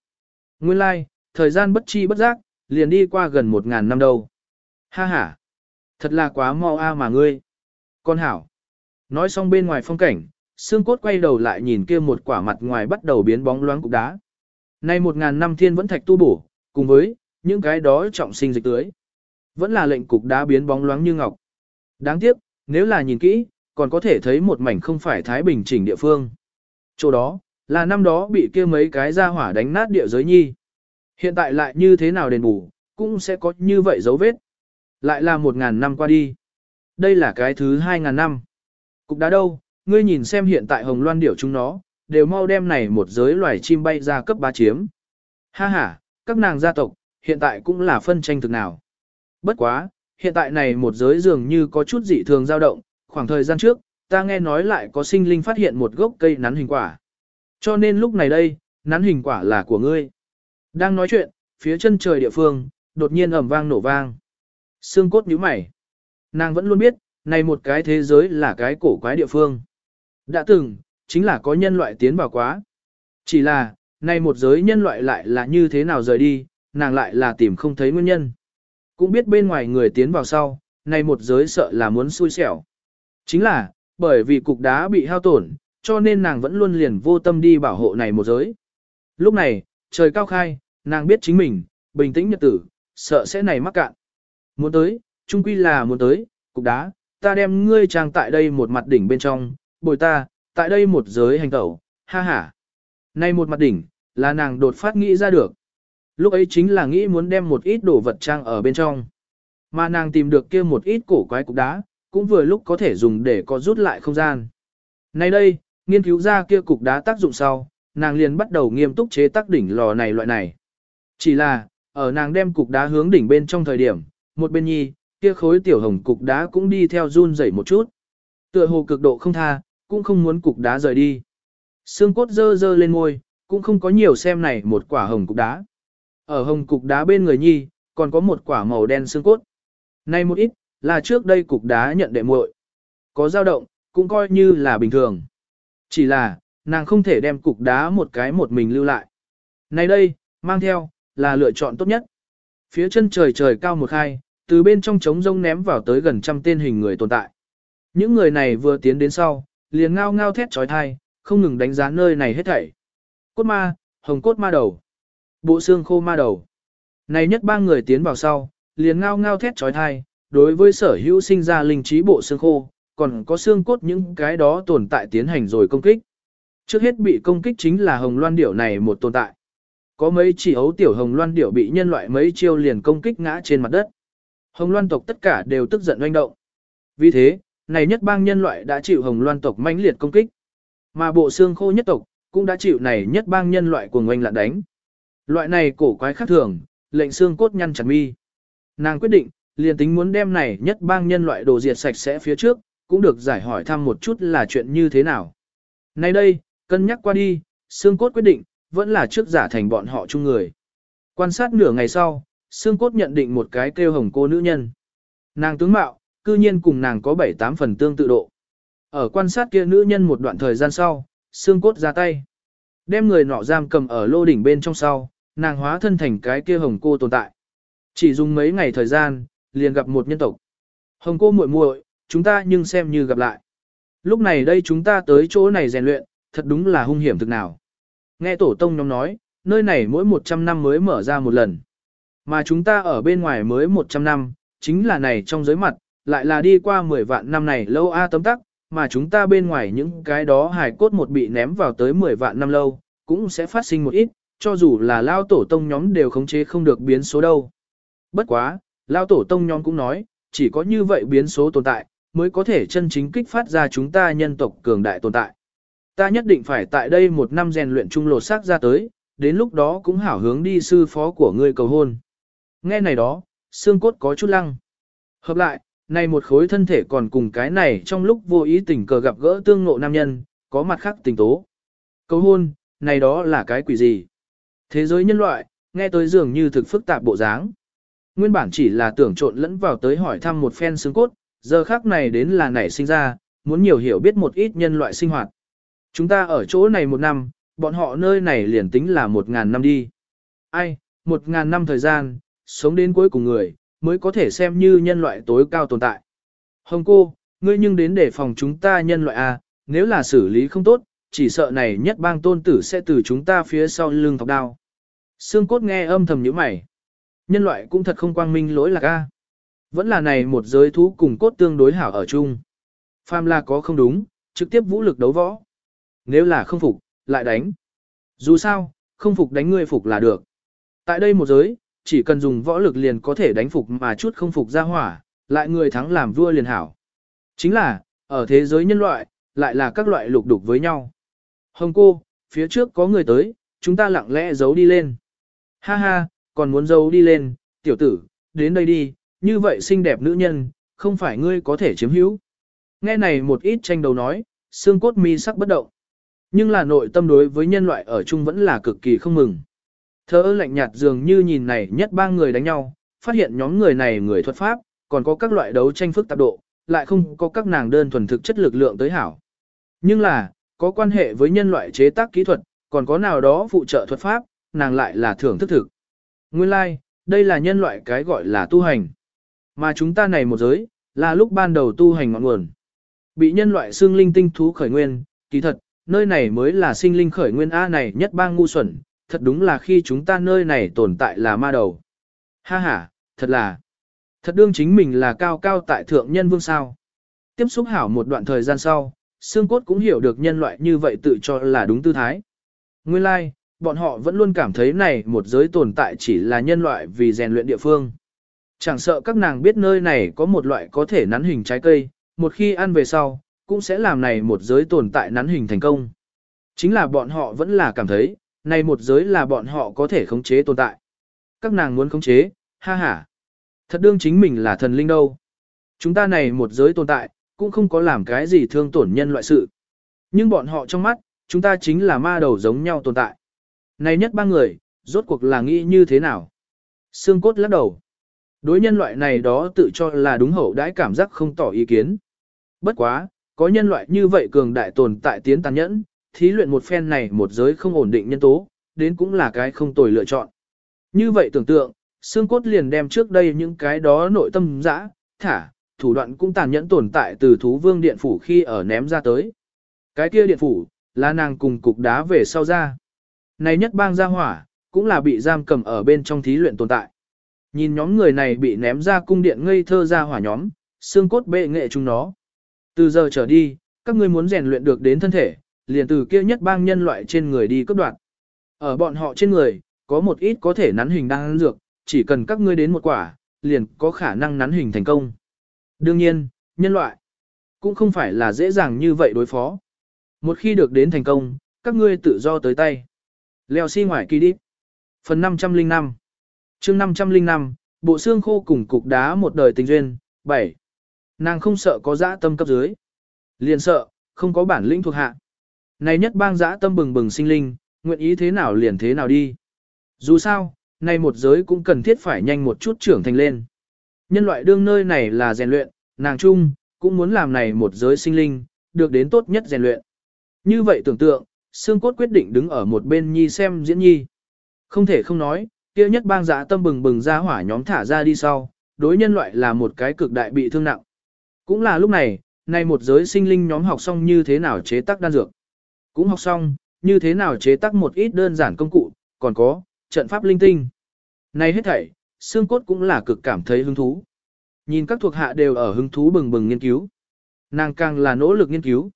Nguyên lai, like, thời gian bất chi bất giác, liền đi qua gần một ngàn năm đâu. Ha ha, thật là quá mau a mà ngươi. Con hảo. Nói xong bên ngoài phong cảnh, xương cốt quay đầu lại nhìn kia một quả mặt ngoài bắt đầu biến bóng loáng cục đá. Nay một ngàn năm thiên vẫn thạch tu bổ, cùng với những cái đó trọng sinh dịch tưới. Vẫn là lệnh cục đá biến bóng loáng như ngọc. Đáng tiếc, nếu là nhìn kỹ, còn có thể thấy một mảnh không phải Thái Bình chỉnh địa phương. Chỗ đó, là năm đó bị kia mấy cái ra hỏa đánh nát địa giới nhi. Hiện tại lại như thế nào đền bù, cũng sẽ có như vậy dấu vết. Lại là một ngàn năm qua đi. Đây là cái thứ hai ngàn năm. Cục đá đâu, ngươi nhìn xem hiện tại hồng loan điểu chúng nó, đều mau đem này một giới loài chim bay ra cấp ba chiếm. Ha ha, các nàng gia tộc, hiện tại cũng là phân tranh thực nào. Bất quá, hiện tại này một giới dường như có chút dị thường dao động, khoảng thời gian trước, ta nghe nói lại có sinh linh phát hiện một gốc cây nắn hình quả. Cho nên lúc này đây, nắn hình quả là của ngươi. Đang nói chuyện, phía chân trời địa phương, đột nhiên ầm vang nổ vang. Xương cốt nhíu mày. Nàng vẫn luôn biết, này một cái thế giới là cái cổ quái địa phương. Đã từng, chính là có nhân loại tiến vào quá. Chỉ là, này một giới nhân loại lại là như thế nào rời đi, nàng lại là tìm không thấy nguyên nhân. Cũng biết bên ngoài người tiến vào sau, này một giới sợ là muốn xui xẻo. Chính là, bởi vì cục đá bị hao tổn, cho nên nàng vẫn luôn liền vô tâm đi bảo hộ này một giới. Lúc này, trời cao khai, nàng biết chính mình, bình tĩnh nhật tử, sợ sẽ này mắc cạn. Muốn tới, trung quy là muốn tới, cục đá, ta đem ngươi trang tại đây một mặt đỉnh bên trong, bồi ta, tại đây một giới hành tẩu, ha ha. Nay một mặt đỉnh, là nàng đột phát nghĩ ra được. Lúc ấy chính là nghĩ muốn đem một ít đồ vật trang ở bên trong. Mà nàng tìm được kia một ít cổ quái cục đá, cũng vừa lúc có thể dùng để có rút lại không gian. Nay đây, nghiên cứu ra kia cục đá tác dụng sau, nàng liền bắt đầu nghiêm túc chế tác đỉnh lò này loại này. Chỉ là, ở nàng đem cục đá hướng đỉnh bên trong thời điểm, một bên nhi, kia khối tiểu hồng cục đá cũng đi theo run rẩy một chút. Tựa hồ cực độ không tha, cũng không muốn cục đá rời đi. Xương cốt dơ dơ lên môi, cũng không có nhiều xem này một quả hồng cục đá. Ở hồng cục đá bên người nhi, còn có một quả màu đen xương cốt. Này một ít, là trước đây cục đá nhận đệ muội. Có dao động, cũng coi như là bình thường. Chỉ là, nàng không thể đem cục đá một cái một mình lưu lại. Này đây, mang theo, là lựa chọn tốt nhất. Phía chân trời trời cao một khai, từ bên trong trống rông ném vào tới gần trăm tên hình người tồn tại. Những người này vừa tiến đến sau, liền ngao ngao thét trói thai, không ngừng đánh giá nơi này hết thảy. Cốt ma, hồng cốt ma đầu, bộ xương khô ma đầu. Này nhất ba người tiến vào sau, liền ngao ngao thét trói thai, đối với sở hữu sinh ra linh trí bộ xương khô, còn có xương cốt những cái đó tồn tại tiến hành rồi công kích. Trước hết bị công kích chính là hồng loan điểu này một tồn tại. Có mấy chỉ ấu tiểu hồng loan điểu bị nhân loại mấy chiêu liền công kích ngã trên mặt đất. Hồng loan tộc tất cả đều tức giận oanh động. Vì thế, này nhất bang nhân loại đã chịu hồng loan tộc mãnh liệt công kích. Mà bộ xương khô nhất tộc, cũng đã chịu này nhất bang nhân loại cuồng oanh lạn đánh. Loại này cổ quái khác thường, lệnh xương cốt nhăn chặt mi. Nàng quyết định, liền tính muốn đem này nhất bang nhân loại đồ diệt sạch sẽ phía trước, cũng được giải hỏi thăm một chút là chuyện như thế nào. Nay đây, cân nhắc qua đi, xương cốt quyết định, vẫn là trước giả thành bọn họ chung người. Quan sát nửa ngày sau, xương cốt nhận định một cái kêu hồng cô nữ nhân. Nàng tướng mạo, cư nhiên cùng nàng có 7-8 phần tương tự độ. Ở quan sát kia nữ nhân một đoạn thời gian sau, xương cốt ra tay. Đem người nọ giam cầm ở lô đỉnh bên trong sau, nàng hóa thân thành cái kia hồng cô tồn tại. Chỉ dùng mấy ngày thời gian, liền gặp một nhân tộc. Hồng cô muội muội, chúng ta nhưng xem như gặp lại. Lúc này đây chúng ta tới chỗ này rèn luyện, thật đúng là hung hiểm thực nào. Nghe tổ tông nhóm nói, nơi này mỗi 100 năm mới mở ra một lần. Mà chúng ta ở bên ngoài mới 100 năm, chính là này trong giới mặt, lại là đi qua 10 vạn năm này lâu a tấm tắc, mà chúng ta bên ngoài những cái đó hài cốt một bị ném vào tới 10 vạn năm lâu, cũng sẽ phát sinh một ít, cho dù là lao tổ tông nhóm đều khống chế không được biến số đâu. Bất quá, lao tổ tông nhóm cũng nói, chỉ có như vậy biến số tồn tại, mới có thể chân chính kích phát ra chúng ta nhân tộc cường đại tồn tại. Ta nhất định phải tại đây một năm rèn luyện trung lột xác ra tới, đến lúc đó cũng hảo hướng đi sư phó của ngươi cầu hôn. Nghe này đó, xương cốt có chút lăng. Hợp lại, này một khối thân thể còn cùng cái này trong lúc vô ý tình cờ gặp gỡ tương ngộ nam nhân, có mặt khác tình tố. Cầu hôn, này đó là cái quỷ gì? Thế giới nhân loại, nghe tới dường như thực phức tạp bộ dáng. Nguyên bản chỉ là tưởng trộn lẫn vào tới hỏi thăm một phen xương cốt, giờ khác này đến là nảy sinh ra, muốn nhiều hiểu biết một ít nhân loại sinh hoạt. Chúng ta ở chỗ này một năm, bọn họ nơi này liền tính là một ngàn năm đi. Ai, một ngàn năm thời gian, sống đến cuối cùng người, mới có thể xem như nhân loại tối cao tồn tại. Hồng cô, ngươi nhưng đến để phòng chúng ta nhân loại A, nếu là xử lý không tốt, chỉ sợ này nhất bang tôn tử sẽ từ chúng ta phía sau lưng thọc đao. Sương cốt nghe âm thầm như mày. Nhân loại cũng thật không quang minh lỗi lạc A. Vẫn là này một giới thú cùng cốt tương đối hảo ở chung. Phàm là có không đúng, trực tiếp vũ lực đấu võ. Nếu là không phục, lại đánh. Dù sao, không phục đánh ngươi phục là được. Tại đây một giới, chỉ cần dùng võ lực liền có thể đánh phục mà chút không phục ra hỏa, lại người thắng làm vua liền hảo. Chính là, ở thế giới nhân loại, lại là các loại lục đục với nhau. Hồng cô, phía trước có người tới, chúng ta lặng lẽ giấu đi lên. Ha ha, còn muốn giấu đi lên, tiểu tử, đến đây đi, như vậy xinh đẹp nữ nhân, không phải ngươi có thể chiếm hữu. Nghe này một ít tranh đầu nói, xương cốt mi sắc bất động. Nhưng là nội tâm đối với nhân loại ở chung vẫn là cực kỳ không mừng. Thơ lạnh nhạt dường như nhìn này nhất ba người đánh nhau, phát hiện nhóm người này người thuật pháp, còn có các loại đấu tranh phức tạp độ, lại không có các nàng đơn thuần thực chất lực lượng tới hảo. Nhưng là, có quan hệ với nhân loại chế tác kỹ thuật, còn có nào đó phụ trợ thuật pháp, nàng lại là thưởng thức thực. Nguyên lai, like, đây là nhân loại cái gọi là tu hành. Mà chúng ta này một giới, là lúc ban đầu tu hành ngọn nguồn. Bị nhân loại xương linh tinh thú khởi nguyên, kỳ thật, nơi này mới là sinh linh khởi nguyên A này nhất bang ngu xuẩn, thật đúng là khi chúng ta nơi này tồn tại là ma đầu. Ha ha, thật là, thật đương chính mình là cao cao tại thượng nhân vương sao. Tiếp xúc hảo một đoạn thời gian sau, xương cốt cũng hiểu được nhân loại như vậy tự cho là đúng tư thái. Nguyên lai, like, bọn họ vẫn luôn cảm thấy này một giới tồn tại chỉ là nhân loại vì rèn luyện địa phương. Chẳng sợ các nàng biết nơi này có một loại có thể nắn hình trái cây, một khi ăn về sau, cũng sẽ làm này một giới tồn tại nắn hình thành công. Chính là bọn họ vẫn là cảm thấy, này một giới là bọn họ có thể khống chế tồn tại. Các nàng muốn khống chế, ha ha. Thật đương chính mình là thần linh đâu. Chúng ta này một giới tồn tại, cũng không có làm cái gì thương tổn nhân loại sự. Nhưng bọn họ trong mắt, chúng ta chính là ma đầu giống nhau tồn tại. Này nhất ba người, rốt cuộc là nghĩ như thế nào? Sương cốt lắc đầu. Đối nhân loại này đó tự cho là đúng hậu đãi cảm giác không tỏ ý kiến. Bất quá, có nhân loại như vậy cường đại tồn tại tiến tàn nhẫn, thí luyện một phen này một giới không ổn định nhân tố, đến cũng là cái không tồi lựa chọn. Như vậy tưởng tượng, xương cốt liền đem trước đây những cái đó nội tâm dã, thả, thủ đoạn cũng tàn nhẫn tồn tại từ thú vương điện phủ khi ở ném ra tới. Cái kia điện phủ, là nàng cùng cục đá về sau ra. Này nhất bang gia hỏa, cũng là bị giam cầm ở bên trong thí luyện tồn tại. Nhìn nhóm người này bị ném ra cung điện ngây thơ ra hỏa nhóm, xương cốt bệ nghệ chúng nó. Từ giờ trở đi, các ngươi muốn rèn luyện được đến thân thể, liền từ kia nhất bang nhân loại trên người đi cướp đoạn. Ở bọn họ trên người, có một ít có thể nắn hình đang dược, chỉ cần các ngươi đến một quả, liền có khả năng nắn hình thành công. Đương nhiên, nhân loại cũng không phải là dễ dàng như vậy đối phó. Một khi được đến thành công, các ngươi tự do tới tay. Leo xi si ngoài kỳ đi. Phần 505 chương 505, bộ xương khô cùng cục đá một đời tình duyên, 7. Nàng không sợ có dã tâm cấp dưới. Liền sợ, không có bản lĩnh thuộc hạ. Này nhất bang dã tâm bừng bừng sinh linh, nguyện ý thế nào liền thế nào đi. Dù sao, này một giới cũng cần thiết phải nhanh một chút trưởng thành lên. Nhân loại đương nơi này là rèn luyện, nàng chung, cũng muốn làm này một giới sinh linh, được đến tốt nhất rèn luyện. Như vậy tưởng tượng, xương cốt quyết định đứng ở một bên nhi xem diễn nhi. Không thể không nói, kia nhất bang dã tâm bừng bừng ra hỏa nhóm thả ra đi sau, đối nhân loại là một cái cực đại bị thương nặng. Cũng là lúc này, nay một giới sinh linh nhóm học xong như thế nào chế tác đan dược. Cũng học xong, như thế nào chế tác một ít đơn giản công cụ, còn có, trận pháp linh tinh. Này hết thảy, xương cốt cũng là cực cảm thấy hứng thú. Nhìn các thuộc hạ đều ở hứng thú bừng bừng nghiên cứu. Nàng càng là nỗ lực nghiên cứu.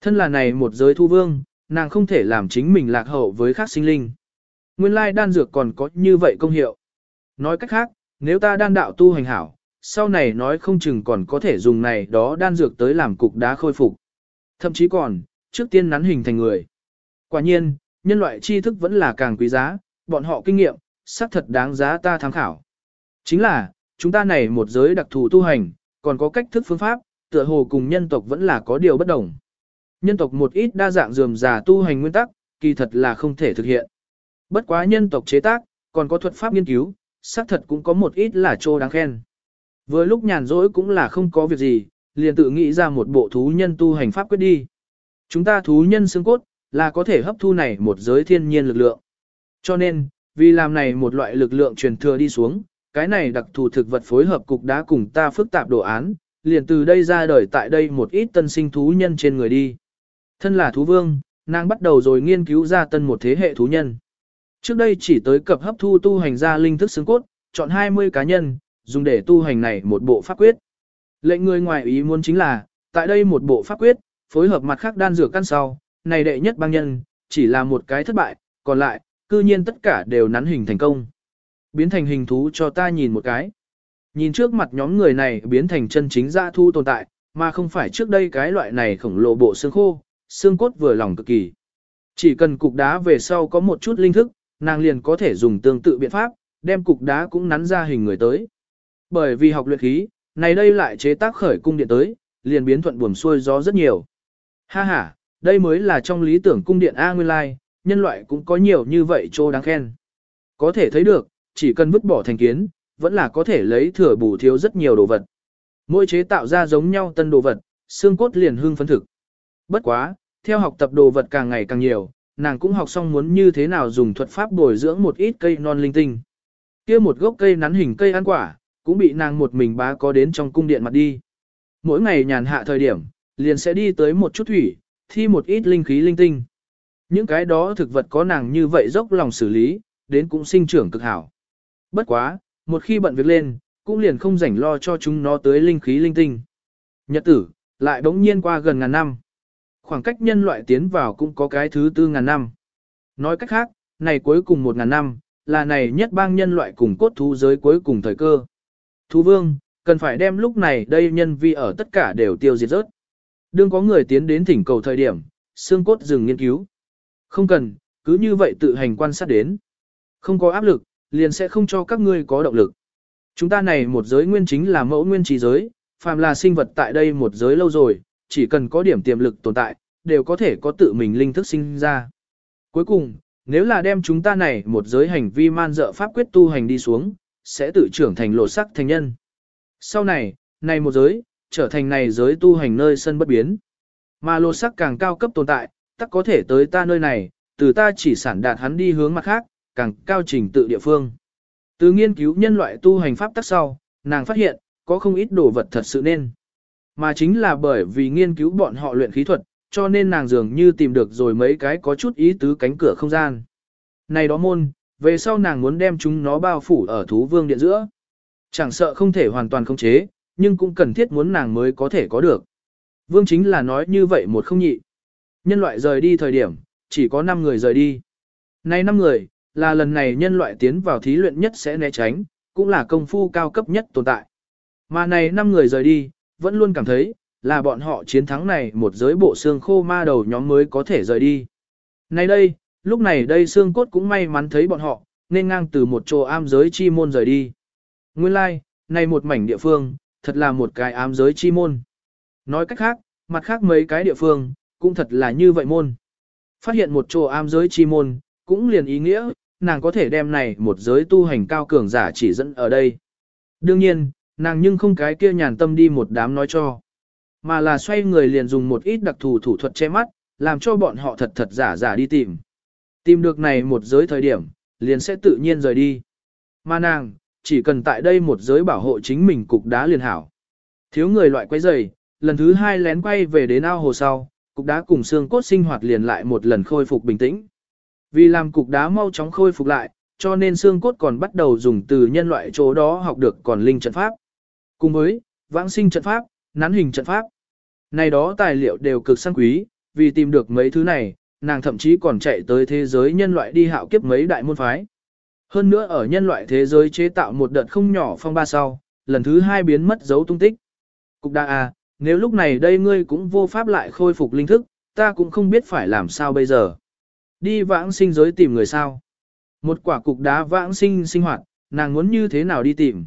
Thân là này một giới thu vương, nàng không thể làm chính mình lạc hậu với khác sinh linh. Nguyên lai đan dược còn có như vậy công hiệu. Nói cách khác, nếu ta đan đạo tu hành hảo, sau này nói không chừng còn có thể dùng này đó đan dược tới làm cục đá khôi phục. Thậm chí còn, trước tiên nắn hình thành người. Quả nhiên, nhân loại tri thức vẫn là càng quý giá, bọn họ kinh nghiệm, xác thật đáng giá ta tham khảo. Chính là, chúng ta này một giới đặc thù tu hành, còn có cách thức phương pháp, tựa hồ cùng nhân tộc vẫn là có điều bất đồng. Nhân tộc một ít đa dạng dườm già tu hành nguyên tắc, kỳ thật là không thể thực hiện. Bất quá nhân tộc chế tác, còn có thuật pháp nghiên cứu, xác thật cũng có một ít là trô đáng khen. Vừa lúc nhàn rỗi cũng là không có việc gì, liền tự nghĩ ra một bộ thú nhân tu hành pháp quyết đi. Chúng ta thú nhân xương cốt, là có thể hấp thu này một giới thiên nhiên lực lượng. Cho nên, vì làm này một loại lực lượng truyền thừa đi xuống, cái này đặc thù thực vật phối hợp cục đá cùng ta phức tạp đồ án, liền từ đây ra đời tại đây một ít tân sinh thú nhân trên người đi. Thân là thú vương, nàng bắt đầu rồi nghiên cứu ra tân một thế hệ thú nhân. Trước đây chỉ tới cập hấp thu tu hành ra linh thức xương cốt, chọn 20 cá nhân, dùng để tu hành này một bộ pháp quyết. Lệnh người ngoài ý muốn chính là, tại đây một bộ pháp quyết, phối hợp mặt khác đan dược căn sau, này đệ nhất băng nhân, chỉ là một cái thất bại, còn lại, cư nhiên tất cả đều nắn hình thành công. Biến thành hình thú cho ta nhìn một cái. Nhìn trước mặt nhóm người này biến thành chân chính dã thu tồn tại, mà không phải trước đây cái loại này khổng lồ bộ xương khô, xương cốt vừa lòng cực kỳ. Chỉ cần cục đá về sau có một chút linh thức, nàng liền có thể dùng tương tự biện pháp, đem cục đá cũng nắn ra hình người tới. Bởi vì học luyện khí, này đây lại chế tác khởi cung điện tới, liền biến thuận buồm xuôi gió rất nhiều. Ha ha, đây mới là trong lý tưởng cung điện A Nguyên Lai, nhân loại cũng có nhiều như vậy chỗ đáng khen. Có thể thấy được, chỉ cần vứt bỏ thành kiến, vẫn là có thể lấy thừa bù thiếu rất nhiều đồ vật. Mỗi chế tạo ra giống nhau tân đồ vật, xương cốt liền hương phấn thực. Bất quá, theo học tập đồ vật càng ngày càng nhiều, nàng cũng học xong muốn như thế nào dùng thuật pháp bồi dưỡng một ít cây non linh tinh. kia một gốc cây nắn hình cây ăn quả, cũng bị nàng một mình bá có đến trong cung điện mặt đi. Mỗi ngày nhàn hạ thời điểm, liền sẽ đi tới một chút thủy, thi một ít linh khí linh tinh. Những cái đó thực vật có nàng như vậy dốc lòng xử lý, đến cũng sinh trưởng cực hảo. Bất quá, một khi bận việc lên, cũng liền không rảnh lo cho chúng nó tới linh khí linh tinh. Nhật tử, lại bỗng nhiên qua gần ngàn năm. Khoảng cách nhân loại tiến vào cũng có cái thứ tư ngàn năm. Nói cách khác, này cuối cùng một ngàn năm, là này nhất bang nhân loại cùng cốt thú giới cuối cùng thời cơ. Thú vương, cần phải đem lúc này đây nhân vi ở tất cả đều tiêu diệt rớt. Đương có người tiến đến thỉnh cầu thời điểm, xương cốt dừng nghiên cứu. Không cần, cứ như vậy tự hành quan sát đến. Không có áp lực, liền sẽ không cho các ngươi có động lực. Chúng ta này một giới nguyên chính là mẫu nguyên trí giới, phàm là sinh vật tại đây một giới lâu rồi, chỉ cần có điểm tiềm lực tồn tại, đều có thể có tự mình linh thức sinh ra. Cuối cùng, nếu là đem chúng ta này một giới hành vi man dợ pháp quyết tu hành đi xuống, sẽ tự trưởng thành lộ sắc thành nhân. Sau này, này một giới, trở thành này giới tu hành nơi sân bất biến. Mà lô sắc càng cao cấp tồn tại, tắc có thể tới ta nơi này, từ ta chỉ sản đạt hắn đi hướng mặt khác, càng cao trình tự địa phương. Từ nghiên cứu nhân loại tu hành pháp tắc sau, nàng phát hiện, có không ít đồ vật thật sự nên. Mà chính là bởi vì nghiên cứu bọn họ luyện khí thuật, cho nên nàng dường như tìm được rồi mấy cái có chút ý tứ cánh cửa không gian. Này đó môn, về sau nàng muốn đem chúng nó bao phủ ở thú vương điện giữa. Chẳng sợ không thể hoàn toàn khống chế, nhưng cũng cần thiết muốn nàng mới có thể có được. Vương chính là nói như vậy một không nhị. Nhân loại rời đi thời điểm, chỉ có 5 người rời đi. Này 5 người, là lần này nhân loại tiến vào thí luyện nhất sẽ né tránh, cũng là công phu cao cấp nhất tồn tại. Mà này 5 người rời đi, vẫn luôn cảm thấy, là bọn họ chiến thắng này một giới bộ xương khô ma đầu nhóm mới có thể rời đi. Này đây, lúc này đây xương cốt cũng may mắn thấy bọn họ, nên ngang từ một chỗ am giới chi môn rời đi. Nguyên lai, like, này một mảnh địa phương, thật là một cái ám giới chi môn. Nói cách khác, mặt khác mấy cái địa phương, cũng thật là như vậy môn. Phát hiện một chỗ ám giới chi môn, cũng liền ý nghĩa, nàng có thể đem này một giới tu hành cao cường giả chỉ dẫn ở đây. Đương nhiên, nàng nhưng không cái kia nhàn tâm đi một đám nói cho. Mà là xoay người liền dùng một ít đặc thù thủ thuật che mắt, làm cho bọn họ thật thật giả giả đi tìm. Tìm được này một giới thời điểm, liền sẽ tự nhiên rời đi. Mà nàng, chỉ cần tại đây một giới bảo hộ chính mình cục đá liền hảo. Thiếu người loại quay dày, lần thứ hai lén quay về đến ao hồ sau, cục đá cùng xương cốt sinh hoạt liền lại một lần khôi phục bình tĩnh. Vì làm cục đá mau chóng khôi phục lại, cho nên xương cốt còn bắt đầu dùng từ nhân loại chỗ đó học được còn linh trận pháp. Cùng với, vãng sinh trận pháp, nắn hình trận pháp. Này đó tài liệu đều cực sang quý, vì tìm được mấy thứ này, nàng thậm chí còn chạy tới thế giới nhân loại đi hạo kiếp mấy đại môn phái. Hơn nữa ở nhân loại thế giới chế tạo một đợt không nhỏ phong ba sau, lần thứ hai biến mất dấu tung tích. Cục đa à, nếu lúc này đây ngươi cũng vô pháp lại khôi phục linh thức, ta cũng không biết phải làm sao bây giờ. Đi vãng sinh giới tìm người sao. Một quả cục đá vãng sinh sinh hoạt, nàng muốn như thế nào đi tìm.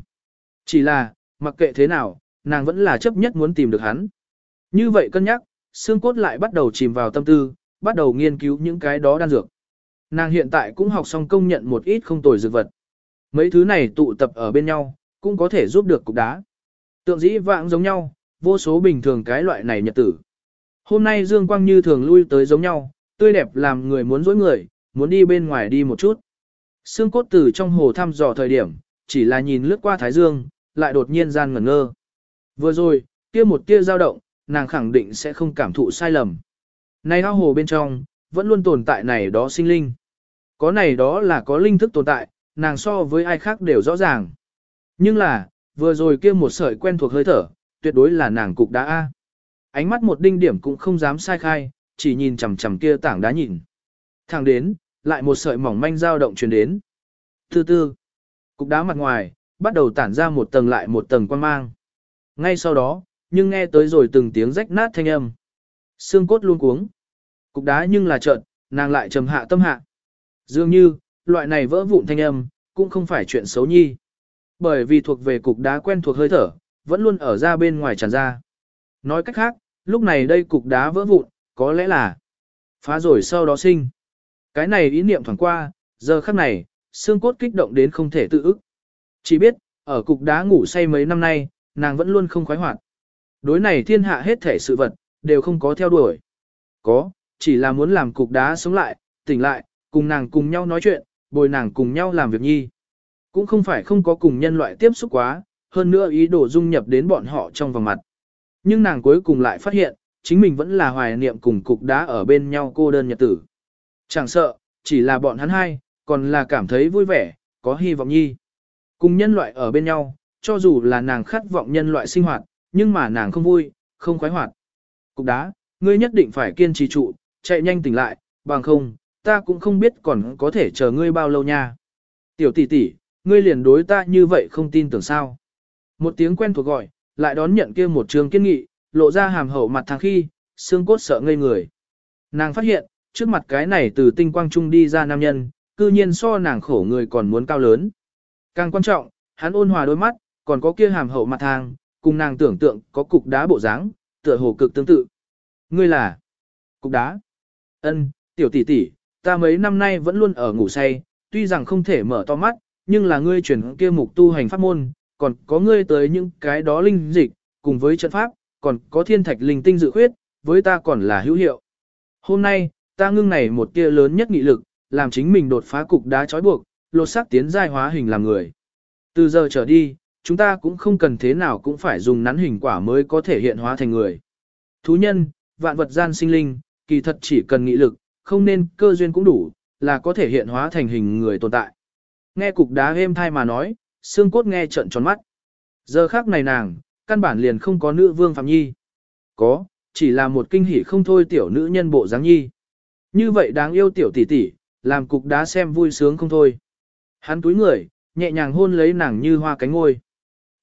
Chỉ là, mặc kệ thế nào, nàng vẫn là chấp nhất muốn tìm được hắn. Như vậy cân nhắc, xương cốt lại bắt đầu chìm vào tâm tư, bắt đầu nghiên cứu những cái đó đan dược. Nàng hiện tại cũng học xong công nhận một ít không tồi dược vật. Mấy thứ này tụ tập ở bên nhau, cũng có thể giúp được cục đá. Tượng dĩ vãng giống nhau, vô số bình thường cái loại này nhật tử. Hôm nay Dương Quang như thường lui tới giống nhau, tươi đẹp làm người muốn dối người, muốn đi bên ngoài đi một chút. Sương cốt từ trong hồ thăm dò thời điểm, chỉ là nhìn lướt qua Thái Dương, lại đột nhiên gian ngẩn ngơ. Vừa rồi, kia một tia dao động, nàng khẳng định sẽ không cảm thụ sai lầm. Này ao hồ bên trong, vẫn luôn tồn tại này đó sinh linh. Có này đó là có linh thức tồn tại, nàng so với ai khác đều rõ ràng. Nhưng là, vừa rồi kia một sợi quen thuộc hơi thở, tuyệt đối là nàng cục đá A. Ánh mắt một đinh điểm cũng không dám sai khai, chỉ nhìn chằm chằm kia tảng đá nhìn. Thẳng đến, lại một sợi mỏng manh dao động truyền đến. Thứ tư, cục đá mặt ngoài, bắt đầu tản ra một tầng lại một tầng quan mang. Ngay sau đó, nhưng nghe tới rồi từng tiếng rách nát thanh âm. Xương cốt luôn cuống. Cục đá nhưng là trợn, nàng lại trầm hạ tâm hạ. Dường như, loại này vỡ vụn thanh âm, cũng không phải chuyện xấu nhi. Bởi vì thuộc về cục đá quen thuộc hơi thở, vẫn luôn ở ra bên ngoài tràn ra. Nói cách khác, lúc này đây cục đá vỡ vụn, có lẽ là phá rồi sau đó sinh. Cái này ý niệm thoảng qua, giờ khắc này, xương cốt kích động đến không thể tự ức. Chỉ biết, ở cục đá ngủ say mấy năm nay, nàng vẫn luôn không khoái hoạt. Đối này thiên hạ hết thể sự vật, đều không có theo đuổi. Có, chỉ là muốn làm cục đá sống lại, tỉnh lại, cùng nàng cùng nhau nói chuyện, bồi nàng cùng nhau làm việc nhi. Cũng không phải không có cùng nhân loại tiếp xúc quá, hơn nữa ý đồ dung nhập đến bọn họ trong vòng mặt. Nhưng nàng cuối cùng lại phát hiện, chính mình vẫn là hoài niệm cùng cục đá ở bên nhau cô đơn nhật tử. Chẳng sợ, chỉ là bọn hắn hai, còn là cảm thấy vui vẻ, có hy vọng nhi. Cùng nhân loại ở bên nhau, cho dù là nàng khát vọng nhân loại sinh hoạt, nhưng mà nàng không vui, không khoái hoạt. Cục đá, ngươi nhất định phải kiên trì trụ, chạy nhanh tỉnh lại, bằng không, ta cũng không biết còn có thể chờ ngươi bao lâu nha. Tiểu tỷ tỷ, ngươi liền đối ta như vậy không tin tưởng sao. Một tiếng quen thuộc gọi, lại đón nhận kia một trường kiên nghị, lộ ra hàm hậu mặt thằng khi, xương cốt sợ ngây người. Nàng phát hiện, trước mặt cái này từ tinh quang trung đi ra nam nhân, cư nhiên so nàng khổ người còn muốn cao lớn. Càng quan trọng, hắn ôn hòa đôi mắt, còn có kia hàm hậu mặt thang, cùng nàng tưởng tượng có cục đá bộ dáng, tựa hồ cực tương tự. Ngươi là cục đá. Ân, tiểu tỷ tỷ, ta mấy năm nay vẫn luôn ở ngủ say, tuy rằng không thể mở to mắt, nhưng là ngươi chuyển kia mục tu hành pháp môn, còn có ngươi tới những cái đó linh dịch, cùng với trận pháp, còn có thiên thạch linh tinh dự khuyết, với ta còn là hữu hiệu. Hôm nay, ta ngưng này một tia lớn nhất nghị lực, làm chính mình đột phá cục đá trói buộc, lột xác tiến giai hóa hình làm người. Từ giờ trở đi, chúng ta cũng không cần thế nào cũng phải dùng nắn hình quả mới có thể hiện hóa thành người. Thú nhân, vạn vật gian sinh linh, kỳ thật chỉ cần nghị lực, không nên cơ duyên cũng đủ, là có thể hiện hóa thành hình người tồn tại. Nghe cục đá êm thai mà nói, xương cốt nghe trận tròn mắt. Giờ khác này nàng, căn bản liền không có nữ vương Phạm Nhi. Có, chỉ là một kinh hỉ không thôi tiểu nữ nhân bộ dáng nhi. Như vậy đáng yêu tiểu tỷ tỷ, làm cục đá xem vui sướng không thôi. Hắn túi người, nhẹ nhàng hôn lấy nàng như hoa cánh ngôi.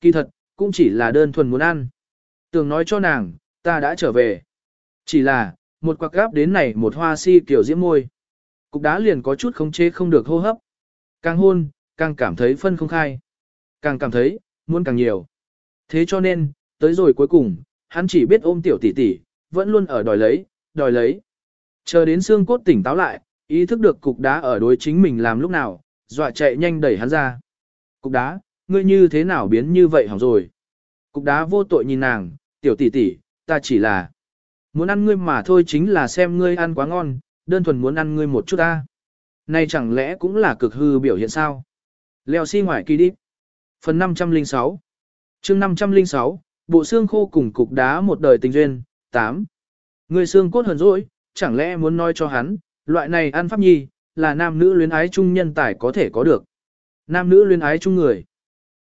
Kỳ thật, cũng chỉ là đơn thuần muốn ăn. Tường nói cho nàng, ta đã trở về. Chỉ là, một quạc gáp đến này một hoa si kiểu diễm môi. Cục đá liền có chút khống chế không được hô hấp. Càng hôn, càng cảm thấy phân không khai. Càng cảm thấy, muốn càng nhiều. Thế cho nên, tới rồi cuối cùng, hắn chỉ biết ôm tiểu tỷ tỷ, vẫn luôn ở đòi lấy, đòi lấy. Chờ đến xương cốt tỉnh táo lại, ý thức được cục đá ở đối chính mình làm lúc nào, dọa chạy nhanh đẩy hắn ra. Cục đá, ngươi như thế nào biến như vậy hỏng rồi. Cục đá vô tội nhìn nàng, tiểu tỷ tỷ, ta chỉ là muốn ăn ngươi mà thôi chính là xem ngươi ăn quá ngon, đơn thuần muốn ăn ngươi một chút ta. Này chẳng lẽ cũng là cực hư biểu hiện sao? Leo xi si ngoài kỳ đi. Phần 506 chương 506, bộ xương khô cùng cục đá một đời tình duyên, 8. Người xương cốt hờn rỗi chẳng lẽ muốn nói cho hắn, loại này ăn pháp nhi, là nam nữ luyến ái chung nhân tài có thể có được. Nam nữ luyến ái chung người.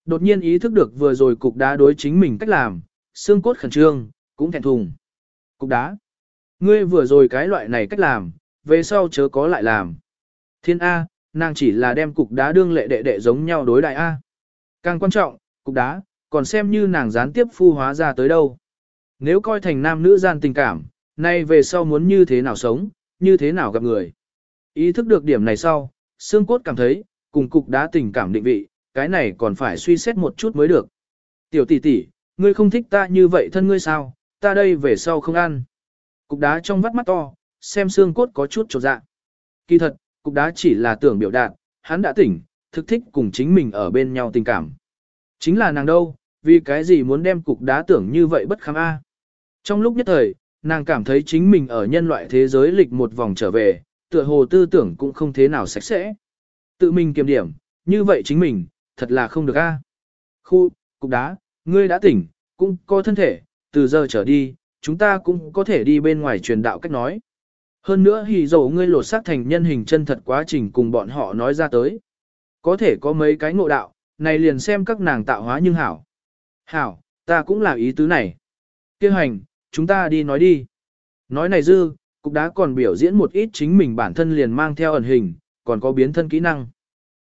Đột nhiên ý thức được vừa rồi cục đá đối chính mình cách làm, xương cốt khẩn trương, cũng thẹn thùng. Cục đá. Ngươi vừa rồi cái loại này cách làm, về sau chớ có lại làm. Thiên A, nàng chỉ là đem cục đá đương lệ đệ đệ giống nhau đối đại A. Càng quan trọng, cục đá, còn xem như nàng gián tiếp phu hóa ra tới đâu. Nếu coi thành nam nữ gian tình cảm, nay về sau muốn như thế nào sống, như thế nào gặp người. Ý thức được điểm này sau, xương cốt cảm thấy, cùng cục đá tình cảm định vị, cái này còn phải suy xét một chút mới được. Tiểu tỷ tỷ, ngươi không thích ta như vậy thân ngươi sao, ta đây về sau không ăn. Cục đá trong vắt mắt to, xem xương cốt có chút trột dạ. Kỳ thật, cục đá chỉ là tưởng biểu đạt, hắn đã tỉnh, thực thích cùng chính mình ở bên nhau tình cảm. Chính là nàng đâu, vì cái gì muốn đem cục đá tưởng như vậy bất khám a. Trong lúc nhất thời, nàng cảm thấy chính mình ở nhân loại thế giới lịch một vòng trở về, tựa hồ tư tưởng cũng không thế nào sạch sẽ. Tự mình kiểm điểm, như vậy chính mình, thật là không được a. Khu, cục đá, ngươi đã tỉnh, cũng có thân thể, từ giờ trở đi, chúng ta cũng có thể đi bên ngoài truyền đạo cách nói. Hơn nữa hỉ dầu ngươi lột xác thành nhân hình chân thật quá trình cùng bọn họ nói ra tới. Có thể có mấy cái ngộ đạo, này liền xem các nàng tạo hóa nhưng hảo. Hảo, ta cũng là ý tứ này. Kêu hành, chúng ta đi nói đi. Nói này dư, cục đá còn biểu diễn một ít chính mình bản thân liền mang theo ẩn hình, còn có biến thân kỹ năng.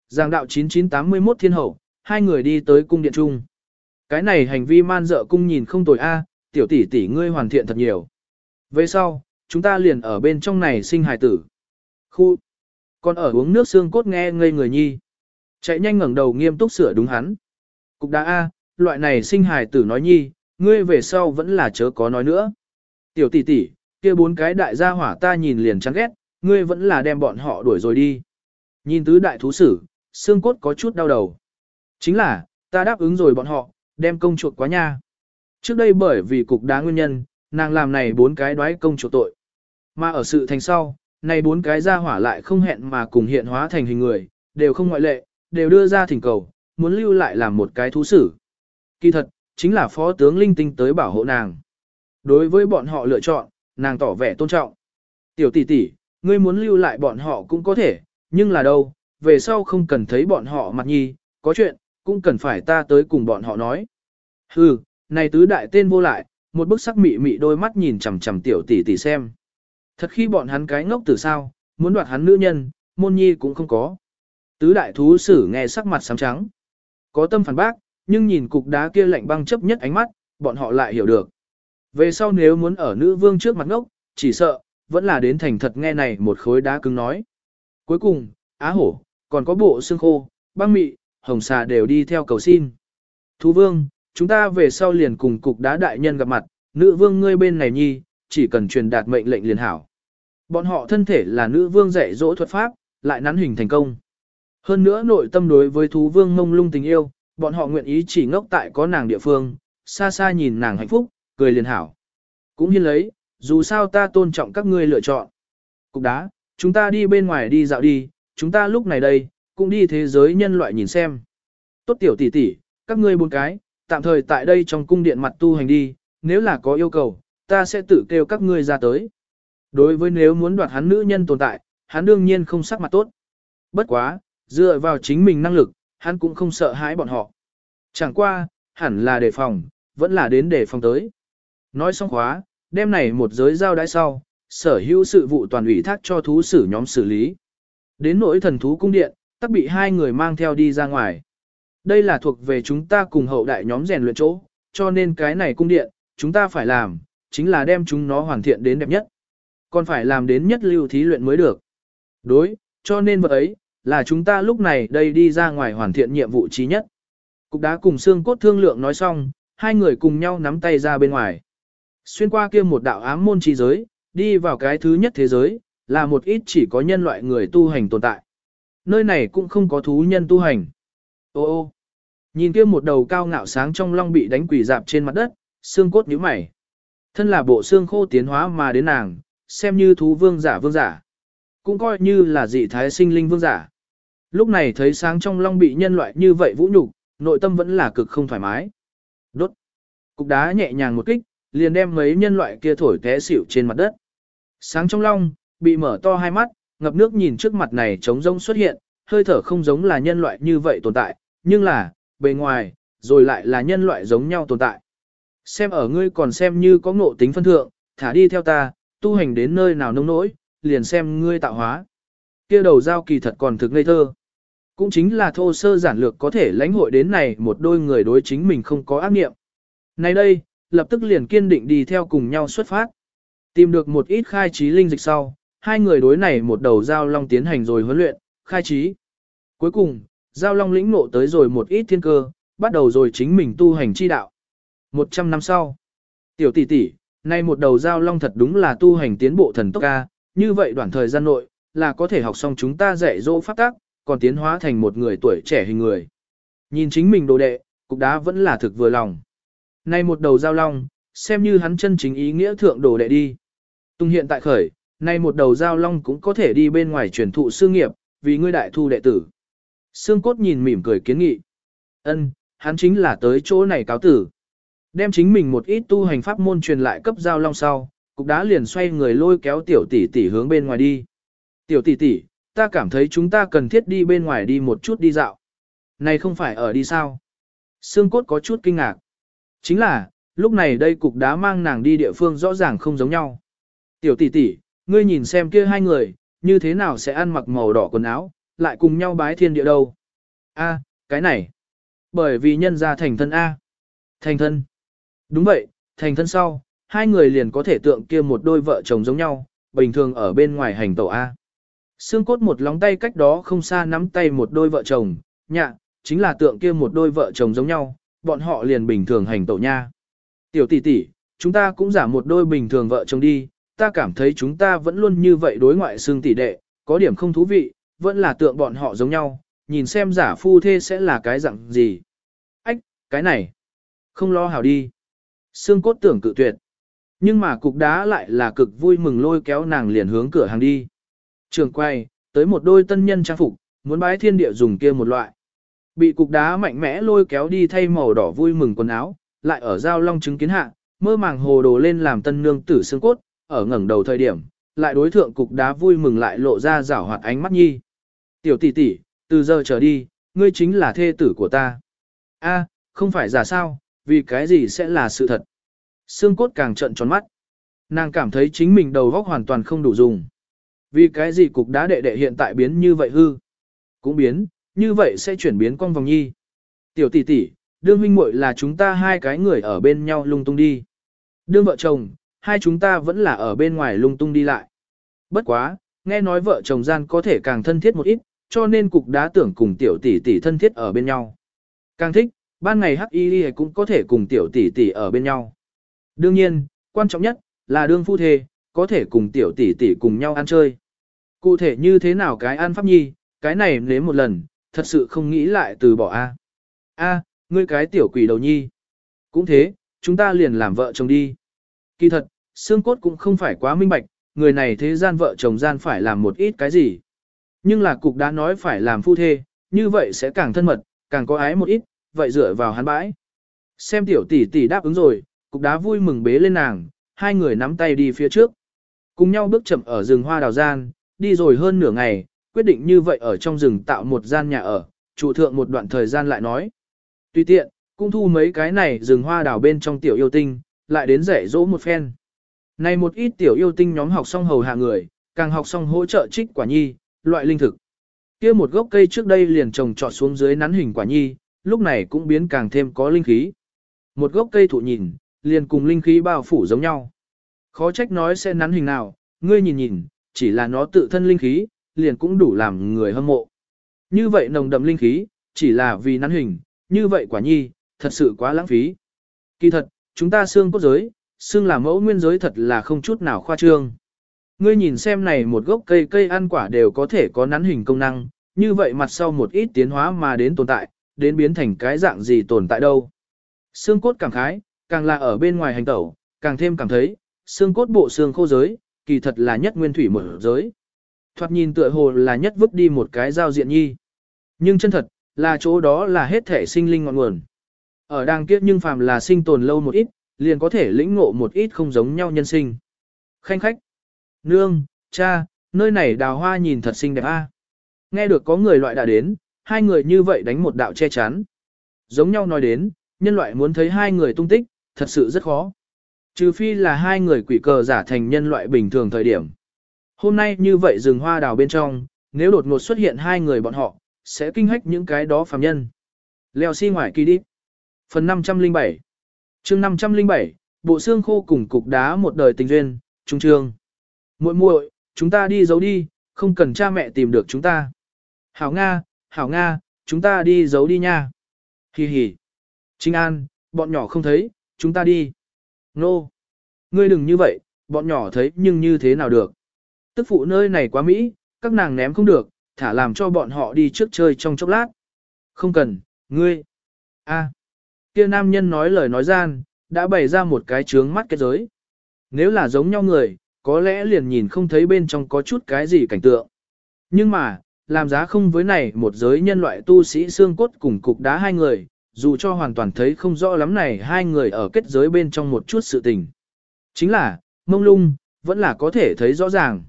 Giang đạo 9981 thiên hậu, hai người đi tới cung điện trung. Cái này hành vi man dợ cung nhìn không tồi a, tiểu tỷ tỷ ngươi hoàn thiện thật nhiều. Về sau, chúng ta liền ở bên trong này sinh hài tử. Khu, còn ở uống nước xương cốt nghe ngây người nhi. Chạy nhanh ngẩng đầu nghiêm túc sửa đúng hắn. Cục đá A, loại này sinh hài tử nói nhi, ngươi về sau vẫn là chớ có nói nữa. Tiểu tỷ tỷ, kia bốn cái đại gia hỏa ta nhìn liền chán ghét, ngươi vẫn là đem bọn họ đuổi rồi đi. Nhìn tứ đại thú sử, xương cốt có chút đau đầu. Chính là, ta đáp ứng rồi bọn họ, đem công chuộc quá nha. Trước đây bởi vì cục đá nguyên nhân, nàng làm này bốn cái đoái công chỗ tội. Mà ở sự thành sau, này bốn cái ra hỏa lại không hẹn mà cùng hiện hóa thành hình người, đều không ngoại lệ, đều đưa ra thỉnh cầu, muốn lưu lại làm một cái thú sử. Kỳ thật, chính là phó tướng linh tinh tới bảo hộ nàng. Đối với bọn họ lựa chọn, nàng tỏ vẻ tôn trọng. Tiểu tỷ tỷ, ngươi muốn lưu lại bọn họ cũng có thể, nhưng là đâu, về sau không cần thấy bọn họ mặt nhi, có chuyện, cũng cần phải ta tới cùng bọn họ nói. Hừ, này tứ đại tên vô lại, một bức sắc mị mị đôi mắt nhìn chằm chằm tiểu tỷ tỷ xem. Thật khi bọn hắn cái ngốc từ sao, muốn đoạt hắn nữ nhân, môn nhi cũng không có. Tứ đại thú sử nghe sắc mặt xám trắng. Có tâm phản bác, nhưng nhìn cục đá kia lạnh băng chấp nhất ánh mắt, bọn họ lại hiểu được. Về sau nếu muốn ở nữ vương trước mặt ngốc, chỉ sợ, vẫn là đến thành thật nghe này một khối đá cứng nói. Cuối cùng, á hổ, còn có bộ xương khô, băng mị, hồng xà đều đi theo cầu xin. Thú vương, chúng ta về sau liền cùng cục đá đại nhân gặp mặt, nữ vương ngươi bên này nhi, chỉ cần truyền đạt mệnh lệnh liền hảo. Bọn họ thân thể là nữ vương dạy dỗ thuật pháp, lại nắn hình thành công. Hơn nữa nội tâm đối với thú vương mông lung tình yêu, bọn họ nguyện ý chỉ ngốc tại có nàng địa phương, xa xa nhìn nàng hạnh phúc, cười liền hảo. Cũng hiên lấy, dù sao ta tôn trọng các ngươi lựa chọn. Cục đá, chúng ta đi bên ngoài đi dạo đi, chúng ta lúc này đây, cũng đi thế giới nhân loại nhìn xem. Tốt tiểu tỷ tỷ, các ngươi bốn cái, tạm thời tại đây trong cung điện mặt tu hành đi, nếu là có yêu cầu, ta sẽ tự kêu các ngươi ra tới. Đối với nếu muốn đoạt hắn nữ nhân tồn tại, hắn đương nhiên không sắc mặt tốt. Bất quá, dựa vào chính mình năng lực, hắn cũng không sợ hãi bọn họ. Chẳng qua, hẳn là đề phòng, vẫn là đến đề phòng tới. Nói xong khóa, đêm này một giới giao đãi sau, sở hữu sự vụ toàn ủy thác cho thú sử nhóm xử lý. Đến nỗi thần thú cung điện, tắc bị hai người mang theo đi ra ngoài. Đây là thuộc về chúng ta cùng hậu đại nhóm rèn luyện chỗ, cho nên cái này cung điện, chúng ta phải làm, chính là đem chúng nó hoàn thiện đến đẹp nhất. Còn phải làm đến nhất lưu thí luyện mới được. Đối, cho nên vật ấy, là chúng ta lúc này đây đi ra ngoài hoàn thiện nhiệm vụ trí nhất. Cục đá cùng xương cốt thương lượng nói xong, hai người cùng nhau nắm tay ra bên ngoài. Xuyên qua kia một đạo ám môn trí giới, đi vào cái thứ nhất thế giới, là một ít chỉ có nhân loại người tu hành tồn tại. Nơi này cũng không có thú nhân tu hành. Ô ô, nhìn kia một đầu cao ngạo sáng trong long bị đánh quỷ dạp trên mặt đất, xương cốt nhíu mày. Thân là bộ xương khô tiến hóa mà đến nàng, xem như thú vương giả vương giả. Cũng coi như là dị thái sinh linh vương giả. Lúc này thấy sáng trong long bị nhân loại như vậy vũ nhục, nội tâm vẫn là cực không thoải mái. Đốt. Cục đá nhẹ nhàng một kích, liền đem mấy nhân loại kia thổi té xỉu trên mặt đất. Sáng trong long, bị mở to hai mắt, ngập nước nhìn trước mặt này trống rông xuất hiện, hơi thở không giống là nhân loại như vậy tồn tại, nhưng là, bề ngoài, rồi lại là nhân loại giống nhau tồn tại. Xem ở ngươi còn xem như có ngộ tính phân thượng, thả đi theo ta, tu hành đến nơi nào nông nỗi, liền xem ngươi tạo hóa. Kia đầu giao kỳ thật còn thực ngây thơ. Cũng chính là thô sơ giản lược có thể lãnh hội đến này một đôi người đối chính mình không có ác nghiệm. Này đây, lập tức liền kiên định đi theo cùng nhau xuất phát. Tìm được một ít khai trí linh dịch sau, hai người đối này một đầu giao long tiến hành rồi huấn luyện, khai trí. Cuối cùng, giao long lĩnh ngộ tới rồi một ít thiên cơ, bắt đầu rồi chính mình tu hành chi đạo. Một trăm năm sau, tiểu tỷ tỷ, nay một đầu giao long thật đúng là tu hành tiến bộ thần tốc ca, như vậy đoạn thời gian nội, là có thể học xong chúng ta dạy dỗ pháp tác, còn tiến hóa thành một người tuổi trẻ hình người. Nhìn chính mình đồ đệ, cục đá vẫn là thực vừa lòng. Nay một đầu giao long, xem như hắn chân chính ý nghĩa thượng đồ đệ đi. Tung hiện tại khởi, nay một đầu giao long cũng có thể đi bên ngoài truyền thụ sư nghiệp, vì ngươi đại thu đệ tử. Sương cốt nhìn mỉm cười kiến nghị. Ân, hắn chính là tới chỗ này cáo tử. Đem chính mình một ít tu hành pháp môn truyền lại cấp giao long sau, cục đá liền xoay người lôi kéo tiểu tỷ tỷ hướng bên ngoài đi. Tiểu tỷ tỷ, ta cảm thấy chúng ta cần thiết đi bên ngoài đi một chút đi dạo. Này không phải ở đi sao? Sương cốt có chút kinh ngạc. Chính là, lúc này đây cục đá mang nàng đi địa phương rõ ràng không giống nhau. Tiểu tỷ tỷ, ngươi nhìn xem kia hai người, như thế nào sẽ ăn mặc màu đỏ quần áo, lại cùng nhau bái thiên địa đâu. A, cái này. Bởi vì nhân ra thành thân A. Thành thân. Đúng vậy, thành thân sau, hai người liền có thể tượng kia một đôi vợ chồng giống nhau, bình thường ở bên ngoài hành tẩu A. Xương cốt một lóng tay cách đó không xa nắm tay một đôi vợ chồng, nhạ, chính là tượng kia một đôi vợ chồng giống nhau, bọn họ liền bình thường hành tẩu nha. Tiểu tỷ tỷ, chúng ta cũng giả một đôi bình thường vợ chồng đi, ta cảm thấy chúng ta vẫn luôn như vậy đối ngoại xương tỷ đệ, có điểm không thú vị, vẫn là tượng bọn họ giống nhau, nhìn xem giả phu thê sẽ là cái dạng gì. Ách, cái này, không lo hảo đi. Xương cốt tưởng cự tuyệt. Nhưng mà cục đá lại là cực vui mừng lôi kéo nàng liền hướng cửa hàng đi. Trường quay, tới một đôi tân nhân trang phục, muốn bái thiên địa dùng kia một loại. Bị cục đá mạnh mẽ lôi kéo đi thay màu đỏ vui mừng quần áo, lại ở giao long chứng kiến hạ, mơ màng hồ đồ lên làm tân nương tử xương cốt, ở ngẩng đầu thời điểm, lại đối thượng cục đá vui mừng lại lộ ra rảo hoạt ánh mắt nhi. Tiểu tỷ tỷ, từ giờ trở đi, ngươi chính là thê tử của ta. A, không phải giả sao, vì cái gì sẽ là sự thật. Xương cốt càng trận tròn mắt. Nàng cảm thấy chính mình đầu góc hoàn toàn không đủ dùng. Vì cái gì cục đá đệ đệ hiện tại biến như vậy hư? Cũng biến, như vậy sẽ chuyển biến con vòng nhi. Tiểu tỷ tỷ, đương huynh muội là chúng ta hai cái người ở bên nhau lung tung đi. Đương vợ chồng, hai chúng ta vẫn là ở bên ngoài lung tung đi lại. Bất quá, nghe nói vợ chồng gian có thể càng thân thiết một ít, cho nên cục đá tưởng cùng tiểu tỷ tỷ thân thiết ở bên nhau. Càng thích, ban ngày hắc y cũng có thể cùng tiểu tỷ tỷ ở bên nhau. Đương nhiên, quan trọng nhất, là đương phu thê, có thể cùng tiểu tỷ tỷ cùng nhau ăn chơi. Cụ thể như thế nào cái ăn pháp nhi, cái này nếm một lần, thật sự không nghĩ lại từ bỏ a. A, ngươi cái tiểu quỷ đầu nhi. Cũng thế, chúng ta liền làm vợ chồng đi. Kỳ thật, xương cốt cũng không phải quá minh bạch, người này thế gian vợ chồng gian phải làm một ít cái gì. Nhưng là cục đã nói phải làm phu thê, như vậy sẽ càng thân mật, càng có ái một ít, vậy dựa vào hắn bãi. Xem tiểu tỷ tỷ đáp ứng rồi, cục đá vui mừng bế lên nàng, hai người nắm tay đi phía trước. Cùng nhau bước chậm ở rừng hoa đào gian, đi rồi hơn nửa ngày, quyết định như vậy ở trong rừng tạo một gian nhà ở, trụ thượng một đoạn thời gian lại nói. Tùy tiện, cũng thu mấy cái này rừng hoa đào bên trong tiểu yêu tinh, lại đến rẻ dỗ một phen. Này một ít tiểu yêu tinh nhóm học xong hầu hạ người, càng học xong hỗ trợ trích quả nhi, loại linh thực. kia một gốc cây trước đây liền trồng trọt xuống dưới nắn hình quả nhi, lúc này cũng biến càng thêm có linh khí. Một gốc cây thụ nhìn, liền cùng linh khí bao phủ giống nhau. Khó trách nói sẽ nắn hình nào, ngươi nhìn nhìn, chỉ là nó tự thân linh khí, liền cũng đủ làm người hâm mộ. Như vậy nồng đậm linh khí, chỉ là vì nắn hình, như vậy quả nhi, thật sự quá lãng phí. Kỳ thật, chúng ta xương cốt giới, xương là mẫu nguyên giới thật là không chút nào khoa trương. Ngươi nhìn xem này một gốc cây cây ăn quả đều có thể có nắn hình công năng, như vậy mặt sau một ít tiến hóa mà đến tồn tại, đến biến thành cái dạng gì tồn tại đâu. Xương cốt cảm khái, càng là ở bên ngoài hành tẩu, càng thêm cảm thấy, xương cốt bộ xương khô giới, kỳ thật là nhất nguyên thủy mở giới. Thoạt nhìn tựa hồ là nhất vứt đi một cái giao diện nhi. Nhưng chân thật, là chỗ đó là hết thể sinh linh ngọn nguồn. Ở đàng kiếp nhưng phàm là sinh tồn lâu một ít, liền có thể lĩnh ngộ một ít không giống nhau nhân sinh. Khanh khách, nương, cha, nơi này đào hoa nhìn thật xinh đẹp a. Nghe được có người loại đã đến, hai người như vậy đánh một đạo che chắn. Giống nhau nói đến, nhân loại muốn thấy hai người tung tích, thật sự rất khó. Trừ phi là hai người quỷ cờ giả thành nhân loại bình thường thời điểm. Hôm nay như vậy rừng hoa đào bên trong, nếu đột ngột xuất hiện hai người bọn họ, sẽ kinh hách những cái đó phàm nhân. Leo xi si ngoài kỳ đi. Phần 507 chương 507, bộ xương khô cùng cục đá một đời tình duyên, trung trương muội muội chúng ta đi giấu đi, không cần cha mẹ tìm được chúng ta. Hảo Nga, Hảo Nga, chúng ta đi giấu đi nha. hì hì Trinh An, bọn nhỏ không thấy, chúng ta đi. Nô. No. Ngươi đừng như vậy, bọn nhỏ thấy nhưng như thế nào được. Tức phụ nơi này quá Mỹ, các nàng ném không được, thả làm cho bọn họ đi trước chơi trong chốc lát. Không cần, ngươi. a kia nam nhân nói lời nói gian, đã bày ra một cái trướng mắt kết giới. Nếu là giống nhau người, có lẽ liền nhìn không thấy bên trong có chút cái gì cảnh tượng. Nhưng mà, làm giá không với này một giới nhân loại tu sĩ xương cốt cùng cục đá hai người, dù cho hoàn toàn thấy không rõ lắm này hai người ở kết giới bên trong một chút sự tình. Chính là, mông lung, vẫn là có thể thấy rõ ràng.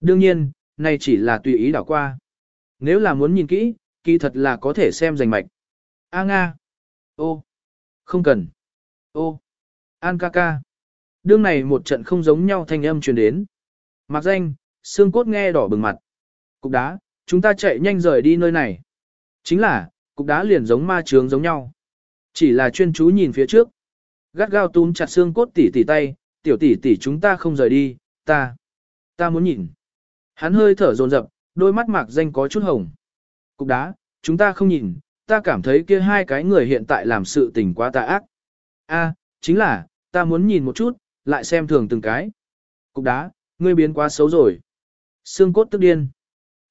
Đương nhiên, này chỉ là tùy ý đảo qua. Nếu là muốn nhìn kỹ, kỳ thật là có thể xem rành mạch. A Nga. Ô. Không cần. Ô. An ca ca. Đương này một trận không giống nhau thanh âm truyền đến. Mặc danh, xương cốt nghe đỏ bừng mặt. Cục đá, chúng ta chạy nhanh rời đi nơi này. Chính là, cục đá liền giống ma trướng giống nhau. Chỉ là chuyên chú nhìn phía trước. Gắt gao túm chặt xương cốt tỉ tỉ tay, tiểu tỉ tỉ chúng ta không rời đi, ta, ta muốn nhìn. Hắn hơi thở dồn dập, đôi mắt mạc danh có chút hồng. Cục đá, chúng ta không nhìn, ta cảm thấy kia hai cái người hiện tại làm sự tình quá tà ác. A, chính là, ta muốn nhìn một chút, lại xem thường từng cái. Cục đá, ngươi biến quá xấu rồi. Xương cốt tức điên.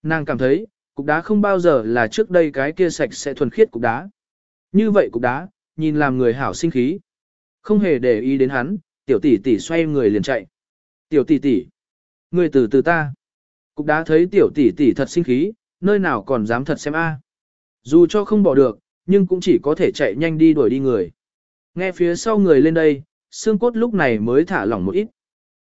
Nàng cảm thấy, cục đá không bao giờ là trước đây cái kia sạch sẽ thuần khiết cục đá. Như vậy cục đá, nhìn làm người hảo sinh khí. Không hề để ý đến hắn, tiểu tỷ tỷ xoay người liền chạy. Tiểu tỷ tỷ, ngươi từ từ ta. Cục đá thấy tiểu tỷ tỷ thật sinh khí, nơi nào còn dám thật xem a. À. Dù cho không bỏ được, nhưng cũng chỉ có thể chạy nhanh đi đuổi đi người. Nghe phía sau người lên đây, xương cốt lúc này mới thả lỏng một ít.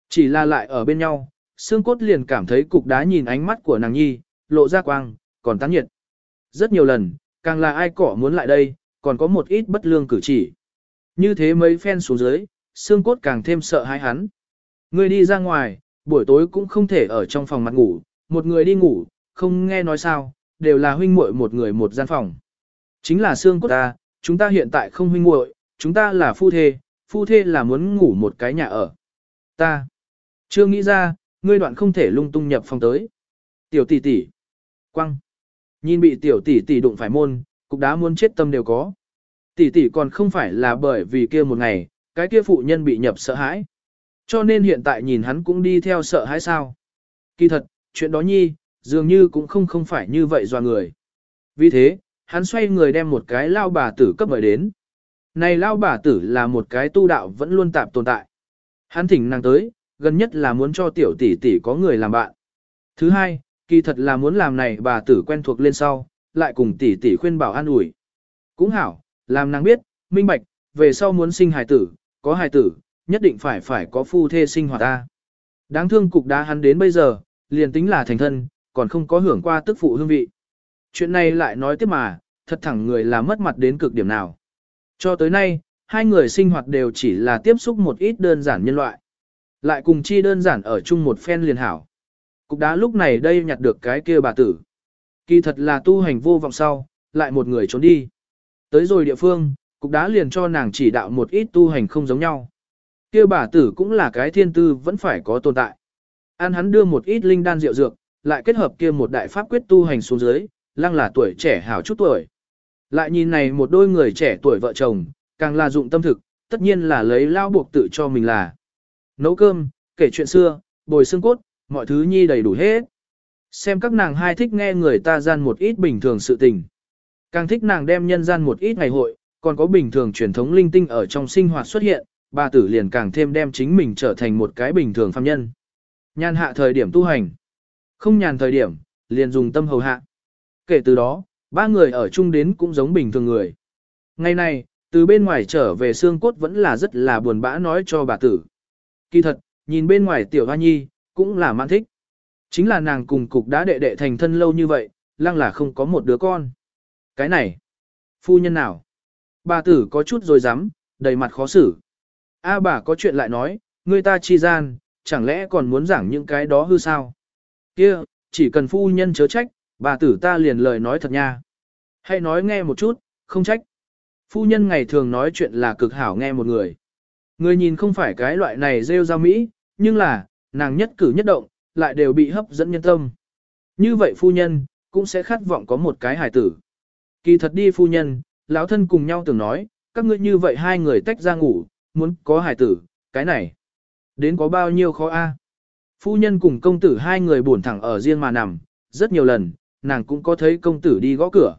Chỉ là lại ở bên nhau, xương cốt liền cảm thấy cục đá nhìn ánh mắt của nàng nhi, lộ ra quang, còn tán nhiệt. Rất nhiều lần, càng là ai cỏ muốn lại đây, còn có một ít bất lương cử chỉ. Như thế mấy phen xuống dưới, xương cốt càng thêm sợ hãi hắn. Người đi ra ngoài, buổi tối cũng không thể ở trong phòng mặt ngủ, một người đi ngủ, không nghe nói sao, đều là huynh muội một người một gian phòng. Chính là xương cốt ta, chúng ta hiện tại không huynh muội, chúng ta là phu thê, phu thê là muốn ngủ một cái nhà ở. Ta chưa nghĩ ra, ngươi đoạn không thể lung tung nhập phòng tới. Tiểu tỷ tỷ, quăng. Nhìn bị tiểu tỷ tỷ đụng phải môn, cục đá muốn chết tâm đều có. Tỷ tỷ còn không phải là bởi vì kia một ngày, cái kia phụ nhân bị nhập sợ hãi. Cho nên hiện tại nhìn hắn cũng đi theo sợ hãi sao. Kỳ thật, chuyện đó nhi, dường như cũng không không phải như vậy do người. Vì thế, hắn xoay người đem một cái lao bà tử cấp mời đến. Này lao bà tử là một cái tu đạo vẫn luôn tạp tồn tại. Hắn thỉnh nàng tới, gần nhất là muốn cho tiểu tỷ tỷ có người làm bạn. Thứ hai, kỳ thật là muốn làm này bà tử quen thuộc lên sau, lại cùng tỷ tỷ khuyên bảo an ủi. Cũng hảo, làm nàng biết, minh bạch, về sau muốn sinh hài tử, có hài tử, nhất định phải phải có phu thê sinh hoạt ta. Đáng thương cục đá hắn đến bây giờ, liền tính là thành thân, còn không có hưởng qua tức phụ hương vị. Chuyện này lại nói tiếp mà, thật thẳng người là mất mặt đến cực điểm nào. Cho tới nay, hai người sinh hoạt đều chỉ là tiếp xúc một ít đơn giản nhân loại. Lại cùng chi đơn giản ở chung một phen liền hảo. Cục đá lúc này đây nhặt được cái kia bà tử. Kỳ thật là tu hành vô vọng sau, lại một người trốn đi. Tới rồi địa phương, cục đá liền cho nàng chỉ đạo một ít tu hành không giống nhau. Kia bà tử cũng là cái thiên tư vẫn phải có tồn tại. An hắn đưa một ít linh đan rượu dược, lại kết hợp kia một đại pháp quyết tu hành xuống dưới, lăng là tuổi trẻ hảo chút tuổi. Lại nhìn này một đôi người trẻ tuổi vợ chồng, càng là dụng tâm thực, tất nhiên là lấy lao buộc tự cho mình là. Nấu cơm, kể chuyện xưa, bồi xương cốt, mọi thứ nhi đầy đủ hết. Xem các nàng hai thích nghe người ta gian một ít bình thường sự tình. Càng thích nàng đem nhân gian một ít ngày hội, còn có bình thường truyền thống linh tinh ở trong sinh hoạt xuất hiện, bà tử liền càng thêm đem chính mình trở thành một cái bình thường phàm nhân. Nhàn hạ thời điểm tu hành. Không nhàn thời điểm, liền dùng tâm hầu hạ. Kể từ đó, ba người ở chung đến cũng giống bình thường người. Ngày này, từ bên ngoài trở về xương cốt vẫn là rất là buồn bã nói cho bà tử. Kỳ thật, nhìn bên ngoài tiểu hoa nhi, cũng là mãn thích. Chính là nàng cùng cục đã đệ đệ thành thân lâu như vậy, lăng là không có một đứa con. Cái này, phu nhân nào? Bà tử có chút rồi dám, đầy mặt khó xử. A bà có chuyện lại nói, người ta chi gian, chẳng lẽ còn muốn giảng những cái đó hư sao? Kia, chỉ cần phu nhân chớ trách, bà tử ta liền lời nói thật nha. Hãy nói nghe một chút, không trách. Phu nhân ngày thường nói chuyện là cực hảo nghe một người. Người nhìn không phải cái loại này rêu ra Mỹ, nhưng là, nàng nhất cử nhất động, lại đều bị hấp dẫn nhân tâm. Như vậy phu nhân, cũng sẽ khát vọng có một cái hài tử. Kỳ thật đi phu nhân, lão thân cùng nhau từng nói, các ngươi như vậy hai người tách ra ngủ, muốn có hài tử, cái này. Đến có bao nhiêu khó a? Phu nhân cùng công tử hai người buồn thẳng ở riêng mà nằm, rất nhiều lần, nàng cũng có thấy công tử đi gõ cửa.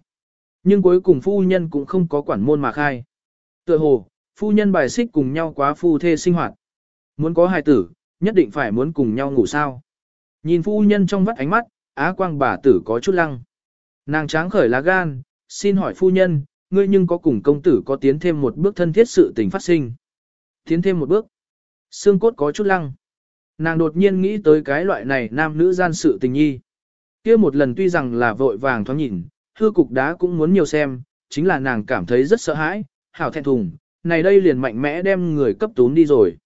Nhưng cuối cùng phu nhân cũng không có quản môn mà khai. Tựa hồ, phu nhân bài xích cùng nhau quá phu thê sinh hoạt. Muốn có hài tử, nhất định phải muốn cùng nhau ngủ sao. Nhìn phu nhân trong vắt ánh mắt, á quang bà tử có chút lăng. Nàng tráng khởi lá gan, xin hỏi phu nhân, ngươi nhưng có cùng công tử có tiến thêm một bước thân thiết sự tình phát sinh. Tiến thêm một bước. Xương cốt có chút lăng. Nàng đột nhiên nghĩ tới cái loại này nam nữ gian sự tình nhi kia một lần tuy rằng là vội vàng thoáng nhìn, hư cục đá cũng muốn nhiều xem, chính là nàng cảm thấy rất sợ hãi, hảo thẹn thùng, này đây liền mạnh mẽ đem người cấp tún đi rồi.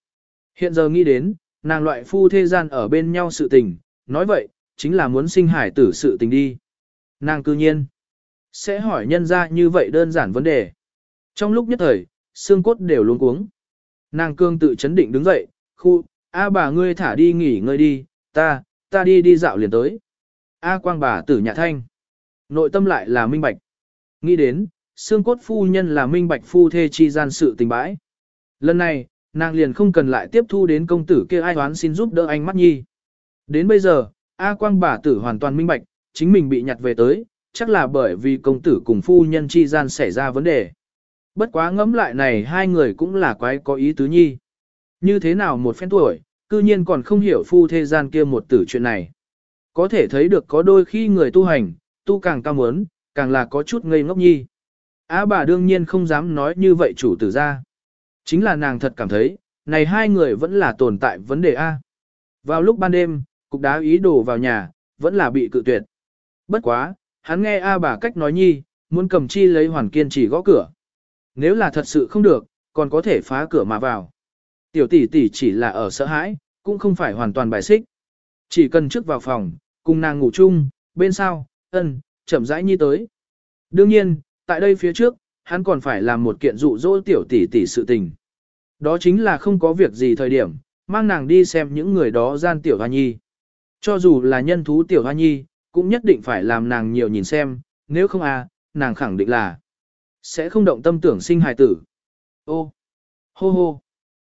Hiện giờ nghĩ đến, nàng loại phu thế gian ở bên nhau sự tình, nói vậy, chính là muốn sinh hải tử sự tình đi. Nàng cư nhiên, sẽ hỏi nhân ra như vậy đơn giản vấn đề. Trong lúc nhất thời, xương cốt đều luống cuống. Nàng cương tự chấn định đứng dậy, khu, A bà ngươi thả đi nghỉ ngơi đi, ta, ta đi đi dạo liền tới. A quang bà tử nhà thanh. Nội tâm lại là minh bạch. Nghĩ đến, xương cốt phu nhân là minh bạch phu thê chi gian sự tình bãi. Lần này, nàng liền không cần lại tiếp thu đến công tử kia ai toán xin giúp đỡ anh mắt nhi. Đến bây giờ, A quang bà tử hoàn toàn minh bạch, chính mình bị nhặt về tới, chắc là bởi vì công tử cùng phu nhân chi gian xảy ra vấn đề. Bất quá ngẫm lại này hai người cũng là quái có ý tứ nhi. Như thế nào một phen tuổi, cư nhiên còn không hiểu phu thế gian kia một tử chuyện này. Có thể thấy được có đôi khi người tu hành, tu càng cao muốn, càng là có chút ngây ngốc nhi. Á bà đương nhiên không dám nói như vậy chủ tử ra. Chính là nàng thật cảm thấy, này hai người vẫn là tồn tại vấn đề A. Vào lúc ban đêm, cục đá ý đồ vào nhà, vẫn là bị cự tuyệt. Bất quá, hắn nghe A bà cách nói nhi, muốn cầm chi lấy hoàn kiên chỉ gõ cửa. Nếu là thật sự không được, còn có thể phá cửa mà vào. Tiểu tỷ tỷ chỉ là ở sợ hãi, cũng không phải hoàn toàn bài xích. Chỉ cần trước vào phòng, cùng nàng ngủ chung, bên sau, ân, chậm rãi nhi tới. Đương nhiên, tại đây phía trước, hắn còn phải làm một kiện dụ dỗ tiểu tỷ tỷ sự tình. Đó chính là không có việc gì thời điểm, mang nàng đi xem những người đó gian tiểu hoa nhi. Cho dù là nhân thú tiểu hoa nhi, cũng nhất định phải làm nàng nhiều nhìn xem, nếu không à, nàng khẳng định là sẽ không động tâm tưởng sinh hài tử. Ô, hô hô.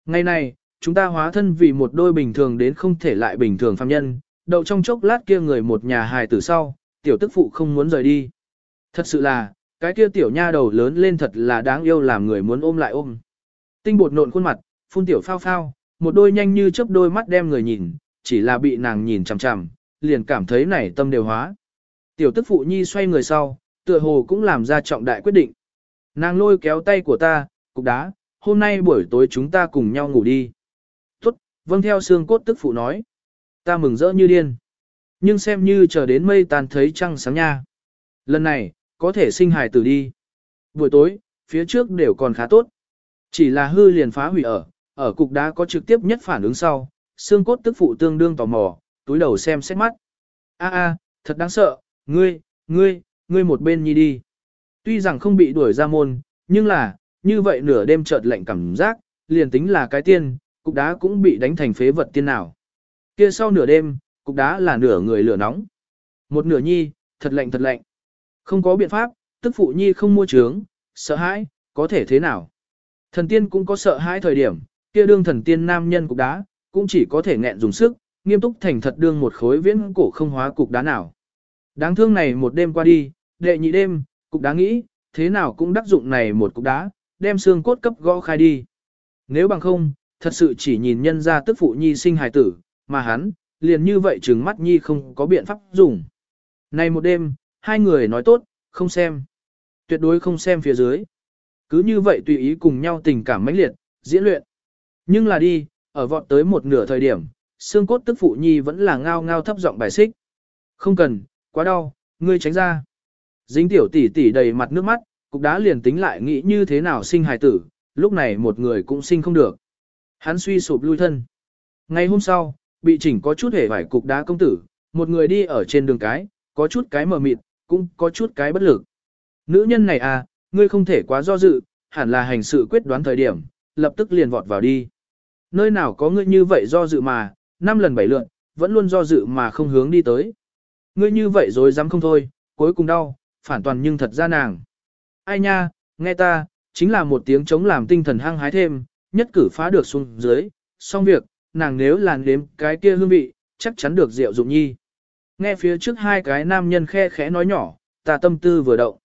Ngày này, chúng ta hóa thân vì một đôi bình thường đến không thể lại bình thường phàm nhân, đậu trong chốc lát kia người một nhà hài tử sau, tiểu tức phụ không muốn rời đi. Thật sự là, cái kia tiểu nha đầu lớn lên thật là đáng yêu làm người muốn ôm lại ôm. Tinh bột nộn khuôn mặt, phun tiểu phao phao, một đôi nhanh như chớp đôi mắt đem người nhìn, chỉ là bị nàng nhìn chằm chằm, liền cảm thấy nảy tâm đều hóa. Tiểu tức phụ nhi xoay người sau, tựa hồ cũng làm ra trọng đại quyết định. Nàng lôi kéo tay của ta, cục đá, hôm nay buổi tối chúng ta cùng nhau ngủ đi. Tốt, vâng theo xương cốt tức phụ nói. Ta mừng rỡ như điên. Nhưng xem như chờ đến mây tàn thấy trăng sáng nha. Lần này, có thể sinh hài tử đi. Buổi tối, phía trước đều còn khá tốt. Chỉ là hư liền phá hủy ở, ở cục đá có trực tiếp nhất phản ứng sau, xương cốt tức phụ tương đương tò mò, túi đầu xem xét mắt. A a, thật đáng sợ, ngươi, ngươi, ngươi một bên nhi đi. Tuy rằng không bị đuổi ra môn, nhưng là, như vậy nửa đêm chợt lạnh cảm giác, liền tính là cái tiên, cục đá cũng bị đánh thành phế vật tiên nào. Kia sau nửa đêm, cục đá là nửa người lửa nóng. Một nửa nhi, thật lạnh thật lạnh. Không có biện pháp, tức phụ nhi không mua trướng, sợ hãi, có thể thế nào. Thần tiên cũng có sợ hãi thời điểm, kia đương thần tiên nam nhân cục đá, cũng chỉ có thể nghẹn dùng sức, nghiêm túc thành thật đương một khối viễn cổ không hóa cục đá nào. Đáng thương này một đêm qua đi, đệ nhị đêm, cục đá nghĩ, thế nào cũng đắc dụng này một cục đá, đem xương cốt cấp gõ khai đi. Nếu bằng không, thật sự chỉ nhìn nhân ra tức phụ nhi sinh hài tử, mà hắn, liền như vậy trừng mắt nhi không có biện pháp dùng. Này một đêm, hai người nói tốt, không xem. Tuyệt đối không xem phía dưới. Cứ như vậy tùy ý cùng nhau tình cảm mãnh liệt, diễn luyện. Nhưng là đi, ở vọt tới một nửa thời điểm, xương cốt tức phụ nhi vẫn là ngao ngao thấp giọng bài xích. Không cần, quá đau, ngươi tránh ra. Dính tiểu tỷ tỷ đầy mặt nước mắt, cục đá liền tính lại nghĩ như thế nào sinh hài tử, lúc này một người cũng sinh không được. Hắn suy sụp lui thân. Ngày hôm sau, bị chỉnh có chút hề vải cục đá công tử, một người đi ở trên đường cái, có chút cái mờ mịt, cũng có chút cái bất lực. Nữ nhân này à, ngươi không thể quá do dự, hẳn là hành sự quyết đoán thời điểm, lập tức liền vọt vào đi. Nơi nào có ngươi như vậy do dự mà, năm lần bảy lượn, vẫn luôn do dự mà không hướng đi tới. Ngươi như vậy rồi dám không thôi, cuối cùng đau, phản toàn nhưng thật ra nàng. Ai nha, nghe ta, chính là một tiếng chống làm tinh thần hăng hái thêm, nhất cử phá được xuống dưới, xong việc, nàng nếu làn đếm cái kia hương vị, chắc chắn được rượu dụng nhi. Nghe phía trước hai cái nam nhân khe khẽ nói nhỏ, ta tâm tư vừa động.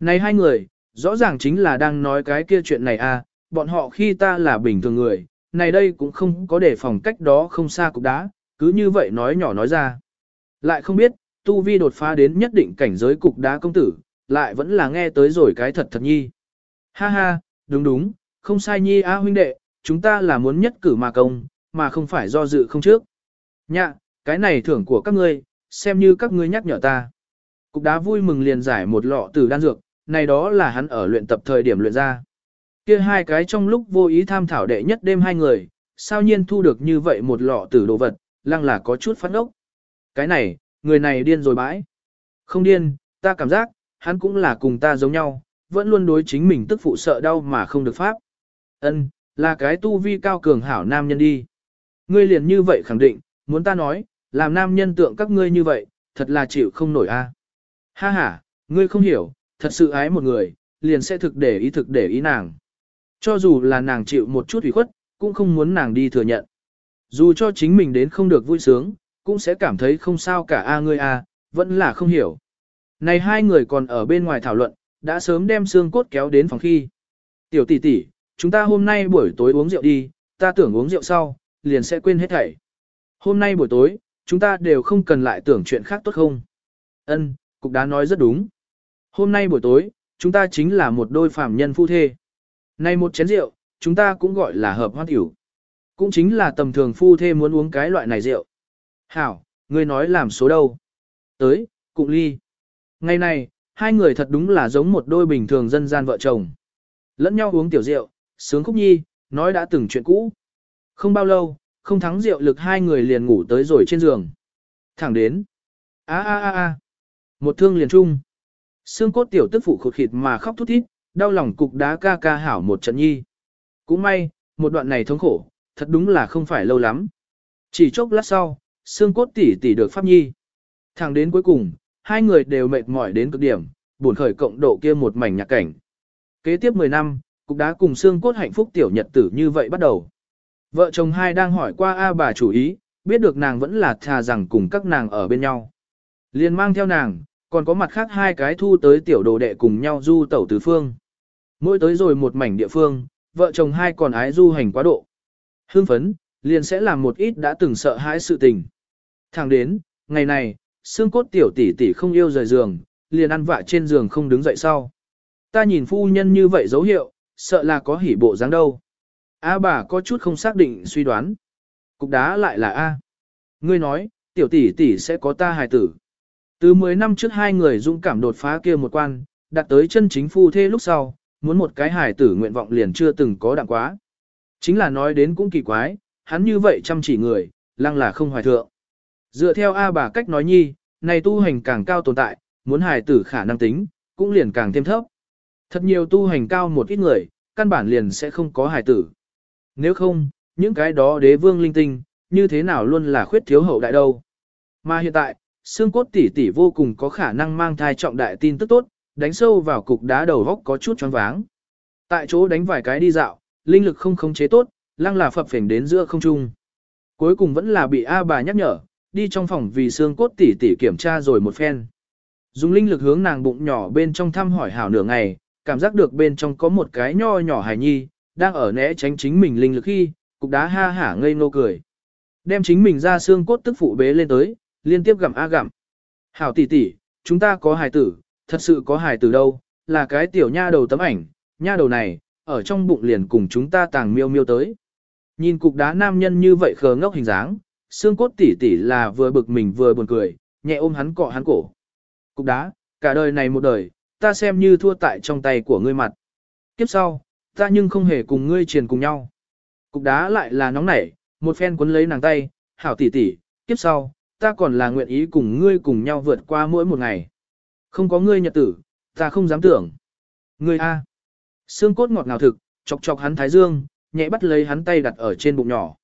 Này hai người, rõ ràng chính là đang nói cái kia chuyện này à, bọn họ khi ta là bình thường người, này đây cũng không có để phòng cách đó không xa cục đá, cứ như vậy nói nhỏ nói ra. Lại không biết, tu vi đột phá đến nhất định cảnh giới cục đá công tử, lại vẫn là nghe tới rồi cái thật thật nhi. Ha ha, đúng đúng, không sai nhi a huynh đệ, chúng ta là muốn nhất cử mà công, mà không phải do dự không trước. Nhạ, cái này thưởng của các ngươi, xem như các ngươi nhắc nhở ta. Cục đá vui mừng liền giải một lọ từ đan dược, này đó là hắn ở luyện tập thời điểm luyện ra. Kia hai cái trong lúc vô ý tham thảo đệ nhất đêm hai người, sao nhiên thu được như vậy một lọ tử đồ vật, lăng là có chút phát ốc. Cái này, người này điên rồi bãi. Không điên, ta cảm giác, hắn cũng là cùng ta giống nhau, vẫn luôn đối chính mình tức phụ sợ đau mà không được pháp. Ân, là cái tu vi cao cường hảo nam nhân đi. Ngươi liền như vậy khẳng định, muốn ta nói, làm nam nhân tượng các ngươi như vậy, thật là chịu không nổi a. À. Ha ha, ngươi không hiểu, thật sự ái một người, liền sẽ thực để ý thực để ý nàng. Cho dù là nàng chịu một chút ủy khuất, cũng không muốn nàng đi thừa nhận. Dù cho chính mình đến không được vui sướng, cũng sẽ cảm thấy không sao cả a à, ngươi a, à, vẫn là không hiểu. Này hai người còn ở bên ngoài thảo luận, đã sớm đem xương cốt kéo đến phòng khi. Tiểu tỷ tỷ, chúng ta hôm nay buổi tối uống rượu đi, ta tưởng uống rượu sau, liền sẽ quên hết thảy. Hôm nay buổi tối, chúng ta đều không cần lại tưởng chuyện khác tốt không? Ân, cục đá nói rất đúng. Hôm nay buổi tối, chúng ta chính là một đôi phàm nhân phu thê. Nay một chén rượu, chúng ta cũng gọi là hợp hoan tiểu. Cũng chính là tầm thường phu thê muốn uống cái loại này rượu. Hảo, ngươi nói làm số đâu? Tới, cụng ly. Ngày này, hai người thật đúng là giống một đôi bình thường dân gian vợ chồng. Lẫn nhau uống tiểu rượu, sướng khúc nhi, nói đã từng chuyện cũ. Không bao lâu, không thắng rượu lực hai người liền ngủ tới rồi trên giường. Thẳng đến. a a a a Một thương liền chung. Xương cốt tiểu tức phụ khụt khịt mà khóc thút thít, đau lòng cục đá ca ca hảo một trận nhi. Cũng may, một đoạn này thống khổ, thật đúng là không phải lâu lắm. Chỉ chốc lát sau, xương cốt tỉ tỉ được pháp nhi. Thẳng đến cuối cùng, hai người đều mệt mỏi đến cực điểm, buồn khởi cộng độ kia một mảnh nhạc cảnh. Kế tiếp 10 năm, cục đá cùng xương cốt hạnh phúc tiểu nhật tử như vậy bắt đầu. Vợ chồng hai đang hỏi qua A bà chủ ý, biết được nàng vẫn là thà rằng cùng các nàng ở bên nhau. liền mang theo nàng, còn có mặt khác hai cái thu tới tiểu đồ đệ cùng nhau du tẩu tứ phương. Mỗi tới rồi một mảnh địa phương, vợ chồng hai còn ái du hành quá độ. Hương phấn, liền sẽ làm một ít đã từng sợ hãi sự tình. Thẳng đến, ngày này, xương cốt tiểu tỷ tỷ không yêu rời giường, liền ăn vạ trên giường không đứng dậy sau. Ta nhìn phu nhân như vậy dấu hiệu, sợ là có hỉ bộ dáng đâu. A bà có chút không xác định suy đoán. Cục đá lại là A. Ngươi nói, tiểu tỷ tỷ sẽ có ta hài tử. Từ 10 năm trước hai người dũng cảm đột phá kia một quan, đạt tới chân chính phu thê lúc sau, muốn một cái hài tử nguyện vọng liền chưa từng có đặng quá. Chính là nói đến cũng kỳ quái, hắn như vậy chăm chỉ người, lăng là không hoài thượng. Dựa theo A bà cách nói nhi, này tu hành càng cao tồn tại, muốn hài tử khả năng tính, cũng liền càng thêm thấp. Thật nhiều tu hành cao một ít người, căn bản liền sẽ không có hài tử. Nếu không, những cái đó đế vương linh tinh, như thế nào luôn là khuyết thiếu hậu đại đâu. Mà hiện tại, xương cốt tỷ tỷ vô cùng có khả năng mang thai trọng đại tin tức tốt, đánh sâu vào cục đá đầu góc có chút choáng váng. Tại chỗ đánh vài cái đi dạo, linh lực không khống chế tốt, lăng là phập phỉnh đến giữa không trung. Cuối cùng vẫn là bị A bà nhắc nhở, đi trong phòng vì xương cốt tỷ tỷ kiểm tra rồi một phen. Dùng linh lực hướng nàng bụng nhỏ bên trong thăm hỏi hảo nửa ngày, cảm giác được bên trong có một cái nho nhỏ hài nhi, đang ở né tránh chính mình linh lực khi, cục đá ha hả ngây ngô cười. Đem chính mình ra xương cốt tức phụ bế lên tới, liên tiếp gặm a gặm. Hảo tỷ tỷ, chúng ta có hài tử, thật sự có hài tử đâu, là cái tiểu nha đầu tấm ảnh, nha đầu này, ở trong bụng liền cùng chúng ta tàng miêu miêu tới. Nhìn cục đá nam nhân như vậy khờ ngốc hình dáng, xương cốt tỷ tỷ là vừa bực mình vừa buồn cười, nhẹ ôm hắn cọ hắn cổ. Cục đá, cả đời này một đời, ta xem như thua tại trong tay của ngươi mặt. Kiếp sau, ta nhưng không hề cùng ngươi triền cùng nhau. Cục đá lại là nóng nảy, một phen cuốn lấy nàng tay, hảo tỷ tỷ, kiếp sau, ta còn là nguyện ý cùng ngươi cùng nhau vượt qua mỗi một ngày. Không có ngươi nhật tử, ta không dám tưởng. Ngươi A. Xương cốt ngọt ngào thực, chọc chọc hắn thái dương, nhẹ bắt lấy hắn tay đặt ở trên bụng nhỏ.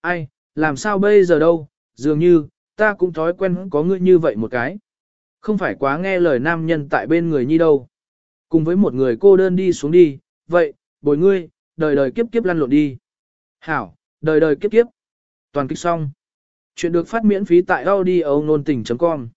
Ai, làm sao bây giờ đâu, dường như, ta cũng thói quen có ngươi như vậy một cái. Không phải quá nghe lời nam nhân tại bên người nhi đâu. Cùng với một người cô đơn đi xuống đi, vậy, bồi ngươi, đời đời kiếp kiếp lăn lộn đi. Hảo, đời đời kiếp kiếp. Toàn kịch xong. Chuyện được phát miễn phí tại audio nôn tình.com